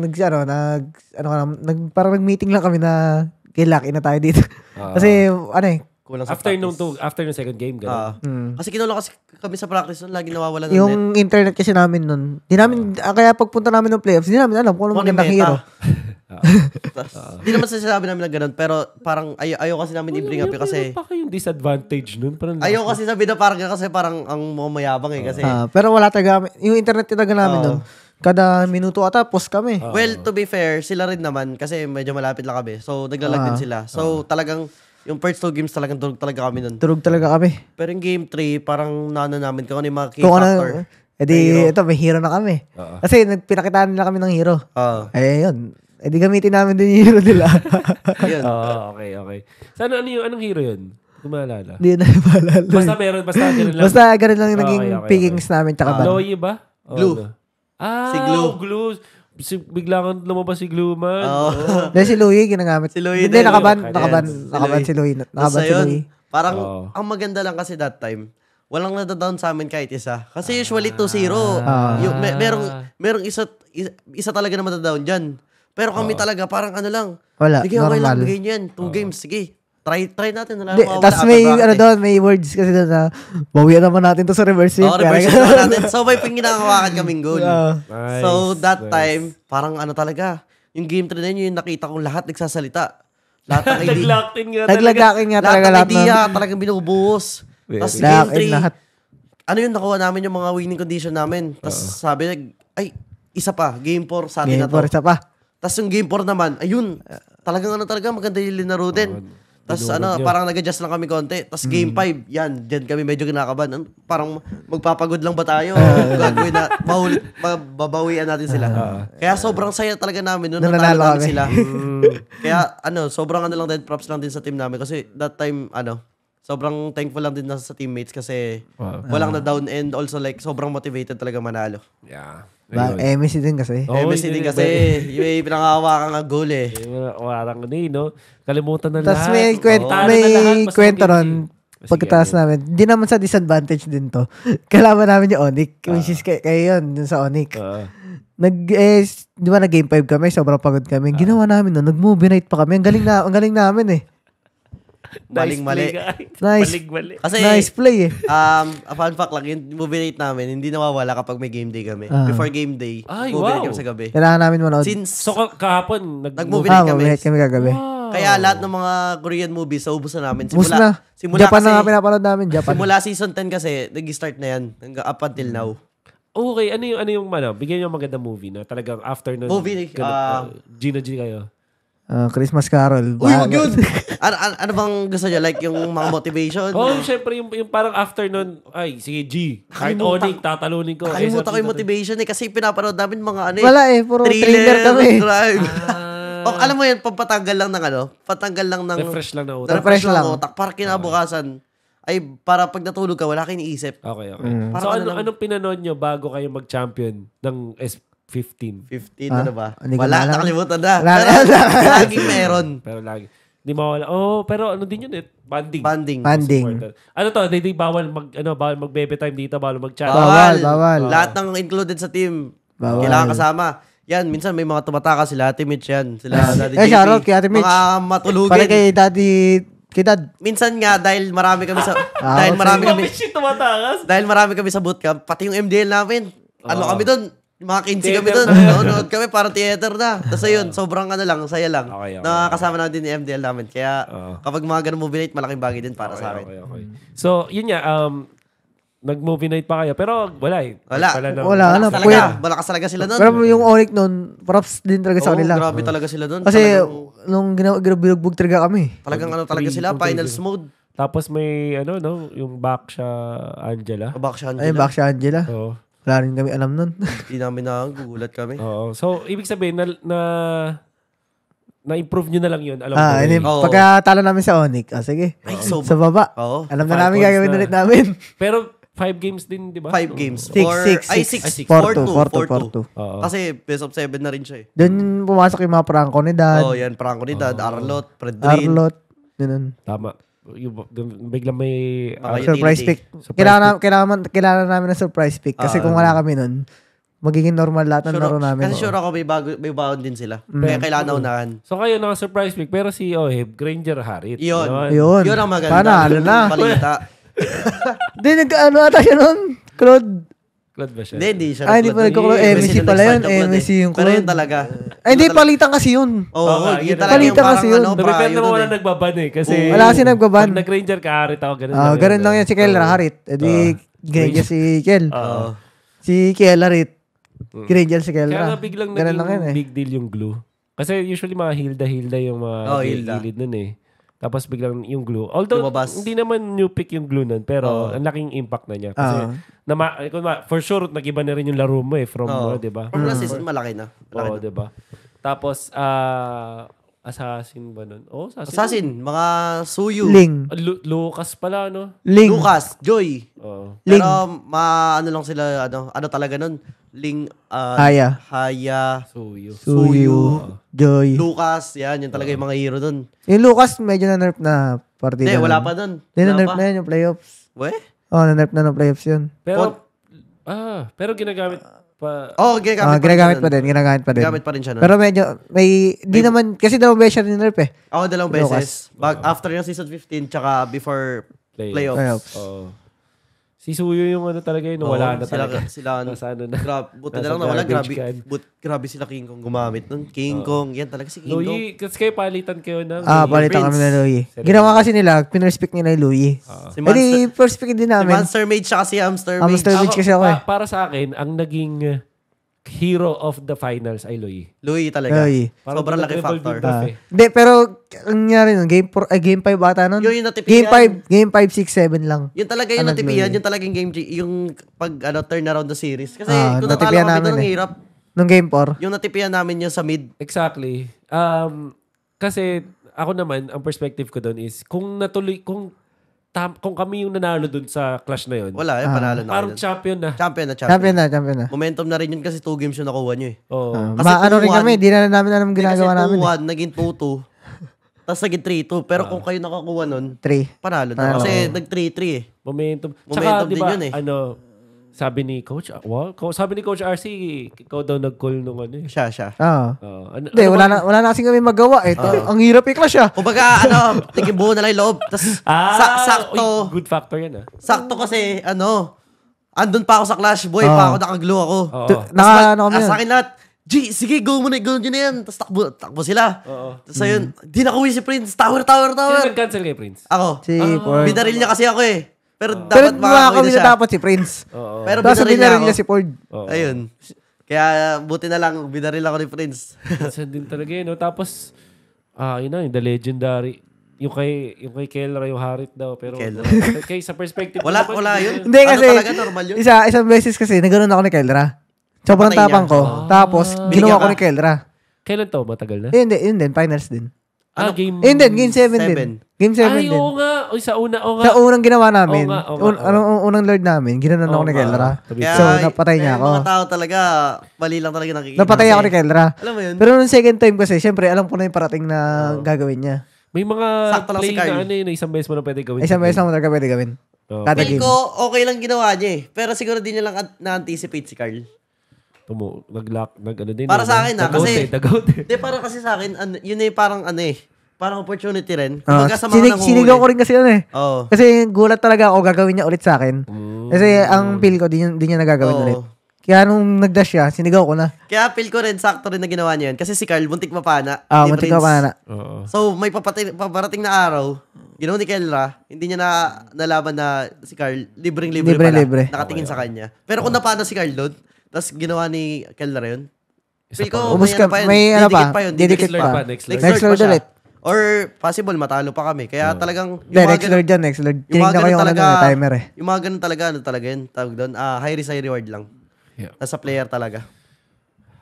nag, ano, nag, ano nag, parang nag-meeting lang kami na kay Lucky na tayo dito. Ah. Kasi, ano eh, Kulang sa After nung, practice. to, after nung second game, Ah. gano'n. mm, Kasi kinula kasi kami sa practice nun, lagi nawawala ng net. yung internet kasi namin nun, di namin, ah, kaya pagpunta namin ng playoffs, di namin alam kung ano Kung ano yung magandang hero. Hindi naman sinasabi namin na ganun, pero parang ay ayaw kasi namin i-bring up yun kasi Ano pa kayong disadvantage nun? Parang ayaw kasi sabi na parang kasi parang ang mga mayabang eh kasi Ah, pero wala talaga, yung internet talaga namin Oo. nun, kada minuto ata, post kami. well to be fair sila rin naman kasi medyo malapit lang kami so naglalag din Ah. sila so talagang yung first two games talagang durog talaga kami nun Turog talaga kami. pero yung game 3 parang nano namin kung ano yung mga key Kung factor ano, edi, ito, may hero na kami. Kasi nagpinakitaan nila kami ng hero. Oo. Eh, yun. Eh, di gamitin namin din yung hero nila. Yun. Oo, okay, okay. So, ano, ano yung, anong hero yun? Kung maalala. Hindi na maalala. Basta meron, basta ganun lang. Basta ganun lang yung Okay, naging okay, pickings namin tsaka ban. Chloe ba? O Glue. ano? Ah, Si Glue. Glue. Si, biglang lumabas si Glue man. Oo. Oo. Dahil si Louie ginagamit. Si Louie Hindi, din. nakaban. Yes. Nakaban. Si Nakaban si Louie. Nakaban si Louie. parang Oo. ang maganda lang kasi that time walang nadadown sa amin kahit isa. Kasi usually 2-0. Ah. Yung, may, merong, merong isa, isa, isa talaga na madadown dyan. Pero kami talaga parang ano lang. Wala, Sige, okay lang. normal. Bigay niyo yan. Two games. Sige. Try try natin. Wala Di, Tapos mawawala. may, ano eh. doon, may words kasi doon na, bawian naman natin to sa reverse sweep. Oo, reverse Kaya- natin. So, may pinginakawakan kaming goal. Oo. Nice, so, that nice. time, parang ano talaga, yung game 3 na yun, yung nakita kong lahat nagsasalita. Lahat ng idea. Nag-locked in nga talaga. Naglagakin nga lahat talaga ng lahat ng idea, talagang binubuhos. Tapos Lahat, game 3, lahat. ano yun, nakuha namin yung mga winning condition namin. Tapos sabi niya, ay, isa pa, game 4 sa atin Game na to. for isa pa. Tapos yung game 4 naman, ayun, talagang ano talaga, maganda yung linaro din. Tapos ano, parang nag-adjust lang kami konti. Tapos game 5, yan, dyan kami medyo kinakaban. Ano, Parang magpapagod lang ba tayo? Gagawin na, mahuli, babawian natin sila. Kaya sobrang saya talaga namin nung nanalo namin kami. sila. Kaya ano, sobrang ano lang din, props lang din sa team namin. Kasi that time, ano, sobrang thankful lang din na sa teammates kasi Wow. walang na down and also like sobrang motivated talaga manalo. Yeah. Ba, Ayun. MSC din kasi. Oo, MSC din kasi yung may pinangahawakan ng goal eh. Eh, Warang ano eh, no? Kalimutan na Tapos lahat. may, kwent, Talo may na lahat, basta kwento ron. Sige, Pagkataas ano? namin. Hindi naman sa disadvantage din to. Kalaban namin yung Onyx. which is kay, kayo yun, dun sa Onyx. Oo. Nag, eh, di ba nag game 5 kami, sobrang pagod kami. Ginawa namin no, nag-movie night pa kami. Ang galing na, ang galing namin eh. Nice play, guys. Nice. Maling-mali. Kasi, nice play eh. um, a fun fact lang, yung movie night namin, hindi nawawala kapag may game day kami. Ah. Before game day, Ay, movie night wow. kami sa gabi. Kailangan namin manood. Since, So, ka- kahapon, nag- Nag-movie ah, night kami. movie night kami kagabi. Wow. kaya lahat ng mga Korean movies, naubos na namin. Mus na. simula Japan kasi, na nga pinapanood namin. Japan. simula season 10 kasi, nag-start na yan. Hanggang up until now. Okay, ano yung, ano yung, ano, bigyan nyo magandang movie na talagang after nun. Movie, ganun, ah, uh, Gina G kayo. Ah, Christmas Carol. Uy, wag yun! ano, ano, ano bang gusto niya? Like, yung mga motivation? Oh, syempre, yung, yung parang after nun, ay, sige, G. Kahit Onyx, tatalunin ko. Nakalimutan ko yung motivation eh. Kasi pinapanood namin mga ano eh. Wala eh, puro thriller kami. drive. Ah, oh, alam mo yan, pampatanggal lang ng ano? Patanggal lang ng... refresh lang na utak. Refresh Refresh lang. lang. ng utak. Para kinabukasan, ay para pag natulog ka, wala kang iniisip. Okay, okay. Mm. So, ano ano, lang- anong pinanood nyo bago kayo mag-champion ng S15? 15, Ah, ano ba? hindi ko Wala, na alam. nakalimutan na. Wala Pero, laging meron. Pero lagi. Di mawala. Oh, pero ano din yun eh. Banding. Banding. Banding. Ano to? Di, di bawal mag ano bawal mag baby time dito, bawal mag chat. Bawal, bawal. Lahat ng included sa team, Bawal. kailangan kasama. Yan, minsan may mga tumataka sila, Ate Mitch yan. Sila, Daddy Eh, JP. shoutout kay Ate Mitch. Mga matulugin. Para kay daddy, kay dad. Minsan nga, dahil marami kami sa, Ah, dahil marami kami, tumatakas. dahil marami kami sa bootcamp, pati yung MDL namin, ano Oo. kami doon, mga 15 kami doon. na. Nanonood kami para theater na. Tapos ayun, sobrang ano lang, saya lang. Okay, okay. Nakakasama na din ni MDL namin. Kaya Oo. kapag mga ganun movie night, malaking bagay din para sa akin. Okay, okay. So, yun nga, um, nag-movie night pa kayo. Pero wala eh. Wala. ng- Wala, ano, talaga. Malakas talaga sila nun. Pero yung Onyx nun, props din talaga sa Oo, kanila. grabe talaga sila nun. Kasi talagang, nung ginawa, binugbog talaga kami. talagang ano talaga sila, finals mode. Tapos may, ano, no, yung back siya, Angela. Kabak siya Ayun, back si Angela. Oo. Wala rin kami alam nun. Hindi namin na gugulat kami. Oo. So, ibig sabihin, na, na, na-improve nyo na lang yun. Alam ah, ko and then, rin. Oo. pagka talo namin sa Onyx, ah, sige. Ay, so, Sa baba. Oo. Alam na Five namin points gagawin na. ulit namin. Pero, five games din, di ba? Five games. Six, Or- six, Ay, six. six. Ay, six. Four, Four, two. four, two, Four, two. Oo. Kasi best of seven na rin siya eh. Doon pumasok yung mga prangko ni Dad, Oh, yan. Franco ni Dad, Arlot, Fredrin. Arlot, ganun. Tama. Yung, biglang may... ah, Mga Surprise pick. Kailangan, na- kailangan, kailangan namin ng surprise pick. Kasi Ah. kung wala kami nun, magiging normal lahat ng Sure, laro namin. kasi sure ako may, bago, may baon din sila. Kaya kailangan na unahan. so, kayo naka-surprise pick. Pero si Oheb, Granger Harit. Yun. Yun. Yun ang maganda. Panalo na. Balita. Hindi, nag, ano ata siya nun? Claude. Claude ba siya? Hindi, hindi siya. Ah, hindi pa nag-claude. MSC pala yun. MSC claude eh. yung Pero yun claude. talaga. Ay, hindi, palitan kasi yun. Oo, Oo nga, yun talaga Palitan kasi yun. ano, prayo naman wala eh. nagbaban eh. Kasi Wala kasi nagbaban. Pag nag-Ranger ka, Harit ako. Ganun Ah, lang ganun lang yan si Kel Harit. E di, Granger si Kel. Oo. Si Kel Harit. Granger si Kel. Kaya nga biglang Ganun lang yan naging eh. big deal yung glue. Kasi usually mga Hilda-Hilda yung mga Oh, Hilda. gilid nun eh. Tapos biglang yung glue. Although, Lumabas. hindi naman new pick yung glue nun, pero ang laking impact na niya. Kasi, Ah. na ma- eh, kung ma- for sure, nag-iba na rin yung laro mo eh, from, Oo. ano, di ba? From last season, malaki na. Malaki Oo, na. di ba? Tapos, ah, assassin ba nun? Oh, assassin. Assassin, mga Suyu. Ling. Ah, Lu- Lucas pala, no? Ling. Lucas, Joy. Oo. Ling. Pero ma ano lang sila ano ano talaga nun? Ling ah, Haya. Haya. So, yun. Suyu. Joy. Lucas, yan, yun talaga yung mga hero nun. Yung Lucas, medyo na-nerf na partida. Hindi, wala pa nun. Hindi, na-nerf pa. na yun yung playoffs. We? Oh, na-nerf na ng playoffs yun. Pero, ah, pero ginagamit pa, Oh, ginagamit, Ah, ginagamit pa din, ginagamit pa din. Ginagamit pa rin siya nun. Pero medyo, may, di naman, kasi dalawang beses siya ni-nerf eh. Ako dalawang Lucas. beses. Bag, after yung season 15, tsaka before Playoffs. playoffs. Playoffs. Si Suyo yung ano talaga yun, wala na sila, talaga. Sila, Nasa ano na. Grab, buti na lang nawala. Grabe, but, grabe sila King Kong gumamit nun. King Kong, yan talaga si King Kong. Louis, kasi kayo palitan kayo ng... Ah, Louis. palitan kami na Louis. Ginawa kasi nila, pinrespect nila yung Louis. Si Eh pick din Si namin. Monster Mage siya kasi Hamster Mage. Hamster Mage kasi ako eh. pa- para sa akin, ang naging uh, hero of the finals ay Louis. Louis talaga. Louis. Parang Sobrang laki factor. yung Ah. eh. Hindi, pero, ang nangyari nun, game 4, ay game 5 ata nun? Yun yung natipian. Game 5, game 5, 6, 7 lang. Yun talaga yung Ano, natipian, Louis? yung talagang game yung pag ano, turn around the series. Kasi Ah, kung namin doon, ang eh. hirap. Nung game 4. Yung natipian namin yung sa mid. Exactly. Um, kasi ako naman, ang perspective ko doon is, kung natuloy, kung tam, kung kami yung nanalo doon sa clash na yun, Wala, eh, panalo na parang kayo. dun. champion na. Champion na, champion. Champion na, champion na. Momentum na rin yun kasi two games yung nakuha nyo eh. Oo. Ah, Kasi ma, ano rin 2-1. kami, di na namin alam ginagawa namin. eh. Kasi 2-1, naging 2-2. Tapos naging 3-2. Pero kung kayo nakakuha nun, 3. panalo na. Panalo. Kasi nag 3-3 eh. Momentum. Momentum Tsaka, di din ba, yun eh. ano, sabi ni Coach, ah, co- sabi ni Coach RC, ikaw daw nag-call nung ano eh. Siya, siya. Oo. Oo. ano, Hindi, ano wala na, wala na kasi kami magawa eh. Ang hirap i-clash ah. Kumbaga, ano, tiging buo na lang yung loob. Tapos, Ah, sa- sakto. uy, good factor yan ah. Sakto kasi, ano, andun pa ako sa Clash Boy, Oo. pa ako nakaglue ako. Oo. Tu- Tas Naka, ano kami ah? Sa akin lahat, G, sige, go mo na, go nyo na yan. Tapos takbo, takbo sila. Oo. Tapos ayun, di na si Prince. Tower, tower, Sino tower. nag-cancel kay Prince? Ako. Si Ah. Ford. Binaril niya kasi ako eh. Pero Pero dapat mga makakawin kami na siya. dapat si Prince. Oo. Pero Tapos binaril niya niya si Ford. Oo. Ayun. Kaya buti na lang, binaril ako ni Prince. Isa din talaga yun. No? Tapos, ah, yun na, yung The Legendary. Yung kay, yung kay Kelra, yung Harit daw. Pero, Kelra. kay sa perspective. Wala, naman, wala yun. Hindi Ano kasi, talaga, normal yun? isa, isang beses kasi, naganoon ako ni Kelra. Sobrang Napatay tapang ko. Tapos, Binigyan ginawa ko ni Kelra. Kailan to? Matagal na? Eh, hindi, yun din, finals din. ah, game... Eh, hindi, game 7 din. Game 7 Ay, din. oo nga. Uy, sa una, oo nga. Sa unang ginawa namin, Oo nga, oo nga, un- oo. anong unang lord namin, ginanon ako Oo ni nga. Kelra. Kaya, So, napatay niya ako. mga tao talaga, mali lang talaga nakikita. Napatay ako ni Kelra. Alam mo yun? Pero nung second time kasi, syempre, alam ko na yung parating na gagawin niya. May mga Sakto lang si play Carl. na ano yun, na isang beses mo na pwede gawin. Ay, isang sa beses lang mo talaga pwede gawin. Oo. Kada Feel game. ko, okay lang ginawa niya eh. Pero siguro di niya lang an- na-anticipate si Carl. Tumo, nag-lock, nag ano din. Para eh, sa akin, ah, kasi- eh, dagout eh. Hindi, parang kasi sa akin, ano, yun eh parang ano eh. Parang opportunity rin. Ah, Kumbaga sa mga sinig, nanguhuli. sinigaw ko rin kasi yun eh. Oo. Kasi gulat talaga ako gagawin niya ulit sa akin. Kasi ang feel ko, di, niya- di niya nagagawin Oo. ulit. Kaya nung nag-dash siya, sinigaw ko na. Kaya feel ko rin, sakto rin na ginawa niya yun. Kasi si Carl, muntik mapana. Ah, Hindi muntik ka Prince. pa na. Oo. So, may papati- paparating na araw, ginawa ni Kelra, hindi niya na nalaban na si Carl, libreng-libre Libre, pala. libre. Nakatingin sa kanya. Pero kung napana si Carl doon, tapos ginawa ni Kelra yun, Isa feel pa. ko Ubus may ka, ano pa yun, may ano didikit pa, pa yun, didikit Next pa. pa, next Next Lord. Next Lord pa ulit. Or possible, matalo pa kami. Kaya talagang, Hindi, next Lord dyan, next Lord. yung mga Tinignan ko ganun yung ano talaga, timer eh. yung mga ganun talaga, ano talaga yun, tawag doon, ah, high risk, high reward lang. Yeah. Nasa player talaga.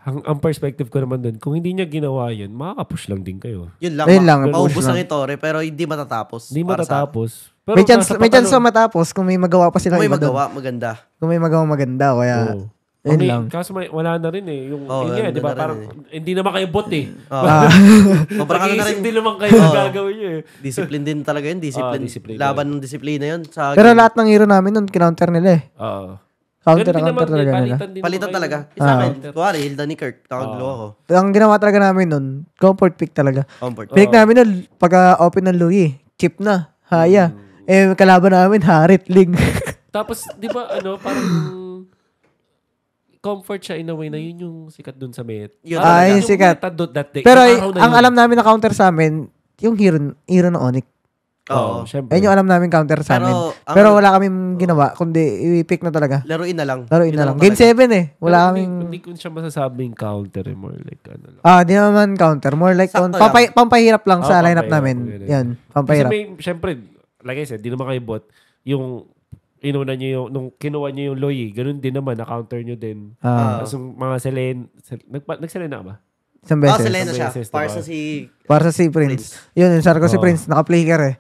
Ang, ang perspective ko naman dun, kung hindi niya ginawa yun, makaka-push lang din kayo. Yun lang. Ayun ma- lang, Maubos push lang lang. yung Torre, pero hindi matatapos. Hindi para sa- matatapos. Pero May chance, nasa may chance na matapos kung may magawa pa sila Kung may iba magawa, maganda. Kung may magawa maganda, kaya Oo. Yun Ang- lang. Kaso may, wala na rin eh. Yung, Oo, yun nandun di ba? Parang, eh. hindi naman kayo bot eh. Oh. Ah. Sobrang ano na rin. Din naman kayo Oo. gagawin nyo eh. Discipline din talaga yun. Discipline. Ah, discipline Laban ng disiplina yun. Sa Pero game. lahat ng hero namin nun, kinounter nila eh. Oo. Counter na counter talaga eh, nila. palitan talaga. Sa akin, Ah. kuwari, Hilda ni Kirk. Tawag Ah. ako. Ang ginawa talaga namin nun, comfort pick talaga. Comfort. Pick namin nun, pagka open ng Louis, chip na, haya. Eh, kalaban namin, Harit, Ling. Tapos, di ba, ano, parang comfort siya in a way na yun yung sikat dun sa Met. Yun Ah, yun yung sikat. that day. Pero na ang yun. alam namin na counter sa amin, yung hero, hero ng Onyx. Oo. Oo, syempre. Ayun yung alam namin counter sa Pero, amin. ang- Pero wala kaming ginawa, kundi i-pick na talaga. Laruin na lang. Laruin Yun na lang. talaga. Game 7 eh. Wala Pero kaming... Hindi, hindi ko siya masasabing counter eh. More like, ano lang. Ah, di naman counter. More like, Sakto on, lang. pampay, pampahirap lang Oh, sa lineup pampahirap, namin. ganun. Yan, Kasi pampahirap. may, syempre, like I said, di naman kayo bot. Yung, inuna nyo yung, nung kinuha nyo yung Loy, ganun din naman, na-counter nyo din. Ah, Tapos yung mga Selen, Sel, nagpa, nag-Selena ka ba? isang Ah, beses. si Lena siya. Beses, Para diba? sa si... Para sa si Prince. Yun, yung sarko si Oo. Prince. Naka-flicker eh.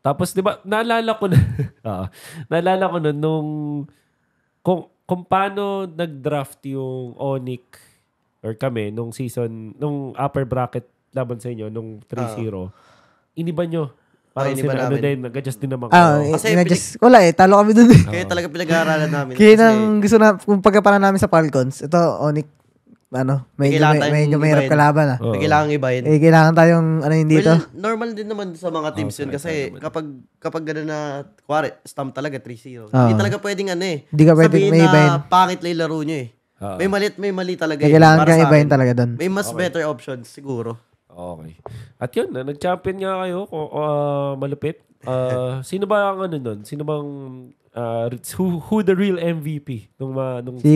Tapos, di ba, naalala ko na, Oo. naalala ko na nung, kung, kung paano nag-draft yung Onic, or kami, nung season, nung upper bracket laban sa inyo, nung 3-0, iniba nyo. Parang sila, ano namin. din, nag-adjust din naman Ah, kayo. Kasi eh, just, wala eh. Talo kami dun eh. Kaya talaga pinag-aaralan namin. Kaya Kasi nang gusto na, kung pagkapanan namin sa Falcons, ito, Onyx, ano, may, tayong medyo mahirap kalaban ah. May kailangan ibahin. Eh, kailangan tayong, ano yun dito? Well, normal din naman sa mga teams yun. Oh, Kasi correct naman. kapag kapag gano'n na, kuwari, stamp talaga 3-0. Ah. Hindi talaga pwedeng ano eh. Hindi ka pwedeng Sabihin may na ibahin. pangit lang yung laro nyo eh. Ah. May mali may mali talaga Eh, kailangan kang ibahin talaga doon. May mas better options siguro. Okay. At yun, na, nag-champion nga kayo, ah, malupit. Ah, sino ba ang ano nun? Sino bang, ah, who, who the real MVP? Nung, ma nung Si,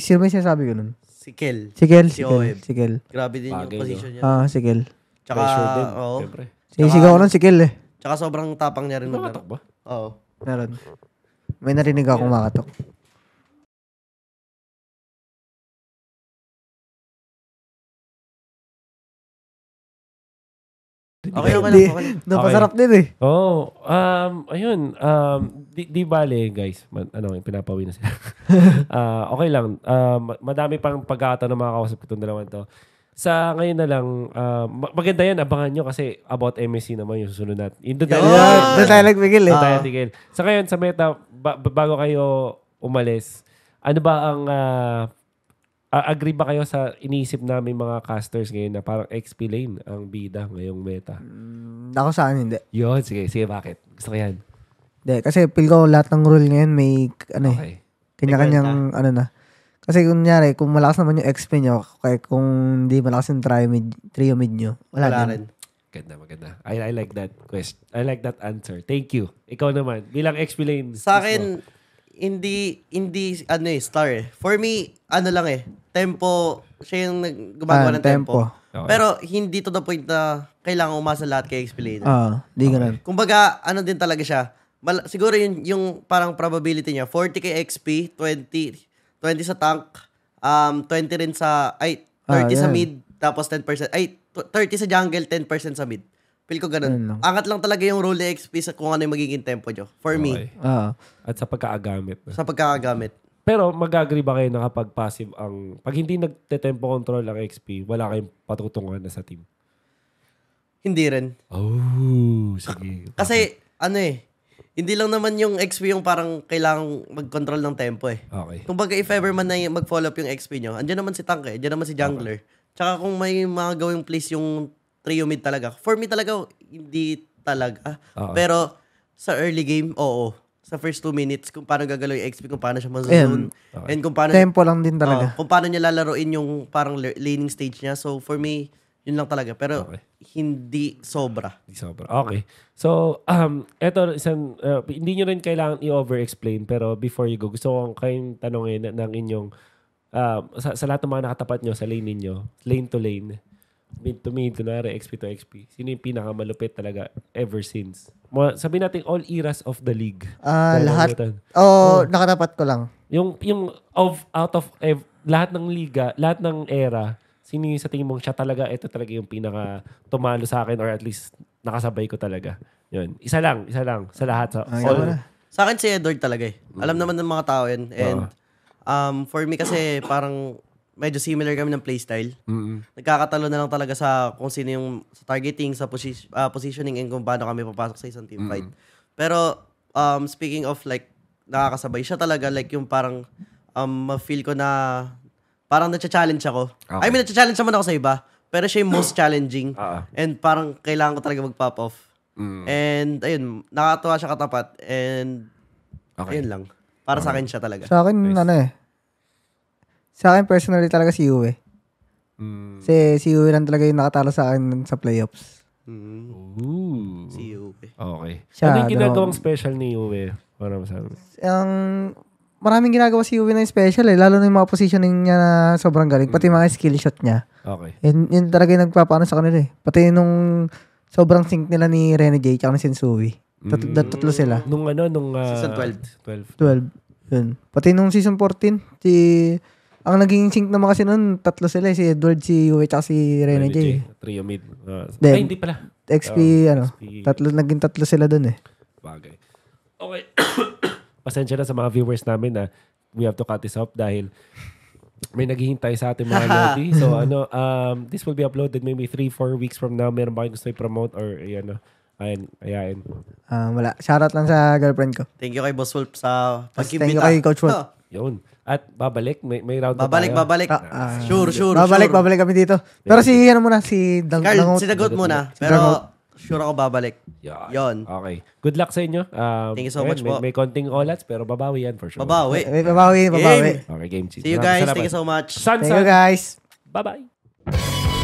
sino may sinasabi ko nun? Si Kel. Si Kel, Si si Kel, si Kel. Grabe din Bagay, yung position niya. Ah, si Kel. Tsaka, pressure din, oo. syempre. Sinisigaw ko nun si Kel eh. Tsaka sobrang tapang niya rin maglaro. Ba? Oo. Meron. May narinig ako makatok. Okay, okay lang. Di- Okay lang. Napasarap din eh. Oh, um, ayun, um, di, di bale, guys. Man, ano, pinapawi na sila. Ah, okay lang. Um, madami pang pagkakataon na makakausap ko itong dalawang to. Sa ngayon na lang, ma- maganda yan, abangan nyo kasi about MSC naman yung susunod natin. Yung doon tayo, doon tayo nagbigil eh. doon tayo tigil. Sa ngayon, sa meta, ba- ba- bago kayo umalis, ano ba ang, ah, a- agree ba kayo sa iniisip namin mga casters ngayon na parang XP lane ang bida ngayong meta? Mm, Ako sa akin hindi. Yun, sige, sige, bakit? Gusto ko yan. Hindi, kasi feel ko lahat ng rule ngayon may, ano eh, Okay. kanya-kanyang, ano na. Kasi kunyari, kung malakas naman yung XP nyo, kaya kung hindi malakas yung trio mid, trio mid nyo, wala, Wala din. rin. Ganda, maganda. I, I like that question. I like that answer. Thank you. Ikaw naman, bilang XP lane. Sa akin, hindi, hindi, ano eh, star eh. For me, ano lang eh, tempo, siya yung gumagawa Ah, ng tempo. Okay. Pero hindi to the point na kailangan umasa lahat kay XP laner. Ah, di ganun. Kumbaga, ano din talaga siya. Mal- siguro yung, yung parang probability niya, 40 kay XP, 20, 20 sa tank, um, 20 rin sa, ay, 30 Ah, sa mid, tapos 10%, ay, tw- 30 sa jungle, 10% sa mid. Feel ko Ganun ganun. lang. Angat lang talaga yung role ni XP sa kung ano yung magiging tempo nyo. For me, Okay. Ah, At sa pagkaagamit. sa pagkakagamit. Pero mag-agree ba kayo na kapag passive ang... Pag hindi nagte-tempo control ang XP, wala kayong patutungan na sa team? Hindi rin. Oh, sige. Kasi, ano eh, hindi lang naman yung XP yung parang kailangang mag-control ng tempo eh. Okay. Kung baga if ever man na mag-follow up yung XP nyo, andyan naman si Tank eh, andyan naman si Jungler. Tsaka kung may mga gawing place yung trio mid talaga. For me talaga, hindi talaga. Oo. Pero sa early game, oo. sa first two minutes kung paano gagalaw yung XP, kung paano siya mazone, and kung paano, Tempo lang din talaga. oh, kung paano niya lalaroin yung parang laning stage niya. So, for me, yun lang talaga. Pero, Okay. hindi sobra. Di sobra. Okay. So, um, eto, isang, uh, hindi nyo rin kailangan i-over-explain, pero before you go, gusto ko kayong tanongin ng inyong, uh, sa, sa lahat ng mga nakatapat nyo sa lane ninyo, lane to lane, mid to mid, kunwari, XP to XP, sino yung pinakamalupit talaga ever since? Mga, sabihin natin all eras of the league. Ah, Dahil lahat. natin. Oh, nakatapat ko lang. Yung, yung of, out of ev- lahat ng liga, lahat ng era, sino yung sa tingin mong siya talaga, ito talaga yung pinaka tumalo sa akin or at least nakasabay ko talaga. Yun. Isa lang, isa lang. Sa lahat. Sa Ay, all. Sa akin si Edward talaga eh. Alam naman ng mga tao yun. And um, for me kasi parang medyo similar kami ng playstyle. Mm-mm. Nagkakatalo na lang talaga sa kung sino yung sa targeting, sa posi- ah, positioning, and kung paano kami papasok sa isang team fight. Pero um, speaking of like nakakasabay, siya talaga like yung parang um, ma-feel ko na parang na-challenge ako. I mean, na-challenge naman ako sa iba. Pero siya yung most challenging. Ah. And parang kailangan ko talaga mag-pop off. Mm. And ayun, nakakatuwa siya katapat. And Okay. ayun lang. Para sa akin siya talaga. Sa akin, ano eh. Sa akin, personally talaga si Uwe. Mm. Kasi si Uwe lang talaga yung nakatalo sa akin sa playoffs. Mm. Ooh. You. eh. Okay. Siya, ano yung ginagawang special ni Uwe? Para masabi. Ang maraming ginagawa si Uwe na special eh. Lalo na yung mga positioning niya na sobrang galing. Pati mga skill shot niya. Okay. Yun, yun talaga yung nagpapaano sa kanila eh. Pati nung sobrang sync nila ni Rene J tsaka ni Sensui. Tat- Mm. tat- tatlo sila. Nung ano, nung... ah, Season 12. 12. 12. Yun. Pati nung season 14, si... Ang naging sync naman kasi nun, tatlo sila eh. Si Edward, si Uwe, tsaka si Rene J. Trio mid. Ah, Then, ay, hindi pala. XP, Oh, ano. XP. Tatlo, naging tatlo sila dun eh. Bagay. Okay. Pasensya na sa mga viewers namin na we have to cut this off dahil may naghihintay sa ating mga lodi. So ano, um, this will be uploaded maybe 3-4 weeks from now. Meron ba kayong gusto i-promote or ayan, no? Ayan, ayain. Ah, wala. Shoutout lang sa girlfriend ko. Thank you kay Boss Wolf sa Thank you kay Coach Wolf. Oh, Yun. At babalik, may, may round babalik, tayo. babalik. Ah, ah. sure, sure, babalik, sure. babalik kami dito. Pero si, ano muna, si Dang Carl, Dangot. sinagot muna. Si Pero, Dangot. sure ako babalik. Yan. Yon. Okay. Good luck sa inyo. Um, Thank you so ayan, much may, po. May konting olats pero babawi yan for sure. Babawi. May babawi, babawi. Game. Okay, game cheese. See you guys. salamat. Thank you so much. San, Thank you guys. Bye-bye.